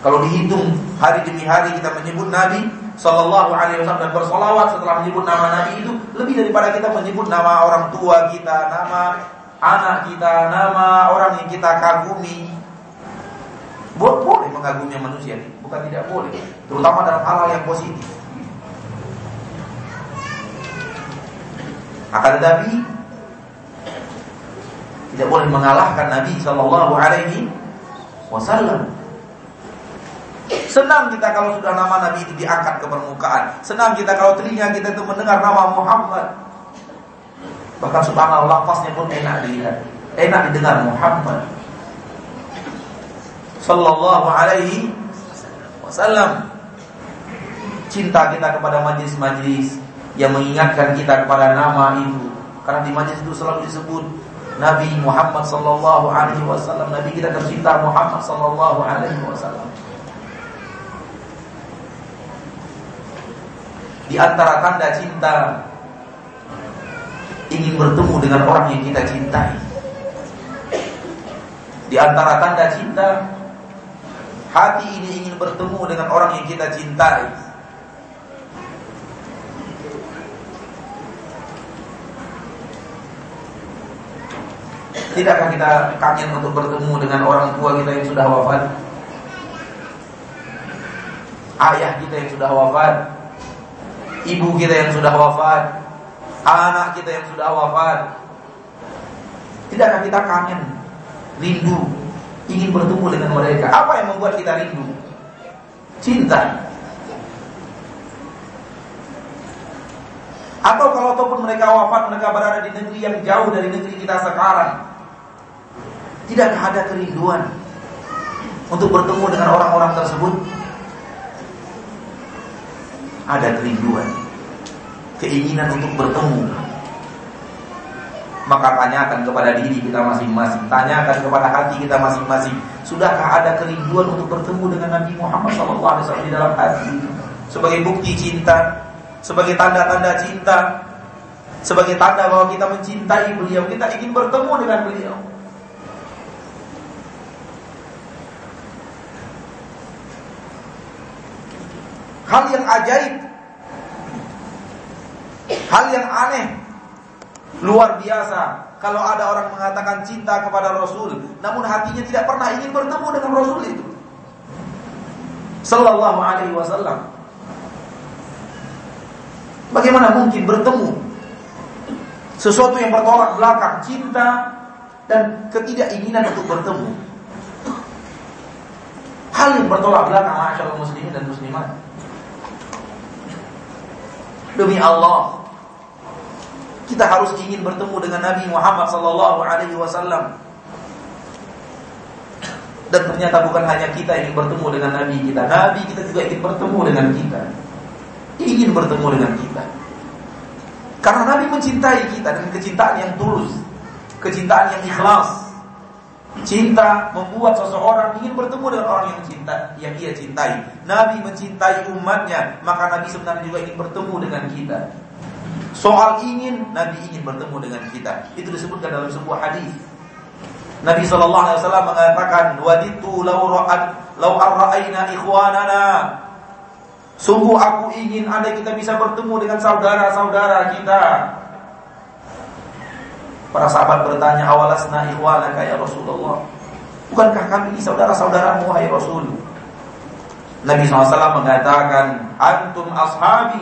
Kalau dihitung hari demi hari kita menyebut Nabi Sallallahu Alaihi Wasallam dan bersolawat setelah menyebut nama Nabi itu lebih daripada kita menyebut nama orang tua kita, nama anak kita, nama orang yang kita kagumi. Boleh, boleh mengagumi manusia ini, bukan tidak boleh, terutama dalam hal-hal yang positif. Akan tetapi tidak boleh mengalahkan Nabi Sallallahu Alaihi Wasallam. Senang kita kalau sudah nama Nabi itu diangkat ke permukaan. Senang kita kalau telinga kita itu mendengar nama Muhammad. Bahkan subhanallah lafaznya pun enak dilihat. Enak didengar Muhammad. Sallallahu alaihi wasallam. Cinta kita kepada majlis-majlis yang mengingatkan kita kepada nama itu. Karena di majlis itu selalu disebut Nabi Muhammad sallallahu alaihi wasallam. Nabi kita tercinta Muhammad sallallahu alaihi wasallam. Di antara tanda cinta ingin bertemu dengan orang yang kita cintai. Di antara tanda cinta hati ini ingin bertemu dengan orang yang kita cintai. Tidakkah kita kangen untuk bertemu dengan orang tua kita yang sudah wafat? Ayah kita yang sudah wafat? Ibu kita yang sudah wafat, anak kita yang sudah wafat. Tidakkah kita kangen, rindu, ingin bertemu dengan mereka? Apa yang membuat kita rindu? Cinta. Atau kalau ataupun mereka wafat, mereka berada di negeri yang jauh dari negeri kita sekarang. Tidakkah ada kerinduan untuk bertemu dengan orang-orang tersebut? Ada kerinduan, keinginan untuk bertemu. Maka tanyakan kepada diri kita masing-masing, tanyakan kepada hati kita masing-masing, sudahkah ada kerinduan untuk bertemu dengan Nabi Muhammad SAW di dalam hati sebagai bukti cinta, sebagai tanda-tanda cinta, sebagai tanda bahwa kita mencintai beliau, kita ingin bertemu dengan beliau. Hal yang ajaib. Hal yang aneh. Luar biasa. Kalau ada orang mengatakan cinta kepada Rasul Namun hatinya tidak pernah ingin bertemu dengan Rasul itu. Sallallahu alaihi wasallam. Bagaimana mungkin bertemu? Sesuatu yang bertolak belakang Cinta dan ketidakinginan untuk bertemu. Hal yang bertolak belakang Masyaallah muslimin dan muslimat Demi Allah kita harus ingin bertemu dengan Nabi Muhammad sallallahu alaihi wasallam. Dan ternyata bukan hanya kita ingin bertemu dengan Nabi kita, Nabi kita juga ingin bertemu dengan kita. Ingin bertemu dengan kita. Karena Nabi mencintai kita dengan kecintaan yang tulus, kecintaan yang ikhlas. Cinta membuat seseorang ingin bertemu dengan orang yang cinta, yang ia cintai. Nabi mencintai umatnya, maka Nabi sebenarnya juga ingin bertemu dengan kita. Soal ingin, Nabi ingin bertemu dengan kita. Itu disebutkan dalam sebuah hadis. Nabi sallallahu alaihi wasallam mengatakan, "Waditu law ra'at arra'aina ikhwanana." Sungguh aku ingin andai kita bisa bertemu dengan saudara-saudara kita. Para sahabat bertanya, "Awalasna ikhwanaka ya Rasulullah?" Bukankah kami ini saudara-saudaramu wahai Rasul? Nabi SAW mengatakan, "Antum ashabi."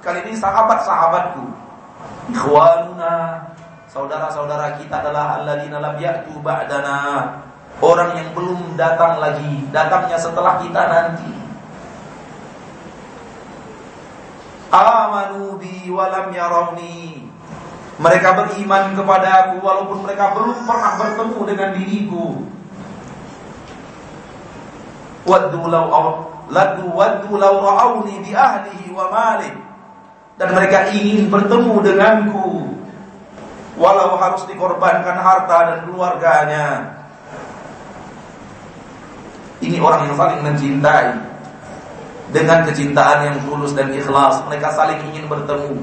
Kali ini sahabat-sahabatku. Ikhwanuna, saudara-saudara kita adalah alladzina lam ya'tu ba'dana. Orang yang belum datang lagi, datangnya setelah kita nanti. Amanu bi walam yarawni. Mereka beriman kepada aku walaupun mereka belum pernah bertemu dengan diriku. Waddu law ra'awni bi ahlihi wa mali. dan mereka ingin bertemu denganku walau harus dikorbankan harta dan keluarganya ini orang yang saling mencintai dengan kecintaan yang tulus dan ikhlas mereka saling ingin bertemu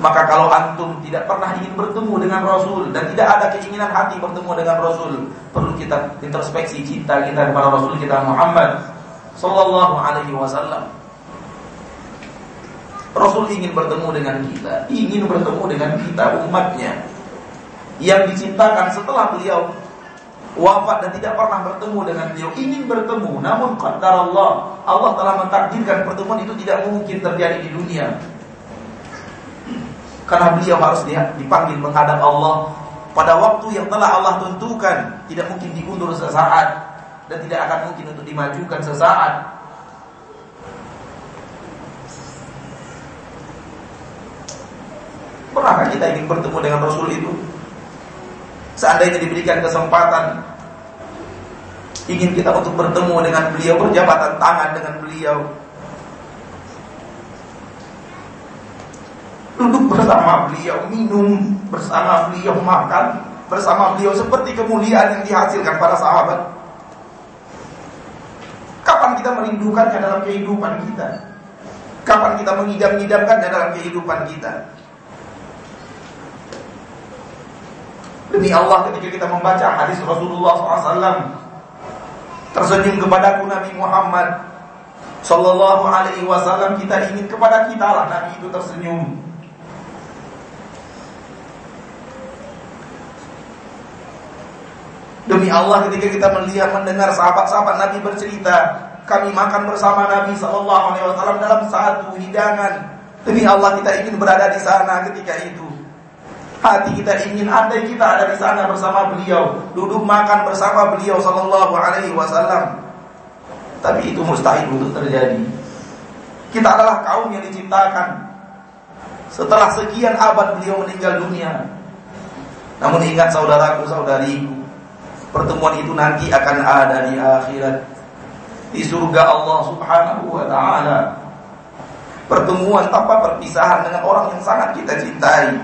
maka kalau antum tidak pernah ingin bertemu dengan Rasul dan tidak ada keinginan hati bertemu dengan Rasul, perlu kita introspeksi cinta kita kepada Rasul kita Muhammad sallallahu alaihi wasallam. Rasul ingin bertemu dengan kita, ingin bertemu dengan kita umatnya yang dicintakan setelah beliau wafat dan tidak pernah bertemu dengan beliau ingin bertemu namun qadar Allah Allah telah mentakdirkan pertemuan itu tidak mungkin terjadi di dunia karena beliau harus dipanggil menghadap Allah pada waktu yang telah Allah tentukan, tidak mungkin diundur sesaat dan tidak akan mungkin untuk dimajukan sesaat. Pernahkah kita ingin bertemu dengan Rasul itu? Seandainya diberikan kesempatan ingin kita untuk bertemu dengan beliau, berjabatan tangan dengan beliau, duduk bersama beliau, minum bersama beliau, makan bersama beliau seperti kemuliaan yang dihasilkan para sahabat. Kapan kita merindukannya dalam kehidupan kita? Kapan kita mengidam-idamkannya dalam kehidupan kita? Demi Allah ketika kita membaca hadis Rasulullah SAW Tersenyum kepadaku Nabi Muhammad Sallallahu alaihi wasallam Kita ingin kepada kita lah Nabi itu tersenyum Demi Allah ketika kita melihat mendengar sahabat-sahabat Nabi bercerita, kami makan bersama Nabi Shallallahu Alaihi Wasallam dalam satu hidangan. Demi Allah kita ingin berada di sana ketika itu. Hati kita ingin andai kita ada di sana bersama beliau, duduk makan bersama beliau Shallallahu Alaihi Wasallam. Tapi itu mustahil untuk terjadi. Kita adalah kaum yang diciptakan. Setelah sekian abad beliau meninggal dunia. Namun ingat saudaraku, saudariku, Pertemuan itu nanti akan ada di akhirat. Di surga Allah subhanahu wa ta'ala. Pertemuan tanpa perpisahan dengan orang yang sangat kita cintai.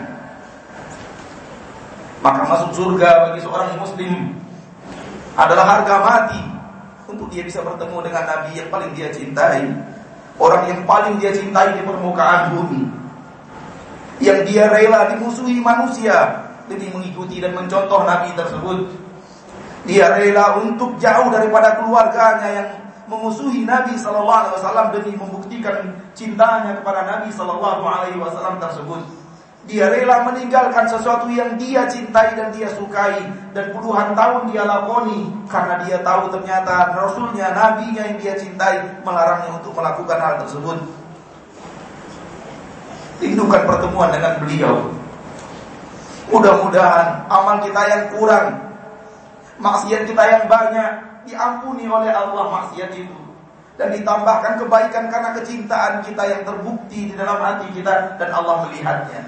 Maka masuk surga bagi seorang muslim Adalah harga mati Untuk dia bisa bertemu dengan Nabi yang paling dia cintai. Orang yang paling dia cintai di permukaan bumi. Yang dia rela dimusuhi manusia Demi mengikuti dan mencontoh Nabi tersebut dia rela untuk jauh daripada keluarganya yang memusuhi Nabi Sallallahu Alaihi Wasallam demi membuktikan cintanya kepada Nabi Sallallahu Alaihi Wasallam tersebut. Dia rela meninggalkan sesuatu yang dia cintai dan dia sukai dan puluhan tahun dia lakoni karena dia tahu ternyata Rasulnya, Nabinya yang dia cintai melarangnya untuk melakukan hal tersebut. Rindukan pertemuan dengan beliau. Mudah-mudahan amal kita yang kurang maksiat kita yang banyak diampuni oleh Allah maksiat itu dan ditambahkan kebaikan karena kecintaan kita yang terbukti di dalam hati kita dan Allah melihatnya.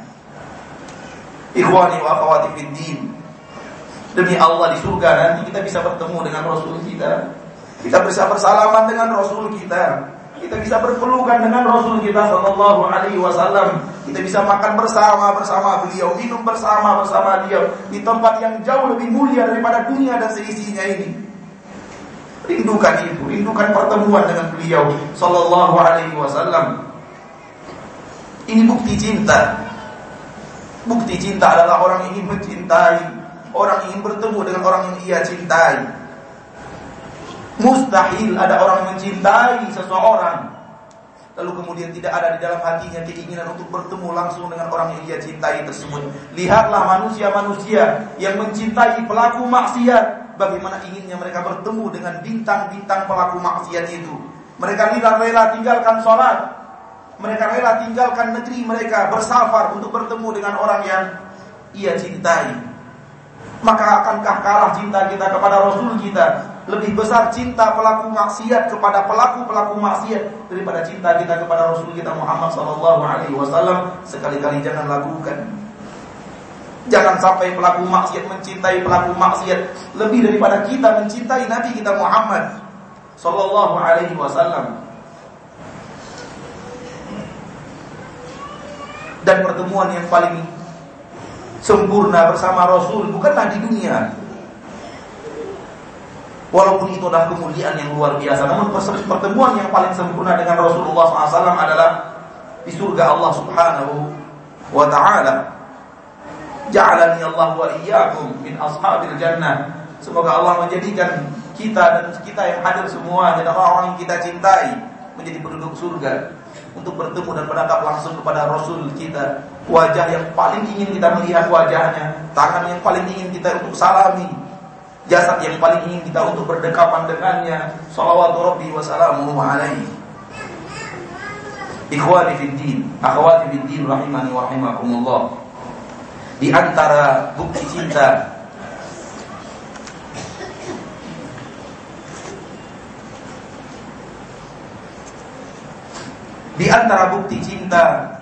Ikhwani wa akhwati fiddin. Demi Allah di surga nanti kita bisa bertemu dengan Rasul kita. Kita bisa bersalaman dengan Rasul kita. Kita bisa berpelukan dengan Rasul kita sallallahu alaihi wasallam. Kita bisa makan bersama bersama beliau, minum bersama bersama dia di tempat yang jauh lebih mulia daripada dunia dan seisinya ini. Rindukan itu, rindukan pertemuan dengan beliau sallallahu alaihi wasallam. Ini bukti cinta. Bukti cinta adalah orang ingin mencintai, orang ingin bertemu dengan orang yang ia cintai. Mustahil ada orang mencintai seseorang Lalu kemudian tidak ada di dalam hatinya keinginan untuk bertemu langsung dengan orang yang dia cintai tersebut. Lihatlah manusia-manusia yang mencintai pelaku maksiat. Bagaimana inginnya mereka bertemu dengan bintang-bintang pelaku maksiat itu. Mereka rela tinggalkan sholat. Mereka rela tinggalkan negeri mereka Bersafar untuk bertemu dengan orang yang ia cintai. Maka akankah kalah cinta kita kepada Rasul kita lebih besar cinta pelaku maksiat kepada pelaku-pelaku maksiat daripada cinta kita kepada Rasul kita Muhammad sallallahu alaihi wasallam. Sekali-kali jangan lakukan. Jangan sampai pelaku maksiat mencintai pelaku maksiat. Lebih daripada kita mencintai Nabi kita Muhammad sallallahu alaihi wasallam. Dan pertemuan yang paling sempurna bersama Rasul bukanlah di dunia. Walaupun itu adalah kemuliaan yang luar biasa, namun pertemuan yang paling sempurna dengan Rasulullah SAW adalah di surga Allah Subhanahu wa taala. Ja'alani Allah wa iyyakum min ashabil jannah. Semoga Allah menjadikan kita dan kita yang hadir semua dan orang-orang yang kita cintai menjadi penduduk surga untuk bertemu dan menatap langsung kepada Rasul kita wajah yang paling ingin kita melihat wajahnya tangan yang paling ingin kita untuk salami jasad yang paling ingin kita untuk berdekapan dengannya. Salawatu rabbi wa salamuhu alaihi. Ikhwani fid din akhwati fid din rahimani wa rahimakumullah. Di antara bukti cinta Di antara bukti cinta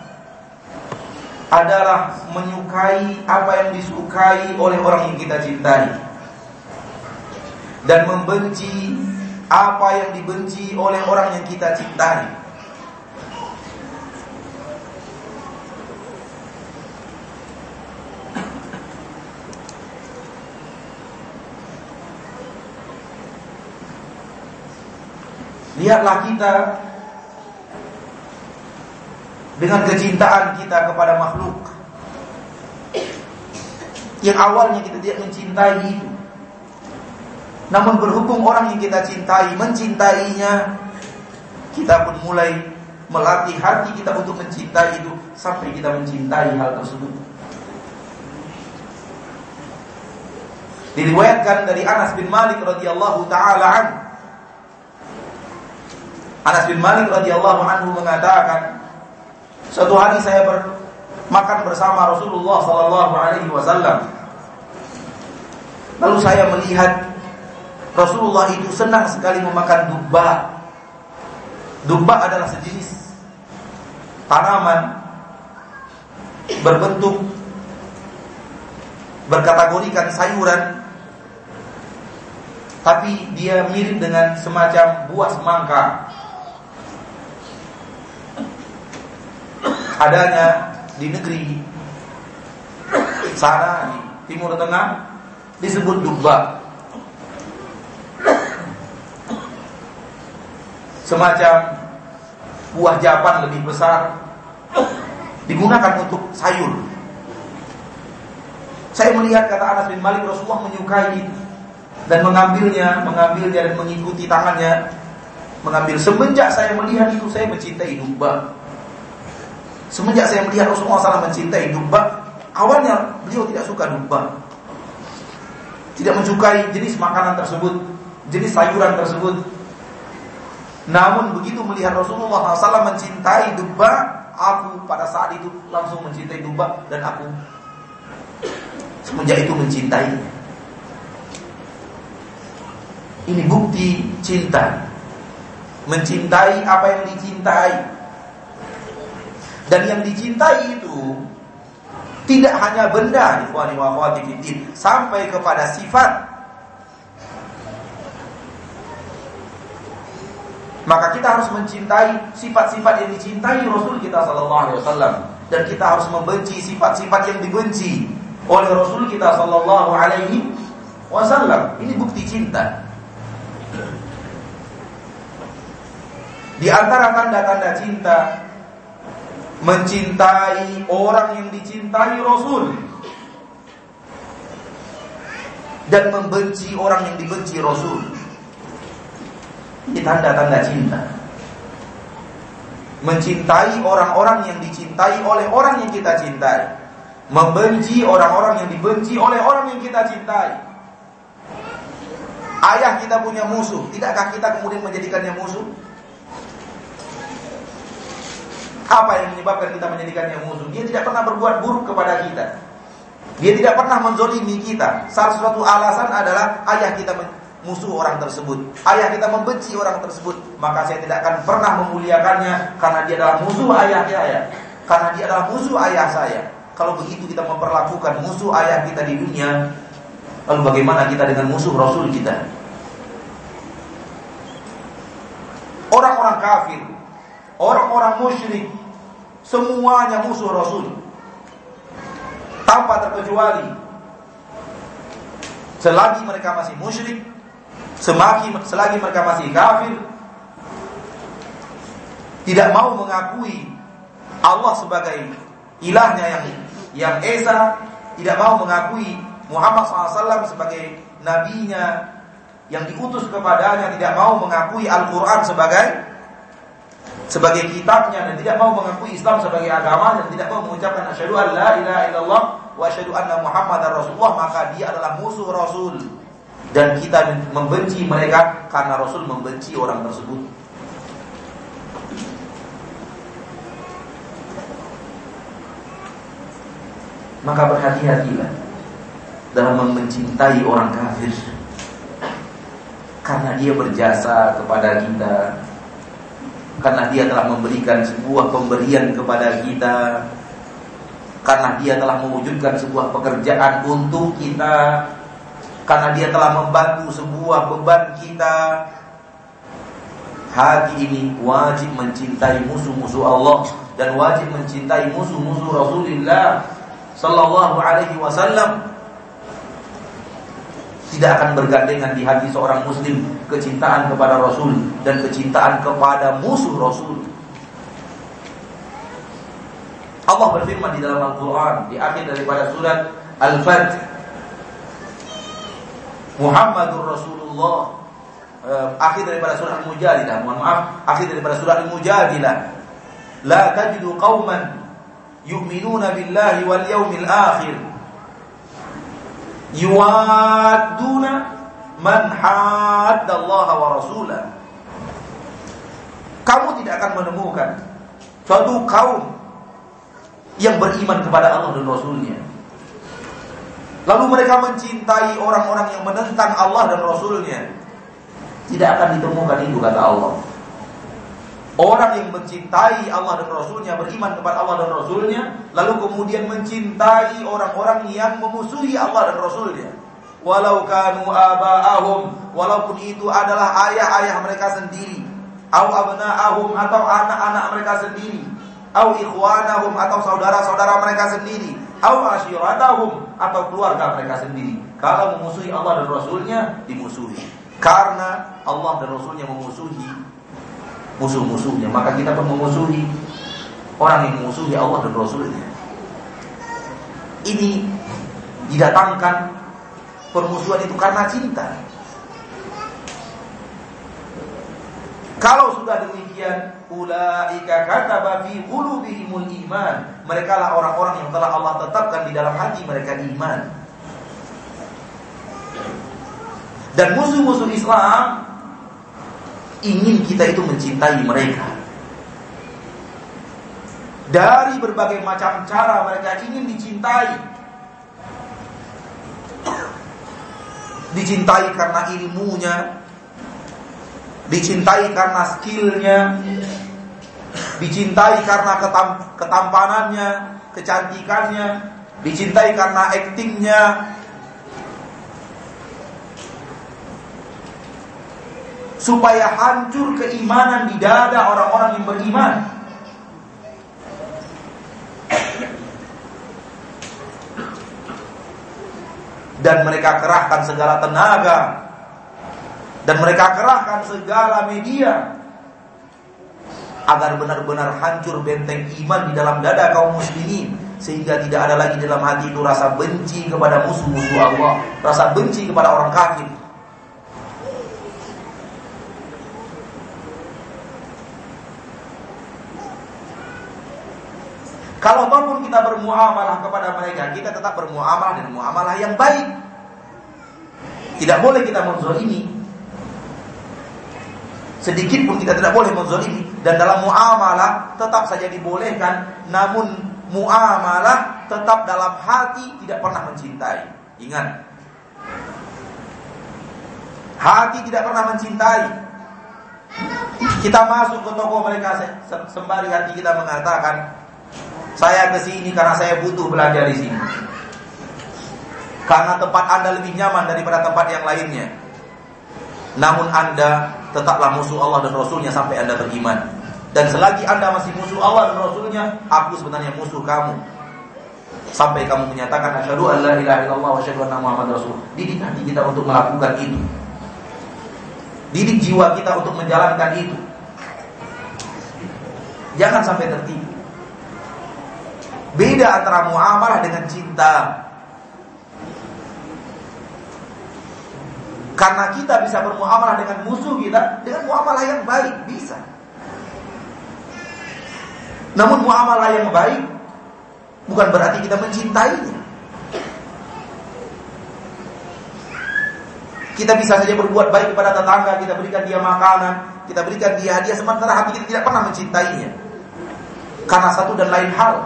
adalah menyukai apa yang disukai oleh orang yang kita cintai dan membenci apa yang dibenci oleh orang yang kita cintai. Lihatlah kita dengan kecintaan kita kepada makhluk yang awalnya kita tidak mencintai. Namun berhubung orang yang kita cintai mencintainya, kita pun mulai melatih hati kita untuk mencintai itu sampai kita mencintai hal tersebut. Diriwayatkan dari Anas bin Malik radhiyallahu taala an. Anas bin Malik radhiyallahu anhu mengatakan, Suatu hari saya ber, makan bersama Rasulullah Sallallahu Alaihi Wasallam. Lalu saya melihat Rasulullah itu senang sekali memakan dubba. Dubba adalah sejenis tanaman berbentuk berkategorikan sayuran tapi dia mirip dengan semacam buah semangka adanya di negeri sana di Timur Tengah disebut dubba. Semacam buah japan lebih besar digunakan untuk sayur. Saya melihat kata Anas bin Malik Rasulullah menyukai dan mengambilnya, mengambilnya dan mengikuti tangannya, mengambil semenjak saya melihat itu saya mencintai dubba. Semenjak saya melihat Rasulullah SAW mencintai domba, awalnya beliau tidak suka domba. Tidak mensukai jenis makanan tersebut, jenis sayuran tersebut. Namun begitu melihat Rasulullah SAW mencintai domba, aku pada saat itu langsung mencintai domba dan aku semenjak itu mencintai. Ini bukti cinta. Mencintai apa yang dicintai dan yang dicintai itu tidak hanya benda, ikhwani wa sampai kepada sifat. Maka kita harus mencintai sifat-sifat yang dicintai Rasul kita sallallahu alaihi wasallam dan kita harus membenci sifat-sifat yang dibenci oleh Rasul kita sallallahu alaihi wasallam. Ini bukti cinta. Di antara tanda-tanda cinta mencintai orang yang dicintai Rasul dan membenci orang yang dibenci Rasul. Ini tanda-tanda cinta. Mencintai orang-orang yang dicintai oleh orang yang kita cintai. Membenci orang-orang yang dibenci oleh orang yang kita cintai. Ayah kita punya musuh, tidakkah kita kemudian menjadikannya musuh? Apa yang menyebabkan kita menjadikannya musuh? Dia tidak pernah berbuat buruk kepada kita. Dia tidak pernah menzolimi kita. Salah satu alasan adalah ayah kita musuh orang tersebut. Ayah kita membenci orang tersebut. Maka saya tidak akan pernah memuliakannya karena dia adalah musuh ayah saya. Karena dia adalah musuh ayah saya. Kalau begitu kita memperlakukan musuh ayah kita di dunia, lalu bagaimana kita dengan musuh Rasul kita? Orang-orang kafir orang-orang musyrik semuanya musuh Rasul. Tanpa terkecuali. Selagi mereka masih musyrik, semakin selagi mereka masih kafir, tidak mau mengakui Allah sebagai ilahnya yang yang esa, tidak mau mengakui Muhammad SAW sebagai nabinya yang diutus kepadanya, tidak mau mengakui Al-Quran sebagai sebagai kitabnya dan tidak mau mengakui Islam sebagai agama dan tidak mau mengucapkan asyhadu an la ilaha illallah wa asyhadu anna muhammadar rasulullah maka dia adalah musuh rasul dan kita membenci mereka karena rasul membenci orang tersebut. Maka berhati-hatilah dalam mencintai orang kafir. Karena dia berjasa kepada kita. Karena dia telah memberikan sebuah pemberian kepada kita. Karena dia telah mewujudkan sebuah pekerjaan untuk kita karena dia telah membantu sebuah beban kita hati ini wajib mencintai musuh-musuh Allah dan wajib mencintai musuh-musuh Rasulullah Sallallahu Alaihi Wasallam tidak akan bergandengan di hati seorang muslim kecintaan kepada Rasul dan kecintaan kepada musuh Rasul. Allah berfirman di dalam Al-Quran di akhir daripada surat Al-Fath Muhammadur Rasulullah. Eh, akhir daripada surat Al-Mujadilah. Mohon maaf akhir daripada surat Al-Mujadilah. La tajidu qauman yu'minuna billahi wal yawmil akhir. Yuwadduna man haddallaha wa rasulah. Kamu tidak akan menemukan suatu kaum yang beriman kepada Allah dan Rasulnya lalu mereka mencintai orang-orang yang menentang Allah dan Rasulnya. Tidak akan ditemukan itu kata Allah. Orang yang mencintai Allah dan Rasulnya Beriman kepada Allah dan Rasulnya Lalu kemudian mencintai orang-orang yang memusuhi Allah dan Rasulnya. Walau kanu aba'ahum Walaupun itu adalah ayah-ayah mereka sendiri. Au abna'ahum atau anak-anak mereka sendiri. Au ikhwanahum atau saudara-saudara mereka sendiri Au asyiratahum atau keluarga mereka sendiri. Kalau memusuhi Allah dan Rasulnya Dimusuhi. Karena Allah dan Rasulnya memusuhi musuh-musuhnya. Maka kita pun memusuhi orang yang memusuhi Allah dan Rasulnya. Ini didatangkan permusuhan itu karena cinta kalau sudah demikian ulaika kataba fi qulubihimul iman mereka lah orang-orang yang telah Allah tetapkan di dalam hati mereka iman dan musuh-musuh Islam ingin kita itu mencintai mereka. Dari berbagai macam cara mereka ingin dicintai. Dicintai karena ilmunya, dicintai karena skillnya, dicintai karena ketam ketampanannya, kecantikannya, dicintai karena aktingnya, supaya hancur keimanan di dada orang-orang yang beriman. Dan mereka kerahkan segala tenaga dan mereka kerahkan segala media agar benar-benar hancur benteng iman di dalam dada kaum muslimin sehingga tidak ada lagi dalam hati itu rasa benci kepada musuh-musuh Allah, rasa benci kepada orang kafir, Kalau pun kita bermuamalah kepada mereka, kita tetap bermuamalah dengan muamalah yang baik. Tidak boleh kita menzolimi. Sedikit pun kita tidak boleh menzolimi. Dan dalam muamalah tetap saja dibolehkan. Namun muamalah tetap dalam hati tidak pernah mencintai. Ingat. Hati tidak pernah mencintai. Kita masuk ke toko mereka sembari hati kita mengatakan saya ke sini karena saya butuh belajar di sini. Karena tempat Anda lebih nyaman daripada tempat yang lainnya. Namun Anda tetaplah musuh Allah dan Rasulnya sampai Anda beriman. Dan selagi anda masih musuh Allah dan Rasulnya, aku sebenarnya musuh kamu. Sampai kamu menyatakan asyhadu an la ilaha illallah wa asyhadu anna muhammad rasul. Didik hati kita untuk melakukan itu. Didik jiwa kita untuk menjalankan itu. Jangan sampai tertipu. Beda antara muamalah dengan cinta. Karena kita bisa bermuamalah dengan musuh kita dengan muamalah yang baik, bisa. Namun muamalah yang baik bukan berarti kita mencintainya. Kita bisa saja berbuat baik kepada tetangga, kita berikan dia makanan, kita berikan dia hadiah sementara hati kita tidak pernah mencintainya. Karena satu dan lain hal.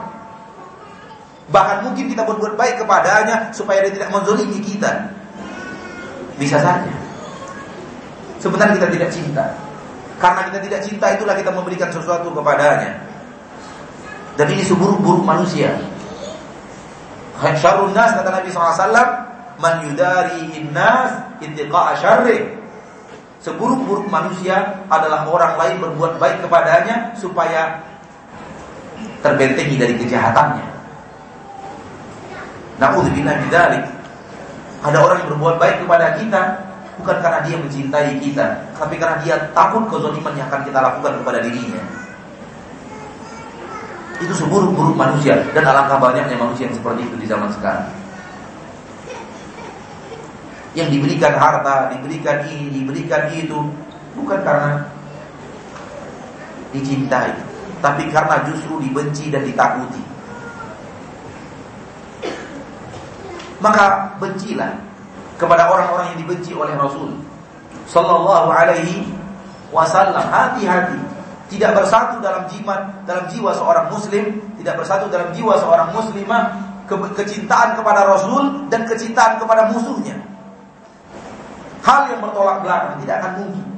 Bahkan mungkin kita berbuat baik kepadanya supaya dia tidak menzolimi kita. Bisa saja. Sebenarnya kita tidak cinta. Karena kita tidak cinta itulah kita memberikan sesuatu kepadanya. Dan ini seburuk-buruk manusia. Syarrun nas kata Nabi SAW Man yudari innas intiqa'a syarri Seburuk-buruk manusia adalah orang lain berbuat baik kepadanya Supaya terbentengi dari kejahatannya Na'udzubillah bidalik Ada orang yang berbuat baik kepada kita Bukan karena dia mencintai kita Tapi karena dia takut kezaliman yang akan kita lakukan kepada dirinya itu seburuk-buruk manusia dan alangkah banyaknya manusia yang seperti itu di zaman sekarang. Yang diberikan harta, diberikan ini, diberikan itu bukan karena dicintai, tapi karena justru dibenci dan ditakuti. Maka bencilah kepada orang-orang yang dibenci oleh Rasul sallallahu alaihi wasallam. Hati-hati tidak bersatu dalam jiwa dalam jiwa seorang muslim, tidak bersatu dalam jiwa seorang muslimah ke, kecintaan kepada Rasul dan kecintaan kepada musuhnya. Hal yang bertolak belakang tidak akan mungkin.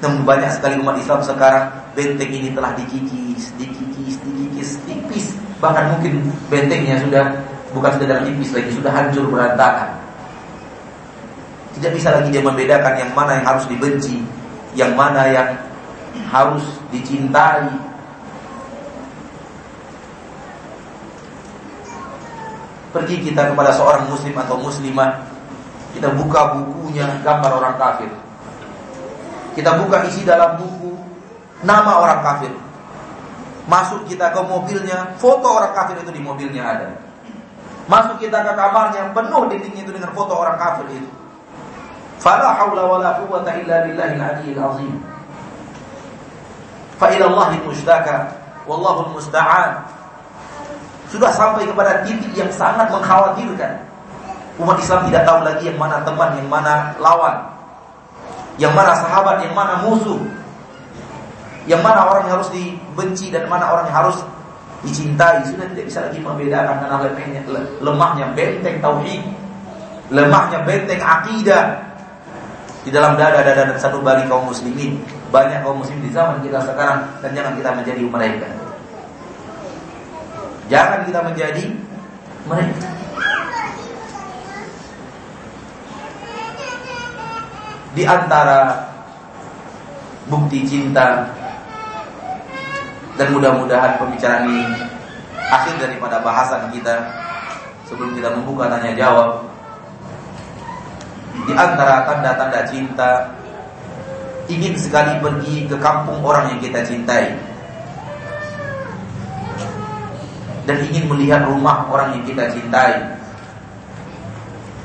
Namun banyak sekali umat Islam sekarang benteng ini telah dikikis, dikikis, dikikis, tipis. Bahkan mungkin bentengnya sudah bukan sekedar tipis lagi, sudah hancur berantakan. Tidak bisa lagi dia membedakan yang mana yang harus dibenci, yang mana yang harus dicintai. Pergi kita kepada seorang muslim atau muslimah, kita buka bukunya gambar orang kafir. Kita buka isi dalam buku nama orang kafir. Masuk kita ke mobilnya, foto orang kafir itu di mobilnya ada. Masuk kita ke kamarnya, penuh dindingnya itu dengan foto orang kafir itu. Fala haula wala quwwata illa billahil aliyyil azim. Fa ila Allahi mushtaka wallahu musta'an. Sudah sampai kepada titik yang sangat mengkhawatirkan. Umat Islam tidak tahu lagi yang mana teman, yang mana lawan. Yang mana sahabat, yang mana musuh. Yang mana orang yang harus dibenci dan mana orang yang harus dicintai. Sudah tidak bisa lagi membedakan karena lemahnya, lemahnya benteng tauhid, lemahnya benteng akidah, di dalam dada-dada dan satu bagi kaum muslimin. Banyak kaum muslim di zaman kita sekarang dan jangan kita menjadi mereka. Jangan kita menjadi mereka. Di antara bukti cinta dan mudah-mudahan pembicaraan ini akhir daripada bahasan kita sebelum kita membuka tanya jawab. Di antara tanda-tanda cinta ingin sekali pergi ke kampung orang yang kita cintai. Dan ingin melihat rumah orang yang kita cintai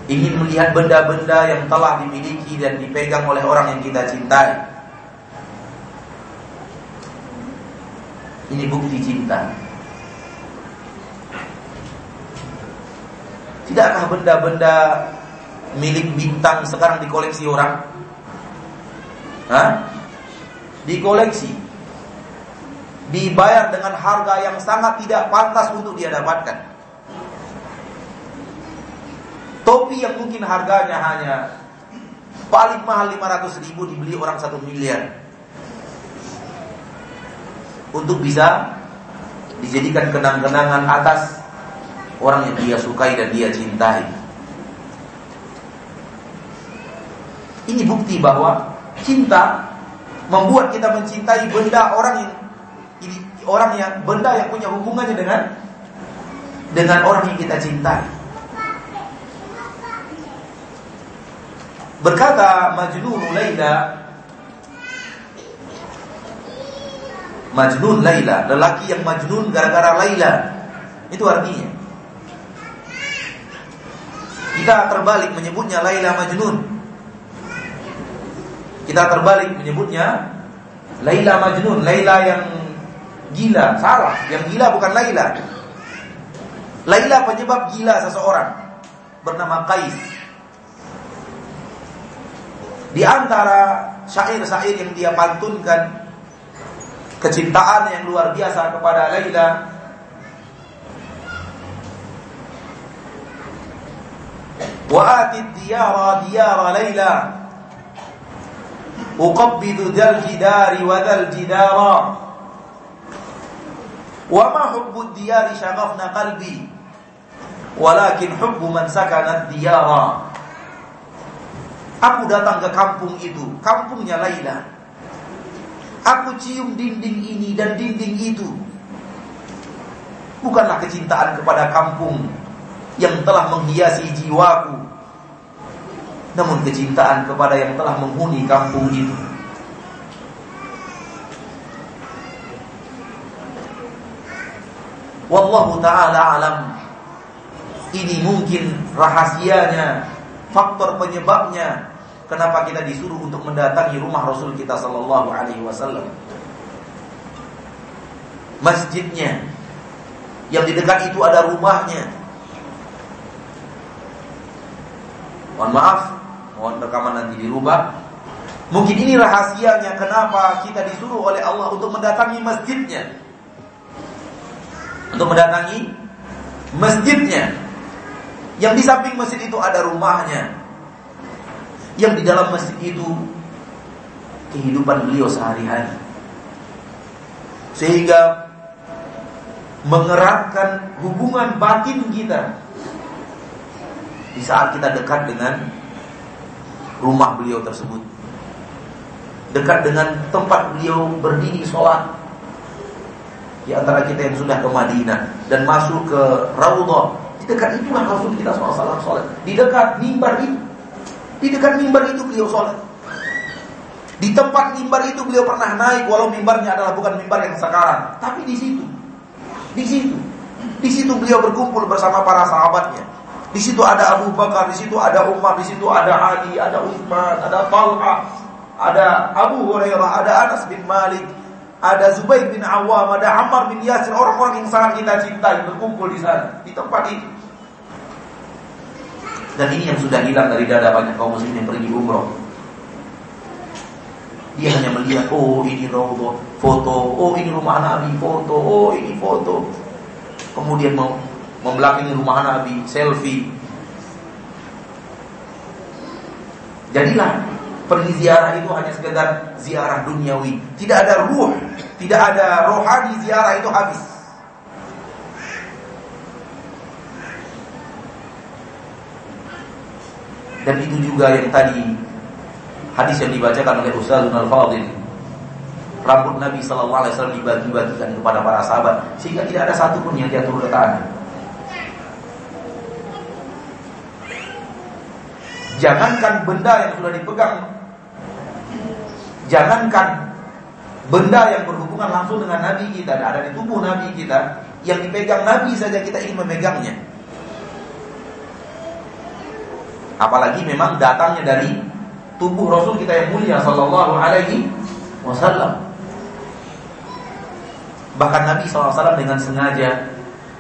ingin melihat benda-benda yang telah dimiliki dan dipegang oleh orang yang kita cintai ini bukti cinta tidakkah benda-benda milik bintang sekarang dikoleksi orang? Hah? Dikoleksi. Dibayar dengan harga yang sangat tidak pantas untuk dia dapatkan. Topi yang mungkin harganya hanya paling mahal 500 ribu dibeli orang satu miliar. Untuk bisa dijadikan kenang-kenangan atas orang yang dia sukai dan dia cintai. Ini bukti bahwa cinta membuat kita mencintai benda orang yang orang yang benda yang punya hubungannya dengan dengan orang yang kita cintai. Berkata Majnun Laila Majnun Laila, lelaki yang majnun gara-gara Laila. Itu artinya. Kita terbalik menyebutnya Laila Majnun. Kita terbalik menyebutnya Laila Majnun, Laila yang gila, salah. Yang gila bukan Laila. Laila penyebab gila seseorang bernama Qais. Di antara syair-syair yang dia pantunkan kecintaan yang luar biasa kepada Laila wa atid diyara diyara Laila uqabbidu dal jidari wa dal jidara wa ma hubbu diyari syaghafna qalbi walakin hubbu man sakana diyara aku datang ke kampung itu kampungnya Laila Aku cium dinding ini dan dinding itu. Bukanlah kecintaan kepada kampung yang telah menghiasi jiwaku. Namun kecintaan kepada yang telah menghuni kampung itu. Wallahu ta'ala alam Ini mungkin rahasianya Faktor penyebabnya Kenapa kita disuruh untuk mendatangi rumah Rasul kita sallallahu alaihi wasallam? Masjidnya yang di dekat itu ada rumahnya. Mohon maaf, mohon rekaman nanti dirubah. Mungkin ini rahasianya kenapa kita disuruh oleh Allah untuk mendatangi masjidnya. Untuk mendatangi masjidnya. Yang di samping masjid itu ada rumahnya yang di dalam masjid itu kehidupan beliau sehari-hari. Sehingga mengeratkan hubungan batin kita di saat kita dekat dengan rumah beliau tersebut. Dekat dengan tempat beliau berdiri sholat. Di antara kita yang sudah ke Madinah dan masuk ke Raudhah, di dekat itulah Rasul kita SAW sholat. Di dekat mimbar itu di dekat mimbar itu beliau sholat. Di tempat mimbar itu beliau pernah naik walau mimbarnya adalah bukan mimbar yang sekarang, tapi di situ. Di situ. Di situ beliau berkumpul bersama para sahabatnya. Di situ ada Abu Bakar, di situ ada Umar, di situ ada Ali, ada Utsman, ada Talha, ada Abu Hurairah, ada Anas bin Malik, ada Zubair bin Awam, ada Ammar bin Yasir, orang-orang yang sangat kita cintai berkumpul di sana, di tempat itu. Dan ini yang sudah hilang dari dada banyak kaum muslim yang pergi umroh. Dia hanya melihat, oh ini robo, foto, oh ini rumah Nabi, foto, oh ini foto. Kemudian mau membelakangi rumah Nabi, selfie. Jadilah pergi ziarah itu hanya sekedar ziarah duniawi. Tidak ada ruh, tidak ada rohani ziarah itu habis. Dan itu juga yang tadi hadis yang dibacakan oleh Ustaz Al-Fadil. Rambut Nabi Sallallahu Alaihi Wasallam dibagi-bagikan kepada para sahabat sehingga tidak ada satupun yang jatuh ke tanah. Jangankan benda yang sudah dipegang, jangankan benda yang berhubungan langsung dengan Nabi kita, ada di tubuh Nabi kita, yang dipegang Nabi saja kita ingin memegangnya. Apalagi memang datangnya dari tubuh Rasul kita yang mulia sallallahu alaihi wasallam. Bahkan Nabi SAW dengan sengaja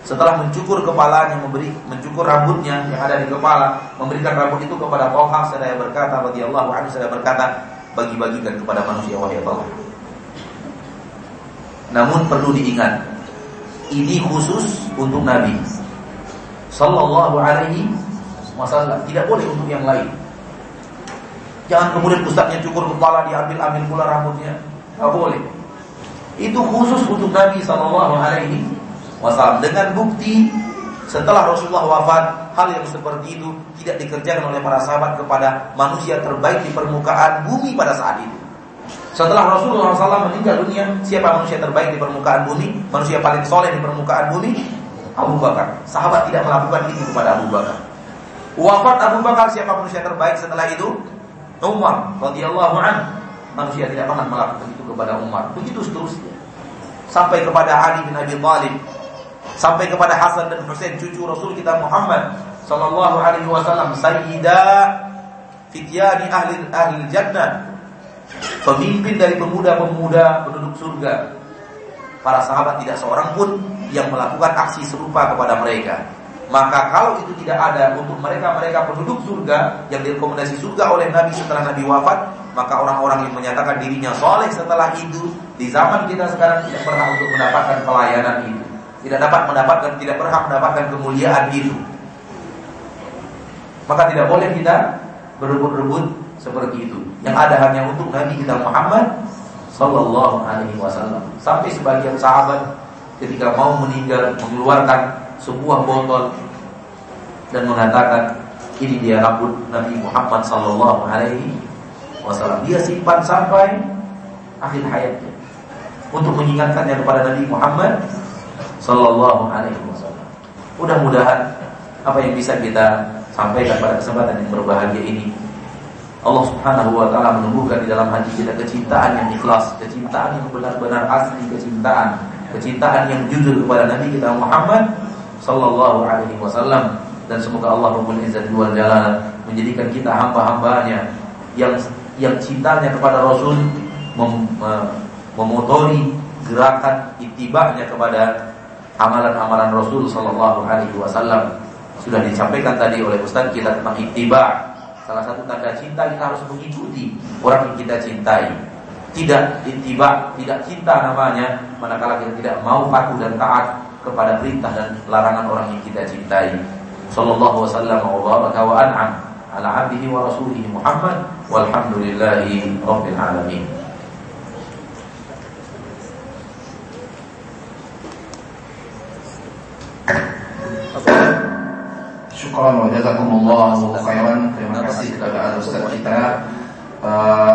setelah mencukur kepalanya, memberi mencukur rambutnya yang ada di kepala, memberikan rambut itu kepada Tolha, saya berkata bagi Allah anhu saya berkata bagi-bagikan kepada manusia wahai Tolha. Namun perlu diingat, ini khusus untuk Nabi sallallahu alaihi masalah tidak boleh untuk yang lain. Jangan kemudian ustaznya cukur kepala diambil ambil pula rambutnya, nggak boleh. Itu khusus untuk Nabi Shallallahu Alaihi Wasallam dengan bukti setelah Rasulullah wafat, hal yang seperti itu tidak dikerjakan oleh para sahabat kepada manusia terbaik di permukaan bumi pada saat itu. Setelah Rasulullah SAW meninggal dunia, siapa manusia terbaik di permukaan bumi? Manusia paling soleh di permukaan bumi? Abu Bakar. Sahabat tidak melakukan itu kepada Abu Bakar. Wafat Abu Bakar, siapa manusia terbaik setelah itu? Umar radhiyallahu anhu. Manusia tidak pernah melakukan itu kepada Umar. Begitu seterusnya. Sampai kepada Ali bin Abi Thalib sampai kepada Hasan dan Husain cucu Rasul kita Muhammad sallallahu alaihi wasallam sayyida fityani ahli ahli jannah pemimpin dari pemuda-pemuda penduduk surga para sahabat tidak seorang pun yang melakukan aksi serupa kepada mereka maka kalau itu tidak ada untuk mereka-mereka penduduk surga yang direkomendasi surga oleh Nabi setelah Nabi wafat, maka orang-orang yang menyatakan dirinya soleh setelah itu di zaman kita sekarang tidak pernah untuk mendapatkan pelayanan itu tidak dapat mendapatkan tidak berhak mendapatkan kemuliaan itu. Maka tidak boleh kita berebut-rebut seperti itu. Yang ada hanya untuk Nabi kita Muhammad sallallahu alaihi wasallam. Sampai sebagian sahabat ketika mau meninggal mengeluarkan sebuah botol dan mengatakan ini dia rambut Nabi Muhammad sallallahu alaihi wasallam. Dia simpan sampai akhir hayatnya untuk mengingatkannya kepada Nabi Muhammad Sallallahu Alaihi Wasallam. Mudah-mudahan apa yang bisa kita sampaikan pada kesempatan yang berbahagia ini Allah Subhanahu wa taala menumbuhkan di dalam hati kita kecintaan yang ikhlas, kecintaan yang benar-benar asli, kecintaan, kecintaan yang jujur kepada Nabi kita Muhammad sallallahu alaihi wasallam dan semoga Allah Rabbul Izzati wal Jalal menjadikan kita hamba-hambanya yang yang cintanya kepada Rasul mem, memotori gerakan itibanya kepada amalan-amalan Rasul Sallallahu Alaihi Wasallam sudah disampaikan tadi oleh Ustaz kita tentang ittiba. Salah satu tanda cinta kita harus mengikuti orang yang kita cintai. Tidak ittiba, tidak cinta namanya manakala kita tidak mau patuh dan taat kepada perintah dan larangan orang yang kita cintai. Sallallahu wasallam wa baraka wa an'am ala abdihi wa rasulihi Muhammad walhamdulillahi rabbil alamin. Syukran wa jazakumullah khairan. Terima kasih kepada Ustaz kita. Uh,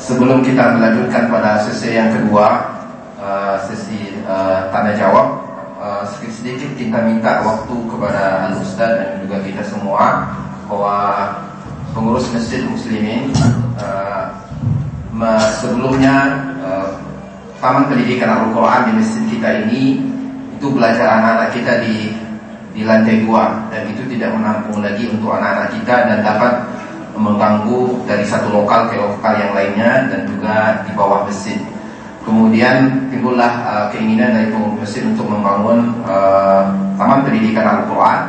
sebelum kita melanjutkan pada sesi yang kedua, uh, sesi uh, tanya jawab, uh, sedikit-sedikit kita minta waktu kepada Ustaz dan juga kita semua bahwa pengurus Masjid Muslimin uh, sebelumnya uh, Taman Pendidikan Al-Quran di masjid kita ini itu belajar anak-anak kita di di lantai dua dan itu tidak menampung lagi untuk anak-anak kita dan dapat mengganggu dari satu lokal ke lokal yang lainnya dan juga di bawah masjid. Kemudian timbullah uh, keinginan dari pengurus masjid untuk membangun uh, taman pendidikan Al-Quran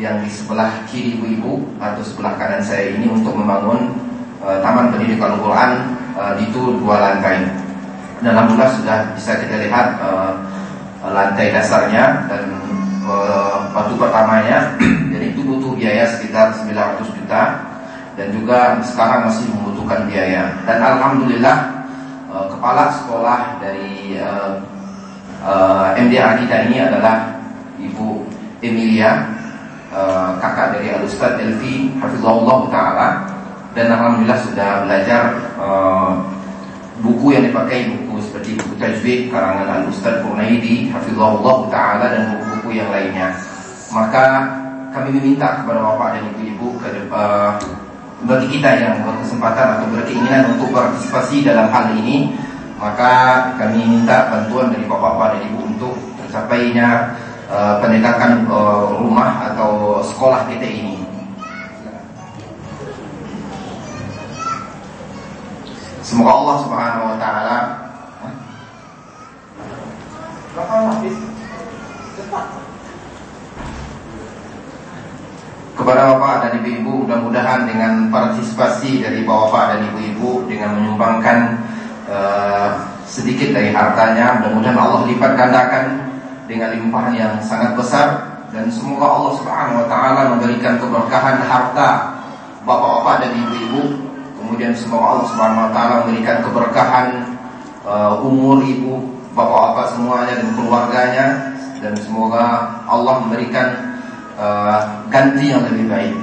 yang di sebelah kiri ibu-ibu atau sebelah kanan saya ini untuk membangun uh, taman pendidikan Al-Quran uh, itu dua lantai. Dan alhamdulillah sudah bisa kita lihat uh, lantai dasarnya dan waktu pertamanya jadi itu butuh biaya sekitar 900 juta dan juga sekarang masih membutuhkan biaya dan alhamdulillah uh, kepala sekolah dari uh, uh, kita ini adalah Ibu Emilia uh, kakak dari Al Ustaz Elvi Hafizullah Taala dan alhamdulillah sudah belajar uh, buku yang dipakai buku seperti buku tajwid karangan Al Ustaz Purnaidi Hafizullah Taala dan buku-buku yang lainnya. Maka kami meminta kepada bapak dan ibu-ibu uh, bagi kita yang berkesempatan atau berkeinginan untuk berpartisipasi dalam hal ini, maka kami minta bantuan dari bapak-bapak dan ibu untuk tercapainya uh, pendidikan uh, rumah atau sekolah kita ini. Semoga Allah Subhanahu wa taala kepada Bapak dan Ibu-ibu mudah-mudahan dengan partisipasi dari Bapak dan Ibu-ibu dengan menyumbangkan uh, sedikit dari hartanya mudah-mudahan Allah lipat gandakan dengan limpahan yang sangat besar. Dan semoga Allah Subhanahu wa taala memberikan keberkahan harta bapak-bapak dan ibu-ibu. Kemudian semoga Allah Subhanahu wa taala memberikan keberkahan uh, umur ibu, bapak-bapak semuanya dan keluarganya. Dan semoga Allah memberikan uh, ganti yang lebih baik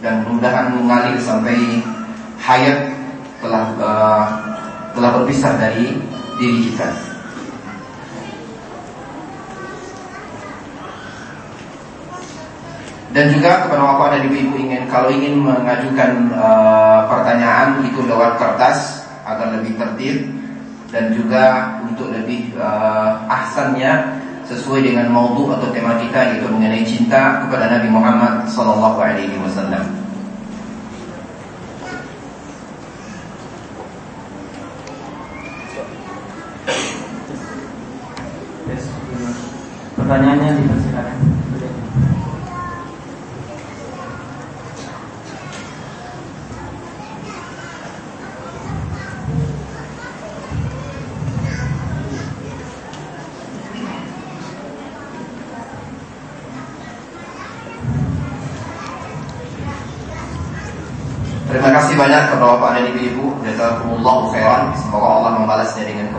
dan mudah-mudahan mengalir sampai hayat telah uh, telah berpisah dari diri kita. Dan juga kepada bapak dan ibu-ibu ingin kalau ingin mengajukan uh, pertanyaan itu lewat kertas agar lebih tertib dan juga untuk lebih uh, ahsannya sesuai dengan maudhu atau tema kita yaitu mengenai cinta kepada Nabi Muhammad sallallahu alaihi wasallam. Pertanyaannya dipersilakan. Terima kasih banyak kepada Bapak dan Ibu-ibu Jazakumullah khairan Semoga Allah membalasnya dengan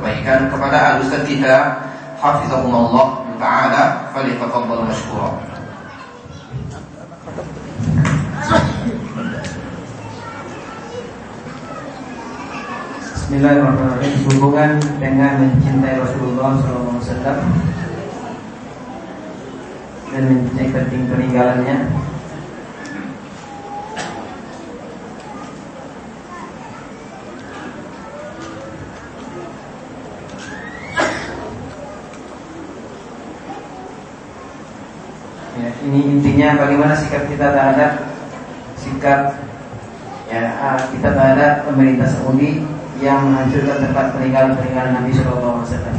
al-Ustaz kita Hafizahumullah Ta'ala Falifakabal masyurah Bismillahirrahmanirrahim. Hubungan dengan mencintai Rasulullah SAW Dan mencintai peninggalannya ini intinya bagaimana sikap kita terhadap sikap ya ah, kita terhadap pemerintah Saudi yang menghancurkan tempat peninggalan-peninggalan Nabi Shallallahu Alaihi Wasallam.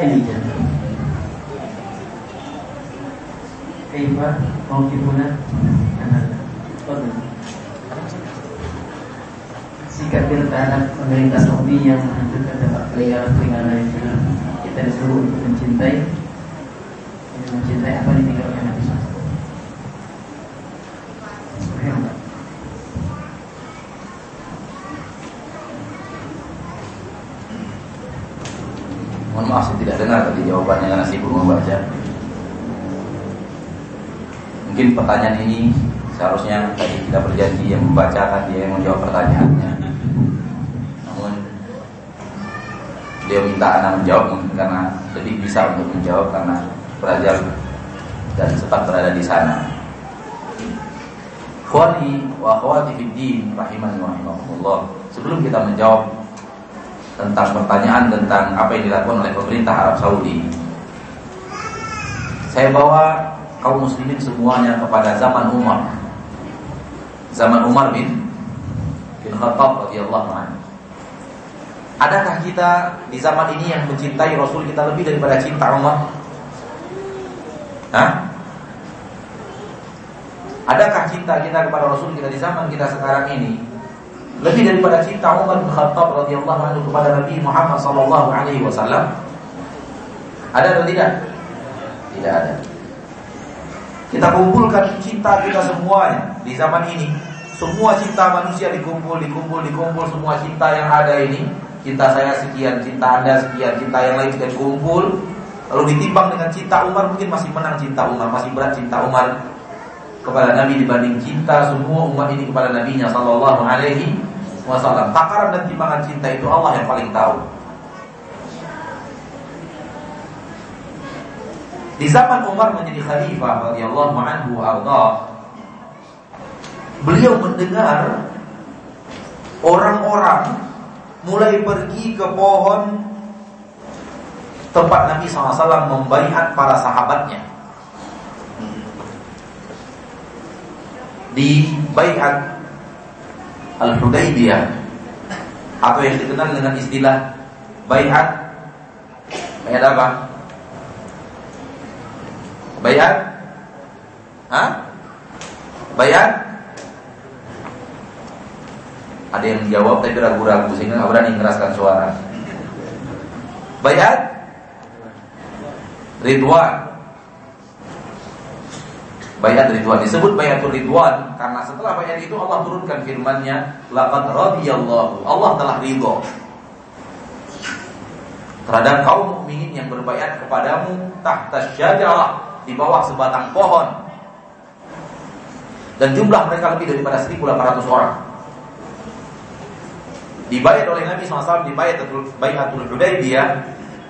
Ini Kaifa mauqifuna sikap kita pemerintah Saudi yang menghancurkan tempat peninggalan-peninggalan yang kita disuruh untuk mencintai dan mencintai apa yang ditinggalkan Nabi SAW. Mohon maaf saya tidak dengar tadi jawabannya karena sibuk membaca. Mungkin pertanyaan ini seharusnya tadi kita berjanji yang membacakan dia yang menjawab pertanyaannya. Namun dia minta anak menjawab karena lebih bisa untuk menjawab karena belajar dan sempat berada di sana. Khwani wa akhwati fid din wa. Sebelum kita menjawab tentang pertanyaan tentang apa yang dilakukan oleh pemerintah Arab Saudi. Saya bawa kaum muslimin semuanya kepada zaman Umar. Zaman Umar bin bin Khattab radhiyallahu anhu. Adakah kita di zaman ini yang mencintai Rasul kita lebih daripada cinta Umar? Hah? Adakah cinta kita kepada Rasul kita di zaman kita sekarang ini lebih daripada cinta Umar bin Khattab radhiyallahu anhu kepada Nabi Muhammad sallallahu alaihi wasallam? Ada atau tidak? Tidak ada. Kita kumpulkan cinta kita semuanya di zaman ini. Semua cinta manusia dikumpul, dikumpul, dikumpul semua cinta yang ada ini. Cinta saya sekian, cinta Anda sekian, cinta yang lain juga dikumpul. Lalu ditimbang dengan cinta Umar mungkin masih menang cinta Umar, masih berat cinta Umar kepada Nabi dibanding cinta semua umat ini kepada Nabi-Nya sallallahu alaihi wasallam. Takaran dan timbangan cinta itu Allah yang paling tahu. Di zaman Umar menjadi khalifah radhiyallahu anhu arda, beliau mendengar orang-orang mulai pergi ke pohon tempat Nabi SAW membaiat para sahabatnya. Di baiat Al-Hudaybiyah atau yang dikenal dengan istilah baiat baiat apa? Baiat? Hah? Ada yang jawab tapi ragu-ragu sehingga nggak berani mengeraskan suara. Baiat? Ridwan. Bayat Ridwan disebut Bayatul Ridwan karena setelah bayat itu Allah turunkan firman-Nya, laqad radiyallahu. Allah telah ridho terhadap kaum mukminin yang berbayat kepadamu tahta syajarah di bawah sebatang pohon. Dan jumlah mereka lebih daripada 1800 orang. Dibayat oleh Nabi SAW di Bayatul Bayatul Hudaybiyah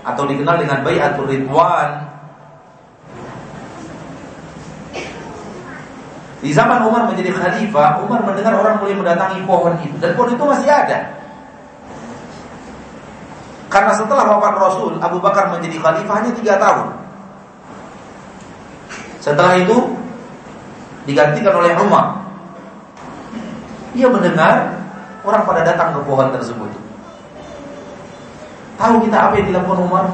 atau dikenal dengan Bayatul Ridwan Di zaman Umar menjadi khalifah, Umar mendengar orang mulai mendatangi pohon itu dan pohon itu masih ada. Karena setelah wafat Rasul, Abu Bakar menjadi khalifah hanya tiga tahun. Setelah itu digantikan oleh Umar. Dia mendengar orang pada datang ke pohon tersebut. Tahu kita apa yang dilakukan Umar?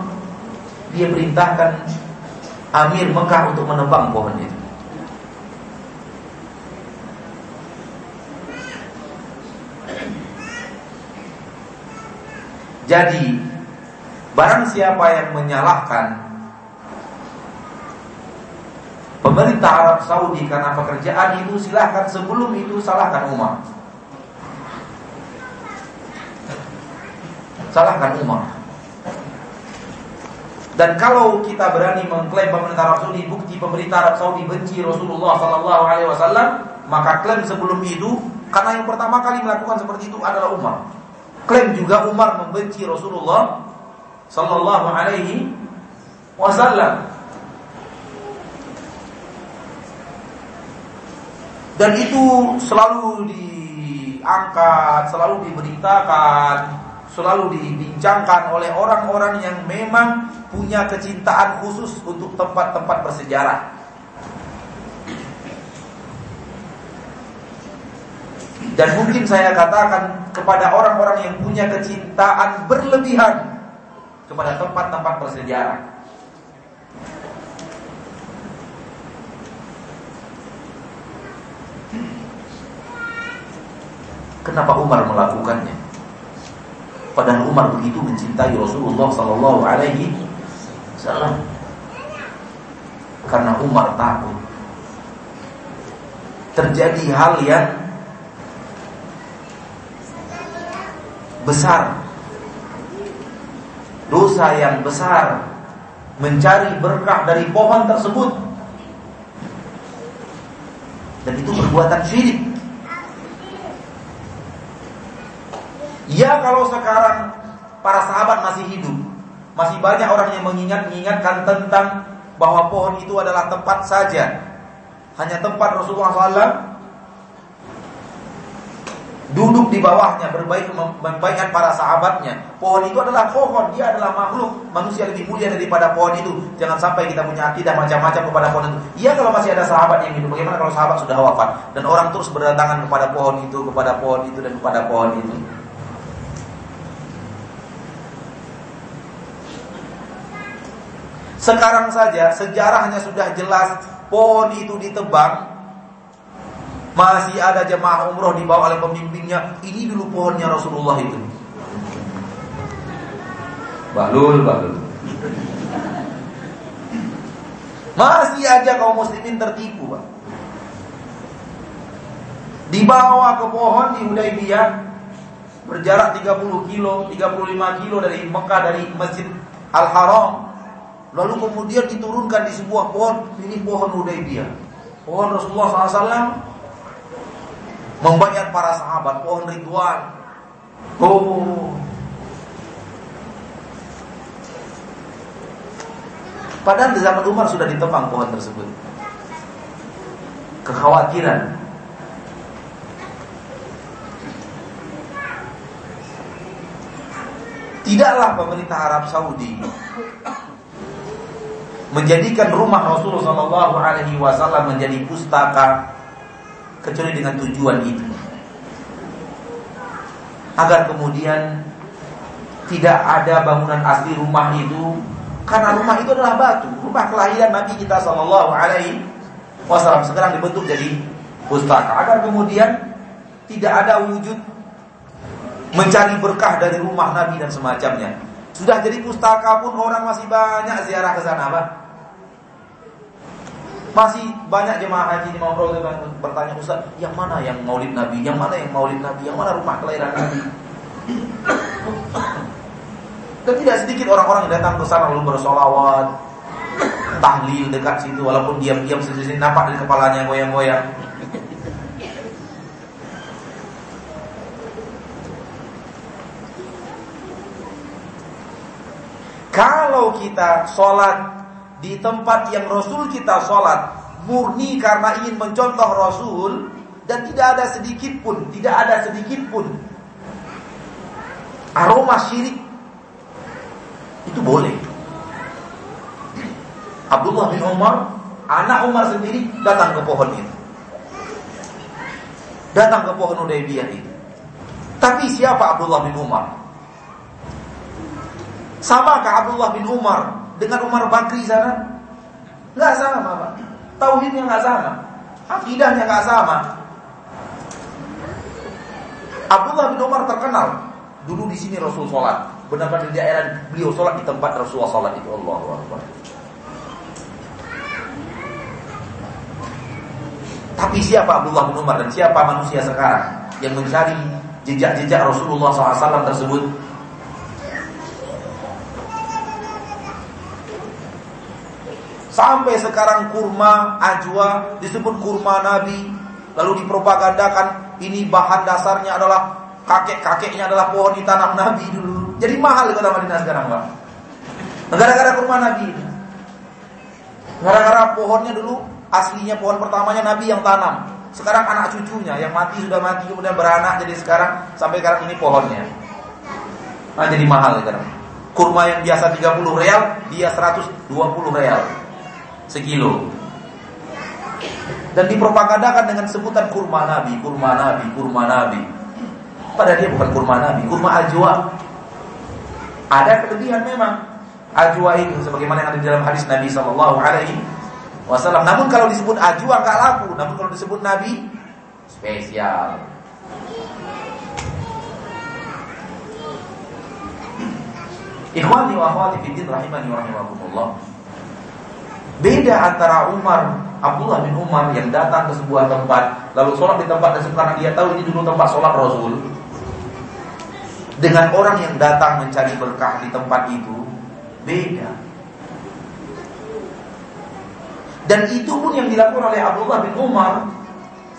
Dia perintahkan Amir Mekah untuk menebang pohon itu. Jadi barang siapa yang menyalahkan pemerintah Arab Saudi karena pekerjaan itu silahkan sebelum itu salahkan Umar. Salahkan Umar. Dan kalau kita berani mengklaim pemerintah Arab Saudi bukti pemerintah Arab Saudi benci Rasulullah Sallallahu Alaihi Wasallam, maka klaim sebelum itu karena yang pertama kali melakukan seperti itu adalah Umar. Klaim juga Umar membenci Rasulullah Sallallahu Alaihi Wasallam. Dan itu selalu diangkat, selalu diberitakan, selalu dibincangkan oleh orang-orang yang memang punya kecintaan khusus untuk tempat-tempat bersejarah. Dan mungkin saya katakan kepada orang-orang yang punya kecintaan berlebihan kepada tempat-tempat bersejarah. Kenapa Umar melakukannya? Padahal Umar begitu mencintai Rasulullah Sallallahu Alaihi Wasallam. Karena Umar takut. Terjadi hal yang besar. Dosa yang besar. Mencari berkah dari pohon tersebut. Dan itu perbuatan syirik ya kalau sekarang para sahabat masih hidup masih banyak orang yang mengingat mengingatkan tentang bahwa pohon itu adalah tempat saja hanya tempat Rasulullah SAW duduk di bawahnya berbaik membaikat para sahabatnya. Pohon itu adalah pohon, dia adalah makhluk manusia lebih mulia daripada pohon itu. Jangan sampai kita punya akidah macam-macam kepada pohon itu. Iya kalau masih ada sahabat yang hidup, bagaimana kalau sahabat sudah wafat dan orang terus berdatangan kepada pohon itu, kepada pohon itu dan kepada pohon itu. Sekarang saja sejarahnya sudah jelas pohon itu ditebang masih ada jemaah umroh dibawa oleh pemimpinnya. Ini dulu pohonnya Rasulullah itu. Balul, balul. Masih aja kaum muslimin tertipu, Pak. Dibawa ke pohon di Hudaybiyah berjarak 30 kilo, 35 kilo dari Mekah dari Masjid Al-Haram. Lalu kemudian diturunkan di sebuah pohon, ini pohon Hudaybiyah. Pohon Rasulullah SAW membayar para sahabat pohon Ridwan. Oh. Padahal di zaman Umar sudah ditebang pohon tersebut. Kekhawatiran Tidaklah pemerintah Arab Saudi menjadikan rumah Rasulullah SAW menjadi pustaka kecuali dengan tujuan itu. Agar kemudian tidak ada bangunan asli rumah itu karena rumah itu adalah batu, rumah kelahiran Nabi kita Shallallahu Alaihi Wasallam sekarang dibentuk jadi pustaka agar kemudian tidak ada wujud mencari berkah dari rumah Nabi dan semacamnya. Sudah jadi pustaka pun orang masih banyak ziarah ke sana, Pak. Masih banyak jemaah haji di Mamrau bertanya Ustaz, yang mana yang maulid Nabi? Yang mana yang maulid Nabi? Yang mana rumah kelahiran Nabi? Dan tidak sedikit orang-orang yang datang ke sana lalu bersolawat, tahlil dekat situ, walaupun diam-diam sendiri nampak di kepalanya goyang-goyang. Kalau kita sholat di tempat yang Rasul kita sholat murni karena ingin mencontoh Rasul dan tidak ada sedikit pun, tidak ada sedikit pun aroma syirik itu boleh. Abdullah bin Umar, anak Umar sendiri datang ke pohon itu. Datang ke pohon Udaybiyah itu. Tapi siapa Abdullah bin Umar? Sama ke Abdullah bin Umar dengan Umar Bakri sana? Enggak sama, Pak. Tauhidnya enggak sama. Akidahnya enggak sama. Abdullah bin Umar terkenal dulu di sini Rasul sholat. Benar-benar di daerah beliau sholat di tempat Rasulullah sholat itu Allah Akbar. Tapi siapa Abdullah bin Umar dan siapa manusia sekarang yang mencari jejak-jejak Rasulullah SAW tersebut? Sampai sekarang kurma, ajwa disebut kurma Nabi. Lalu dipropagandakan ini bahan dasarnya adalah kakek-kakeknya adalah pohon ditanam Nabi dulu. Jadi mahal kota Madinah sekarang, Pak. Gara-gara kurma Nabi. Gara-gara pohonnya dulu aslinya pohon pertamanya Nabi yang tanam. Sekarang anak cucunya yang mati sudah mati kemudian beranak jadi sekarang sampai sekarang ini pohonnya. Nah, jadi mahal sekarang. Kurma yang biasa 30 real, dia 120 real sekilo. Dan dipropagandakan dengan sebutan kurma nabi, kurma nabi, kurma nabi. Padahal dia bukan kurma nabi, kurma ajwa. Ada kelebihan memang ajwa itu sebagaimana yang ada di dalam hadis Nabi Shallallahu Alaihi Wasallam. Namun kalau disebut ajwa nggak laku, namun kalau disebut nabi spesial. Ikhwani wa akhwati fiddin rahimani wa rahimakumullah. Beda antara Umar, Abdullah bin Umar yang datang ke sebuah tempat, lalu sholat di tempat tersebut karena dia tahu ini dulu tempat sholat Rasul. Dengan orang yang datang mencari berkah di tempat itu, beda. Dan itu pun yang dilakukan oleh Abdullah bin Umar,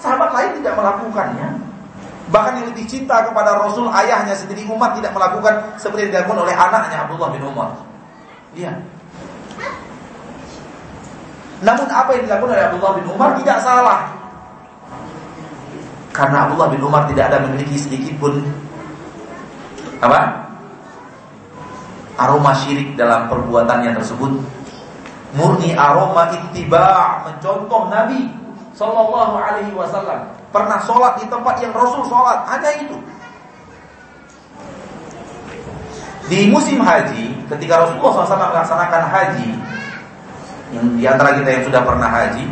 sahabat lain tidak melakukannya. Bahkan yang lebih cinta kepada Rasul ayahnya sendiri Umar tidak melakukan seperti yang dilakukan oleh anaknya Abdullah bin Umar. Lihat. Namun apa yang dilakukan oleh Abdullah bin Umar tidak salah. Karena Abdullah bin Umar tidak ada memiliki sedikit pun apa? Aroma syirik dalam perbuatannya tersebut. Murni aroma ittiba, mencontoh Nabi sallallahu alaihi wasallam. Pernah sholat di tempat yang Rasul sholat, hanya itu. Di musim haji, ketika Rasulullah SAW melaksanakan haji, yang di antara kita yang sudah pernah haji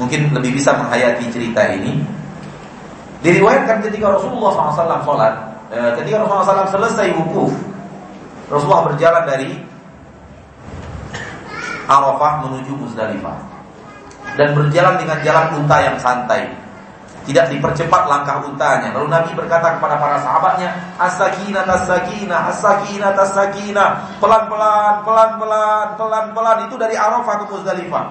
mungkin lebih bisa menghayati cerita ini. Diriwayatkan ketika Rasulullah SAW sholat, eh, ketika Rasulullah SAW selesai wukuf, Rasulullah berjalan dari Arafah menuju Muzdalifah dan berjalan dengan jalan unta yang santai. Tidak dipercepat langkah untanya. Lalu Nabi berkata kepada para sahabatnya, "As-sakinah, as-sakinah, as-sakinah, as-sakinah." Pelan-pelan, pelan-pelan, pelan-pelan itu dari Arafah ke Muzdalifah.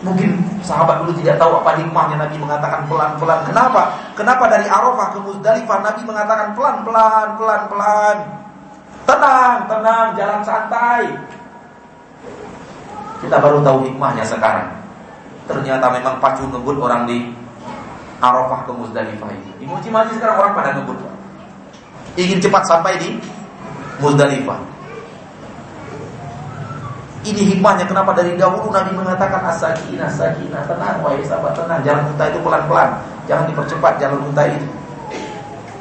Mungkin sahabat dulu tidak tahu apa hikmahnya Nabi mengatakan pelan-pelan. Kenapa? Kenapa dari Arafah ke Muzdalifah Nabi mengatakan pelan-pelan, pelan-pelan. Tenang, tenang, jalan santai. Kita baru tahu hikmahnya sekarang. Ternyata memang pacu ngebut orang di Arafah ke Muzdalifah itu. Di musim haji sekarang orang pada ngebut. Ingin cepat sampai di Muzdalifah. Ini hikmahnya kenapa dari dahulu Nabi mengatakan as-sakinah, sakinah, tenang wahai sahabat, tenang, jalan unta itu pelan-pelan, jangan dipercepat jalan unta itu.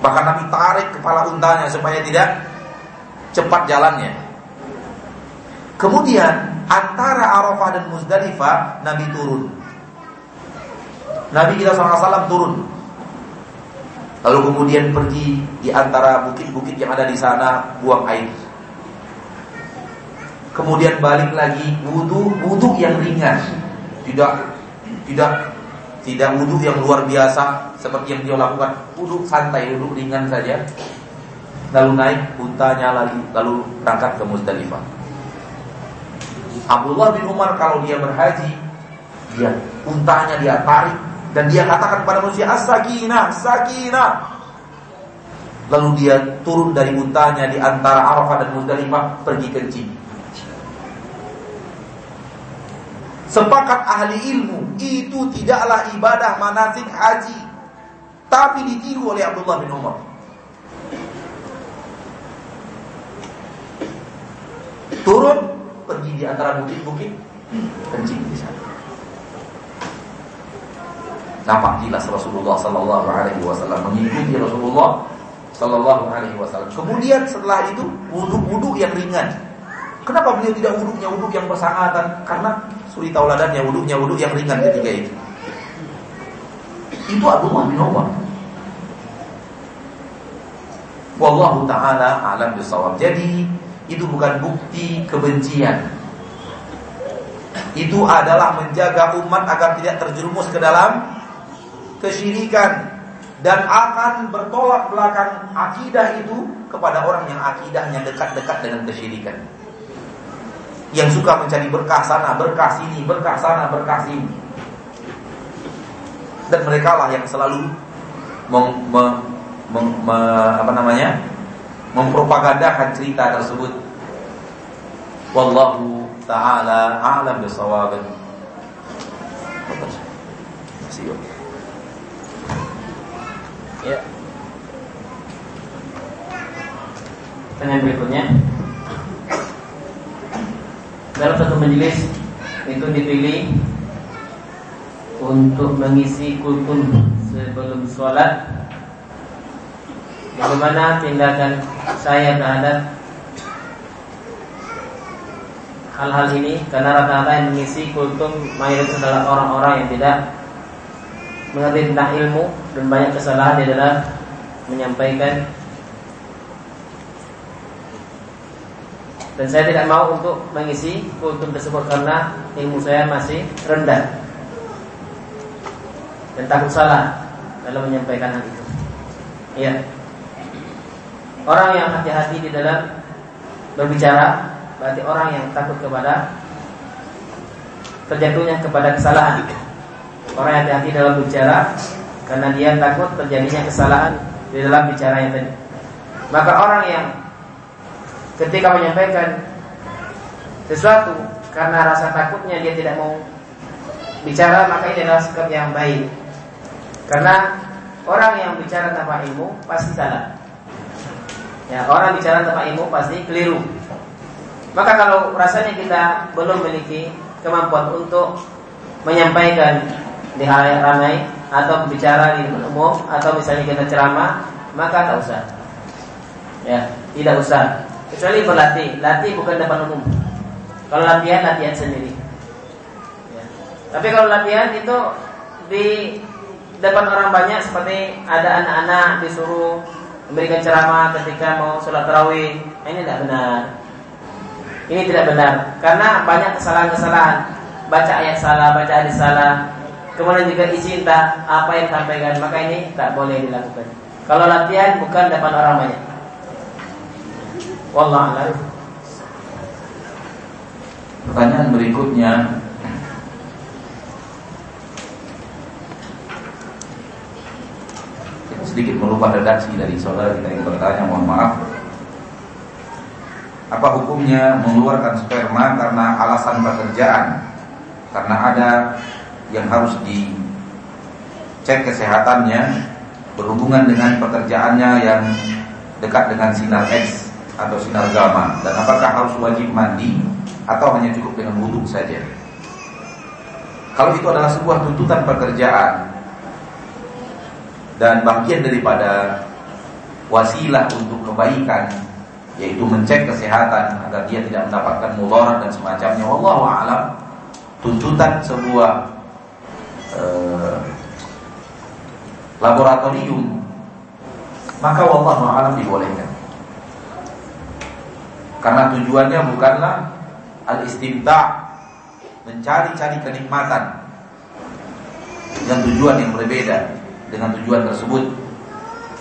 Bahkan Nabi tarik kepala untanya supaya tidak cepat jalannya. Kemudian antara Arafah dan Muzdalifah Nabi turun. Nabi kita SAW turun. Lalu kemudian pergi di antara bukit-bukit yang ada di sana buang air. Kemudian balik lagi wudhu, wudhu yang ringan. tidak tidak tidak wudhu yang luar biasa seperti yang dia lakukan. Wudhu santai, wudhu ringan saja. Lalu naik untanya lagi, lalu berangkat ke Muzdalifah. Abdullah bin Umar kalau dia berhaji, dia untanya dia tarik dan dia katakan kepada manusia as-sakinah, sakinah. Lalu dia turun dari untanya di antara Arafah dan Muzdalifah pergi kencing. Sepakat ahli ilmu itu tidaklah ibadah manasik haji, tapi ditiru oleh Abdullah bin Umar. Turun pergi di antara bukit-bukit kencing di sana. Nampak jelas Rasulullah Sallallahu Alaihi Wasallam mengikuti Rasulullah Sallallahu Alaihi Wasallam. Kemudian setelah itu wudhu-wudhu yang ringan. Kenapa beliau tidak wudhunya wudhu yang bersangatan? Karena suri tauladannya wudhunya wudhu yang ringan ketika itu. Itu Abdullah bin Umar. Wallahu taala alam bisawab. Jadi itu bukan bukti kebencian. Itu adalah menjaga umat agar tidak terjerumus ke dalam kesyirikan dan akan bertolak belakang akidah itu kepada orang yang akidahnya dekat-dekat dengan kesyirikan yang suka mencari berkah sana, berkah sini, berkah sana, berkah sini. Dan mereka lah yang selalu mem, me, mem, me, apa namanya? mempropagandakan cerita tersebut. Wallahu taala a'lam bisawab. Ya. Pertanyaan berikutnya. Dalam satu majelis itu dipilih untuk mengisi kultum sebelum sholat. Bagaimana tindakan saya terhadap hal-hal ini? Karena rata-rata yang mengisi kultum mayoritas adalah orang-orang yang tidak mengerti tentang ilmu dan banyak kesalahan di dalam menyampaikan Dan saya tidak mau untuk mengisi kultum tersebut karena ilmu saya masih rendah dan takut salah dalam menyampaikan hal itu. Iya. Orang yang hati-hati di dalam berbicara berarti orang yang takut kepada terjatuhnya kepada kesalahan. Orang yang hati-hati dalam berbicara karena dia takut terjadinya kesalahan di dalam bicara yang tadi. Maka orang yang ketika menyampaikan sesuatu karena rasa takutnya dia tidak mau bicara maka ini adalah sikap yang baik. Karena orang yang bicara tanpa ilmu pasti salah. Ya orang bicara tanpa ilmu pasti keliru. Maka kalau rasanya kita belum memiliki kemampuan untuk menyampaikan di hal ramai atau bicara di umum atau misalnya kita ceramah maka tak usah ya tidak usah Kecuali berlatih, latih bukan depan umum. Kalau latihan, latihan sendiri. Ya. Tapi kalau latihan itu di depan orang banyak seperti ada anak-anak disuruh memberikan ceramah ketika mau sholat tarawih, ini tidak benar. Ini tidak benar karena banyak kesalahan-kesalahan. Baca ayat salah, baca hadis salah. Kemudian juga izin tak apa yang disampaikan, maka ini tak boleh dilakukan. Kalau latihan bukan depan orang banyak. Wallah Pertanyaan berikutnya. Sedikit merubah redaksi dari saudara kita yang bertanya Mohon maaf. Apa hukumnya mengeluarkan sperma karena alasan pekerjaan? Karena ada yang harus dicek kesehatannya Berhubungan dengan pekerjaannya yang dekat dengan sinar X atau sinar gamma dan apakah harus wajib mandi atau hanya cukup dengan wudhu saja. Kalau itu adalah sebuah tuntutan pekerjaan dan bagian daripada wasilah untuk kebaikan yaitu mencek kesehatan agar dia tidak mendapatkan mudarat dan semacamnya wallahu alam tuntutan sebuah eh, laboratorium. Maka wallahu alam dibolehkan. Karena tujuannya bukanlah al-istimta mencari-cari kenikmatan dengan tujuan yang berbeda dengan tujuan tersebut.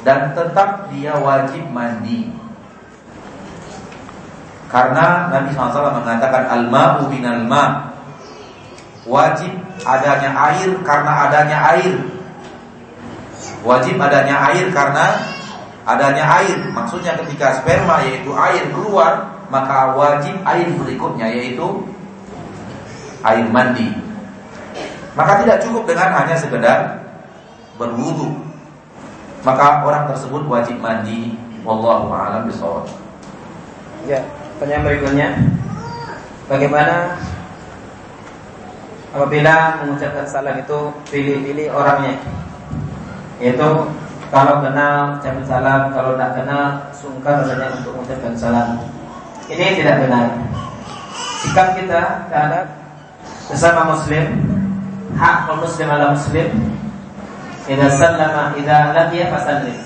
Dan tetap dia wajib mandi. Karena Nabi SAW mengatakan al-ma'u minal ma' wajib adanya air karena adanya air wajib adanya air karena adanya air maksudnya ketika sperma yaitu air keluar maka wajib air berikutnya yaitu air mandi. Maka tidak cukup dengan hanya sekedar berwudu. Maka orang tersebut wajib mandi. Wallahu a'lam bishawab. Ya, pertanyaan berikutnya. Bagaimana apabila mengucapkan salam itu pilih-pilih orangnya? Yaitu kalau kenal ucapkan salam, kalau tidak kenal sungkan rasanya untuk mengucapkan salam. Ini tidak benar. Sikap kita terhadap sesama muslim, hak muslim ala muslim, idza sallama idza laqiya fasallim.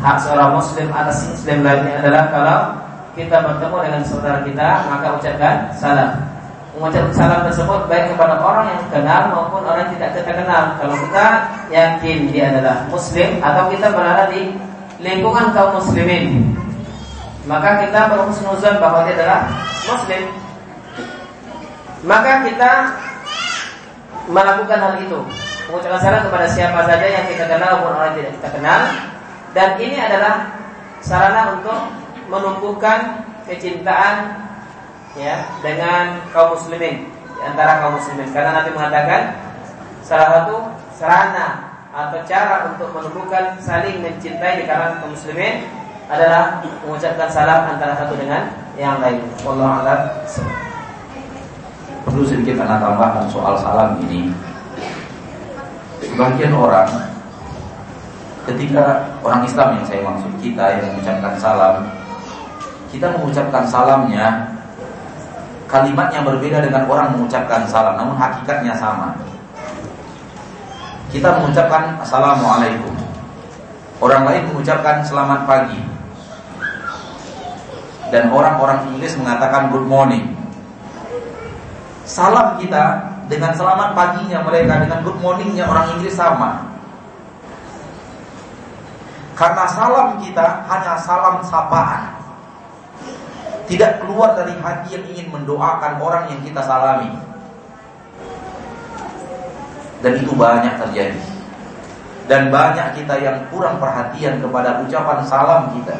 Hak seorang muslim atas muslim lainnya adalah kalau kita bertemu dengan saudara kita, maka ucapkan salam. Mengucapkan salam tersebut baik kepada orang yang kenal maupun orang yang tidak kenal. Kalau kita yakin dia adalah muslim atau kita berada di lingkungan kaum muslimin, maka kita berhusnuzan bahwa dia adalah muslim. Maka kita melakukan hal itu. Mengucapkan salam kepada siapa saja yang kita kenal maupun orang yang tidak kita kenal. Dan ini adalah sarana untuk menumbuhkan kecintaan ya dengan kaum muslimin di antara kaum muslimin karena nanti mengatakan salah satu sarana atau cara untuk menumbuhkan saling mencintai di kalangan kaum muslimin adalah mengucapkan salam antara satu dengan yang lain. Allah alam. Perlu sedikit anak tambahan soal salam ini. Sebagian orang ketika orang Islam yang saya maksud kita yang mengucapkan salam, kita mengucapkan salamnya kalimatnya berbeda dengan orang mengucapkan salam, namun hakikatnya sama. Kita mengucapkan assalamualaikum. Orang lain mengucapkan selamat pagi dan orang-orang Inggris mengatakan good morning. Salam kita dengan selamat paginya mereka dengan good morningnya orang Inggris sama. Karena salam kita hanya salam sapaan. Tidak keluar dari hati yang ingin mendoakan orang yang kita salami. Dan itu banyak terjadi. Dan banyak kita yang kurang perhatian kepada ucapan salam kita.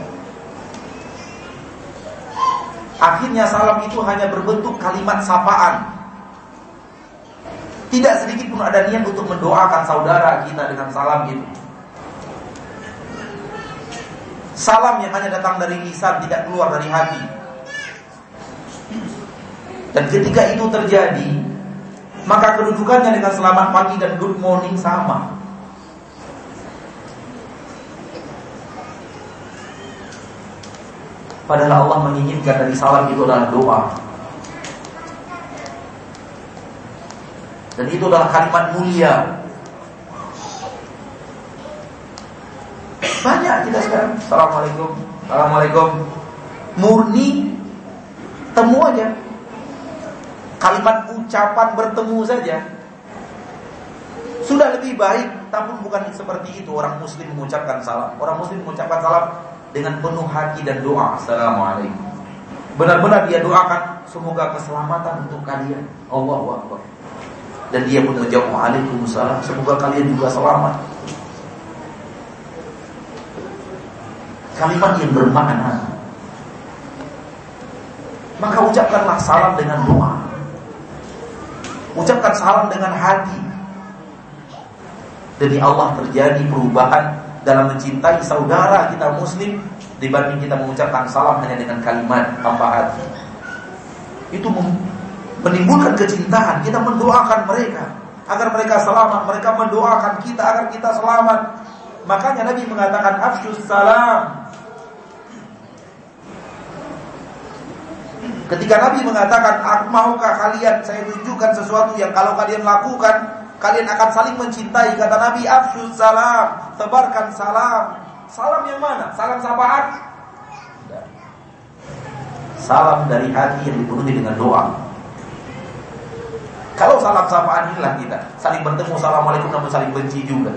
Akhirnya salam itu hanya berbentuk kalimat sapaan. Tidak sedikit pun ada niat untuk mendoakan saudara kita dengan salam itu. Salam yang hanya datang dari lisan tidak keluar dari hati. Dan ketika itu terjadi, maka kedudukannya dengan selamat pagi dan good morning sama. Padahal Allah menginginkan dari salam itu adalah doa. Dan itu adalah kalimat mulia. Banyak kita sekarang. Assalamualaikum. Assalamualaikum. Murni temu aja. Kalimat ucapan bertemu saja. Sudah lebih baik, tapi bukan seperti itu orang muslim mengucapkan salam. Orang muslim mengucapkan salam dengan penuh hati dan doa. Assalamualaikum. Benar-benar dia doakan semoga keselamatan untuk kalian. Allahu Akbar. Dan dia pun menjawab Waalaikumsalam. Semoga kalian juga selamat. Kalimat yang bermakna. Maka ucapkanlah salam dengan doa. Ucapkan salam dengan hati. Demi Allah terjadi perubahan dalam mencintai saudara kita muslim dibanding kita mengucapkan salam hanya dengan kalimat tanpa hati. Itu menimbulkan kecintaan. Kita mendoakan mereka agar mereka selamat. Mereka mendoakan kita agar kita selamat. Makanya Nabi mengatakan afsyus salam. Ketika Nabi mengatakan, maukah kalian saya tunjukkan sesuatu yang kalau kalian lakukan Kalian akan saling mencintai kata Nabi afsyus salam, tebarkan salam. Salam yang mana? Salam sapaan? Salam dari hati yang dipenuhi dengan doa. Kalau salam sapaan inilah kita saling bertemu assalamualaikum namun saling benci juga.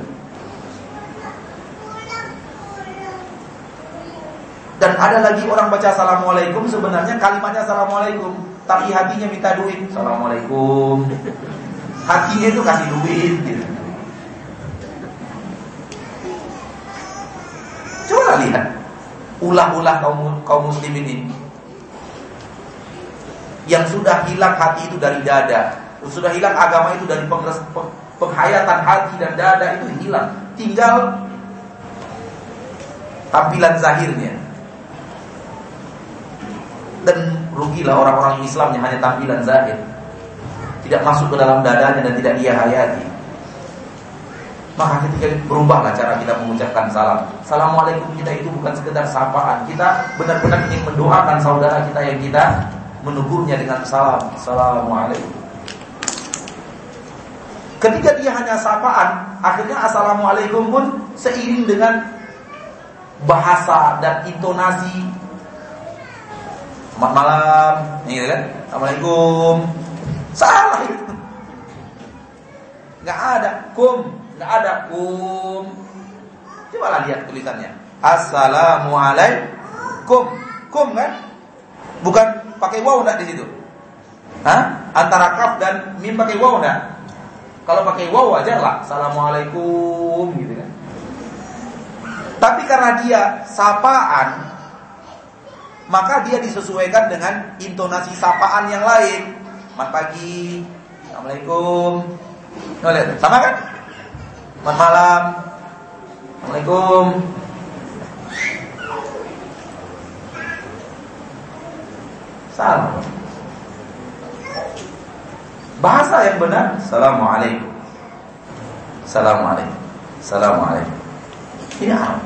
Dan ada lagi orang baca assalamualaikum sebenarnya kalimatnya assalamualaikum tapi hatinya minta duit. Assalamualaikum. Hatinya itu kasih duit gitu. Coba lihat ulah-ulah kaum kaum muslimin ini yang sudah hilang hati itu dari dada, sudah hilang agama itu dari penghayatan hati dan dada itu hilang, tinggal tampilan zahirnya. Dan rugilah orang-orang Islam yang hanya tampilan zahir, tidak masuk ke dalam dadanya dan tidak ia hayati. Maka ketika berubahlah cara kita mengucapkan salam. Assalamualaikum kita itu bukan sekedar sapaan. Kita benar-benar ingin mendoakan saudara kita yang kita menegurnya dengan salam. Assalamualaikum. Ketika dia hanya sapaan Akhirnya Assalamualaikum pun seiring dengan Bahasa dan intonasi Selamat malam Ini kan Assalamualaikum Salah itu Gak ada Kum Nggak ada kum. Coba lihat tulisannya. Assalamualaikum. Kum kan? Bukan pakai waw enggak di situ? Hah? Antara kaf dan mim pakai waw enggak? Kalau pakai waw wajar lah. Assalamualaikum gitu kan. Tapi karena dia sapaan, maka dia disesuaikan dengan intonasi sapaan yang lain. Selamat pagi. Assalamualaikum. Sama kan? Selamat malam. Assalamualaikum. Salam. Bahasa yang benar, Assalamualaikum. Assalamualaikum. Assalamualaikum. Ini Arab.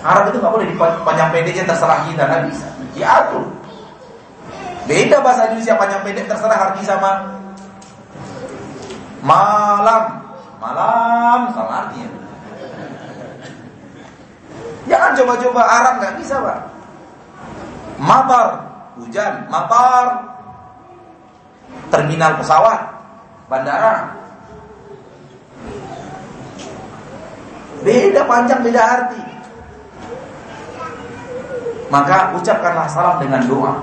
Arab itu nggak boleh dipanjang pendeknya terserah kita, nggak bisa. Diatur. Beda bahasa Indonesia panjang pendek terserah Hargi sama malam malam sama artinya. Jangan coba-coba Arab nggak bisa pak. Matar hujan, matar terminal pesawat, bandara. Beda panjang beda arti. Maka ucapkanlah salam dengan doa.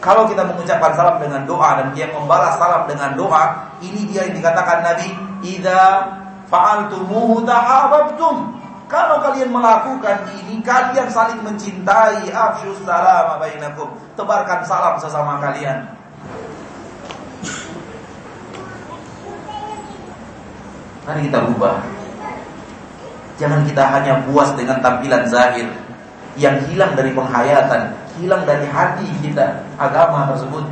Kalau kita mengucapkan salam dengan doa dan dia membalas salam dengan doa, ini dia yang dikatakan Nabi, "Idza fa'altumuhu tahabbtum." Kalau kalian melakukan ini, kalian saling mencintai. Afshus salam bainakum. Tebarkan salam sesama kalian. Mari kita ubah. Jangan kita hanya puas dengan tampilan zahir yang hilang dari penghayatan, hilang dari hati kita agama tersebut.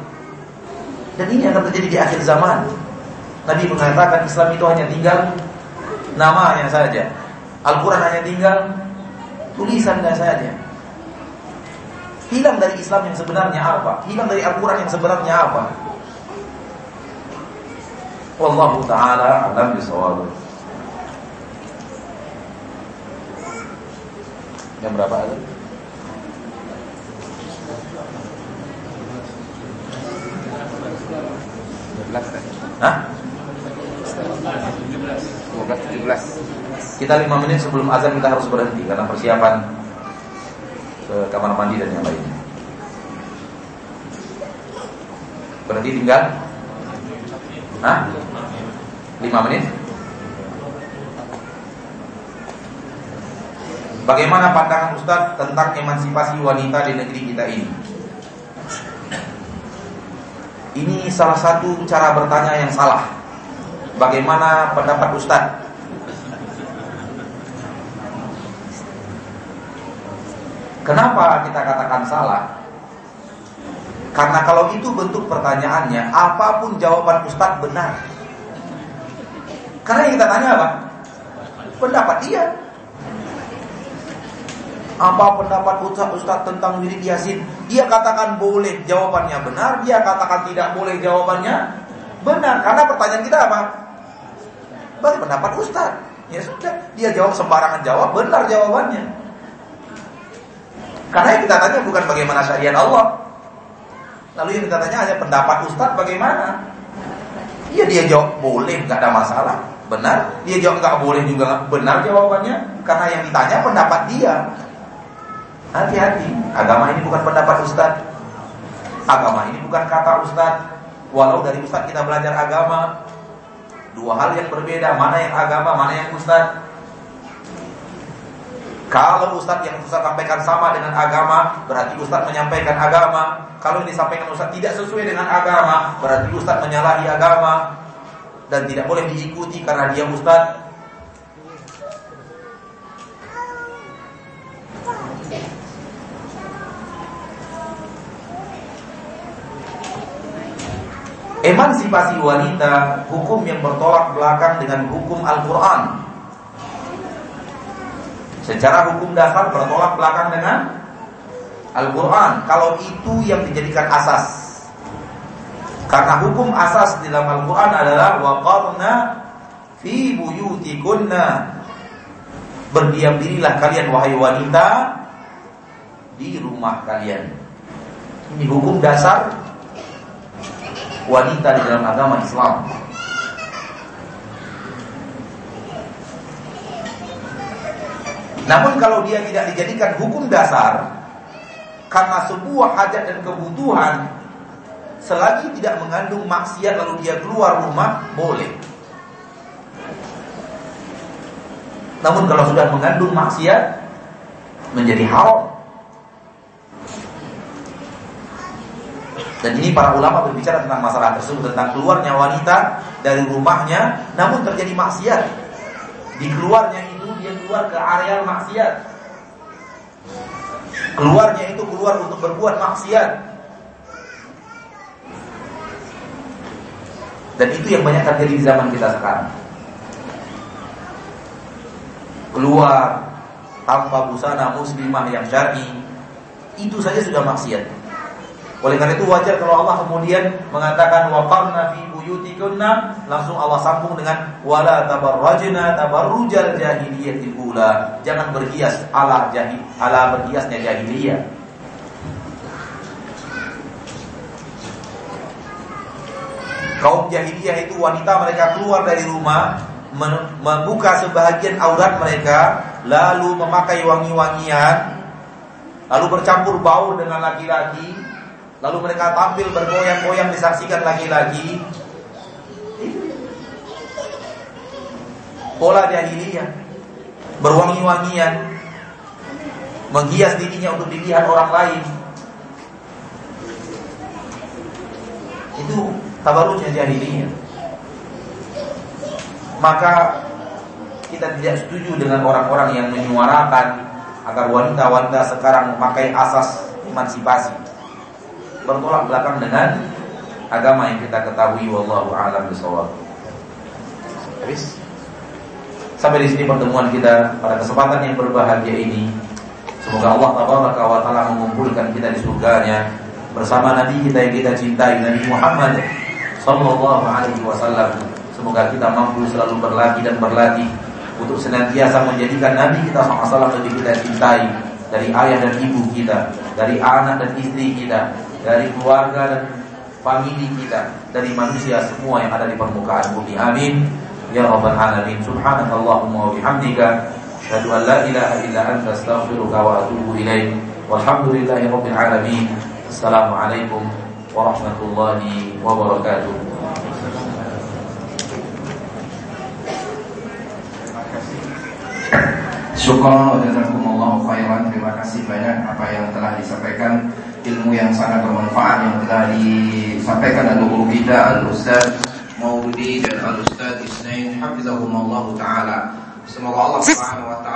Dan ini akan terjadi di akhir zaman. Nabi mengatakan Islam itu hanya tinggal namanya saja. Al-Quran hanya tinggal tulisannya saja. Hilang dari Islam yang sebenarnya apa? Hilang dari Al-Quran yang sebenarnya apa? Wallahu ta'ala alam bisawab. Yang berapa ada? Hah? 12 17. Kita 5 menit sebelum azan kita harus berhenti karena persiapan ke kamar mandi dan yang lainnya. Berhenti tinggal Hah? 5 menit Bagaimana pandangan Ustaz tentang emansipasi wanita di negeri kita ini? Ini salah satu cara bertanya yang salah. Bagaimana pendapat Ustaz? Kenapa kita katakan salah? Karena kalau itu bentuk pertanyaannya, apa pun jawaban Ustaz benar. Karena yang kita tanya apa? Pendapat dia. Apa pendapat Ustaz tentang wirid Yasin? Dia katakan boleh, jawabannya benar. Dia katakan tidak boleh, jawabannya benar. Karena pertanyaan kita apa? Bagi pendapat Ustaz. Ya sudah, dia jawab sembarangan jawab, benar jawabannya. Karena yang kita tanya bukan bagaimana syariat Allah. Lalu yang kita tanya hanya pendapat Ustaz bagaimana? Ya dia jawab boleh, nggak ada masalah. Benar. Dia jawab nggak boleh juga benar jawabannya karena yang ditanya pendapat dia. Hati-hati, agama ini bukan pendapat Ustaz. Agama ini bukan kata Ustaz. Walau dari Ustaz kita belajar agama, dua hal yang berbeda, mana yang agama, mana yang Ustaz. Kalau Ustaz yang Ustaz sampaikan sama dengan agama, berarti Ustaz menyampaikan agama. Kalau yang disampaikan Ustaz tidak sesuai dengan agama, berarti Ustaz menyalahi agama dan tidak boleh diikuti karena dia Ustaz. Emansipasi wanita hukum yang bertolak belakang dengan hukum Al-Quran. Secara hukum dasar bertolak belakang dengan Al-Quran. Kalau itu yang dijadikan asas. Karena hukum asas di dalam Al-Quran adalah Waqarna fi buyutikunna. Berdiam dirilah kalian wahai wanita Di rumah kalian. Ini hukum dasar wanita di dalam agama Islam. Namun kalau dia tidak dijadikan hukum dasar karena sebuah hajat dan kebutuhan selagi tidak mengandung maksiat lalu dia keluar rumah boleh. Namun kalau sudah mengandung maksiat menjadi haram. Dan ini para ulama berbicara tentang masalah tersebut tentang keluarnya wanita dari rumahnya namun terjadi maksiat. Di keluarnya itu dia keluar ke area maksiat. Keluarnya itu keluar untuk berbuat maksiat. Dan itu yang banyak terjadi di zaman kita sekarang. Keluar tanpa busana muslimah yang syar'i itu saja sudah maksiat. Oleh karena itu wajar kalau Allah kemudian mengatakan waqarna fi buyutikunna langsung Allah sambung dengan wala tabarrajna tabarrujal jahiliyatil ula. Jangan berhias ala jahil ala berhiasnya jahiliyah. Kaum jahiliyah itu wanita mereka keluar dari rumah membuka sebahagian aurat mereka lalu memakai wangi-wangian lalu bercampur baur dengan laki-laki Lalu mereka tampil bergoyang-goyang disaksikan lagi-lagi. Pola jahiliyah. Berwangi-wangian. Menghias dirinya untuk dilihat orang lain. Itu tabarujnya jahiliyah. Maka kita tidak setuju dengan orang-orang yang menyuarakan agar wanita-wanita sekarang memakai asas emansipasi bertolak belakang dengan agama yang kita ketahui wallahu a'lam bishawab. Habis? Sampai di sini pertemuan kita pada kesempatan yang berbahagia ini. Semoga Allah tabaraka wa taala mengumpulkan kita di surganya bersama nabi kita yang kita cintai Nabi Muhammad sallallahu alaihi wasallam. Semoga kita mampu selalu berlatih dan berlatih untuk senantiasa menjadikan nabi kita SAW lebih kita cintai dari ayah dan ibu kita, dari anak dan istri kita, dari keluarga dan famili kita, dari manusia semua yang ada di permukaan bumi. Amin. Ya Rabbal Alamin. Subhanakallahumma wa bihamdika. Asyhadu an la ilaha illa anta astaghfiruka wa atubu ilaik. Walhamdulillahi alamin. Assalamualaikum warahmatullahi wabarakatuh. Syukur wa jazakumullahu khairan. Terima kasih banyak apa yang telah disampaikan ilmu yang sangat bermanfaat yang telah disampaikan oleh guru kita Al-Ustaz Mauludi dan Al-Ustaz Isnain Hafizahumullah Ta'ala. Semoga Allah Subhanahu Wa Ta'ala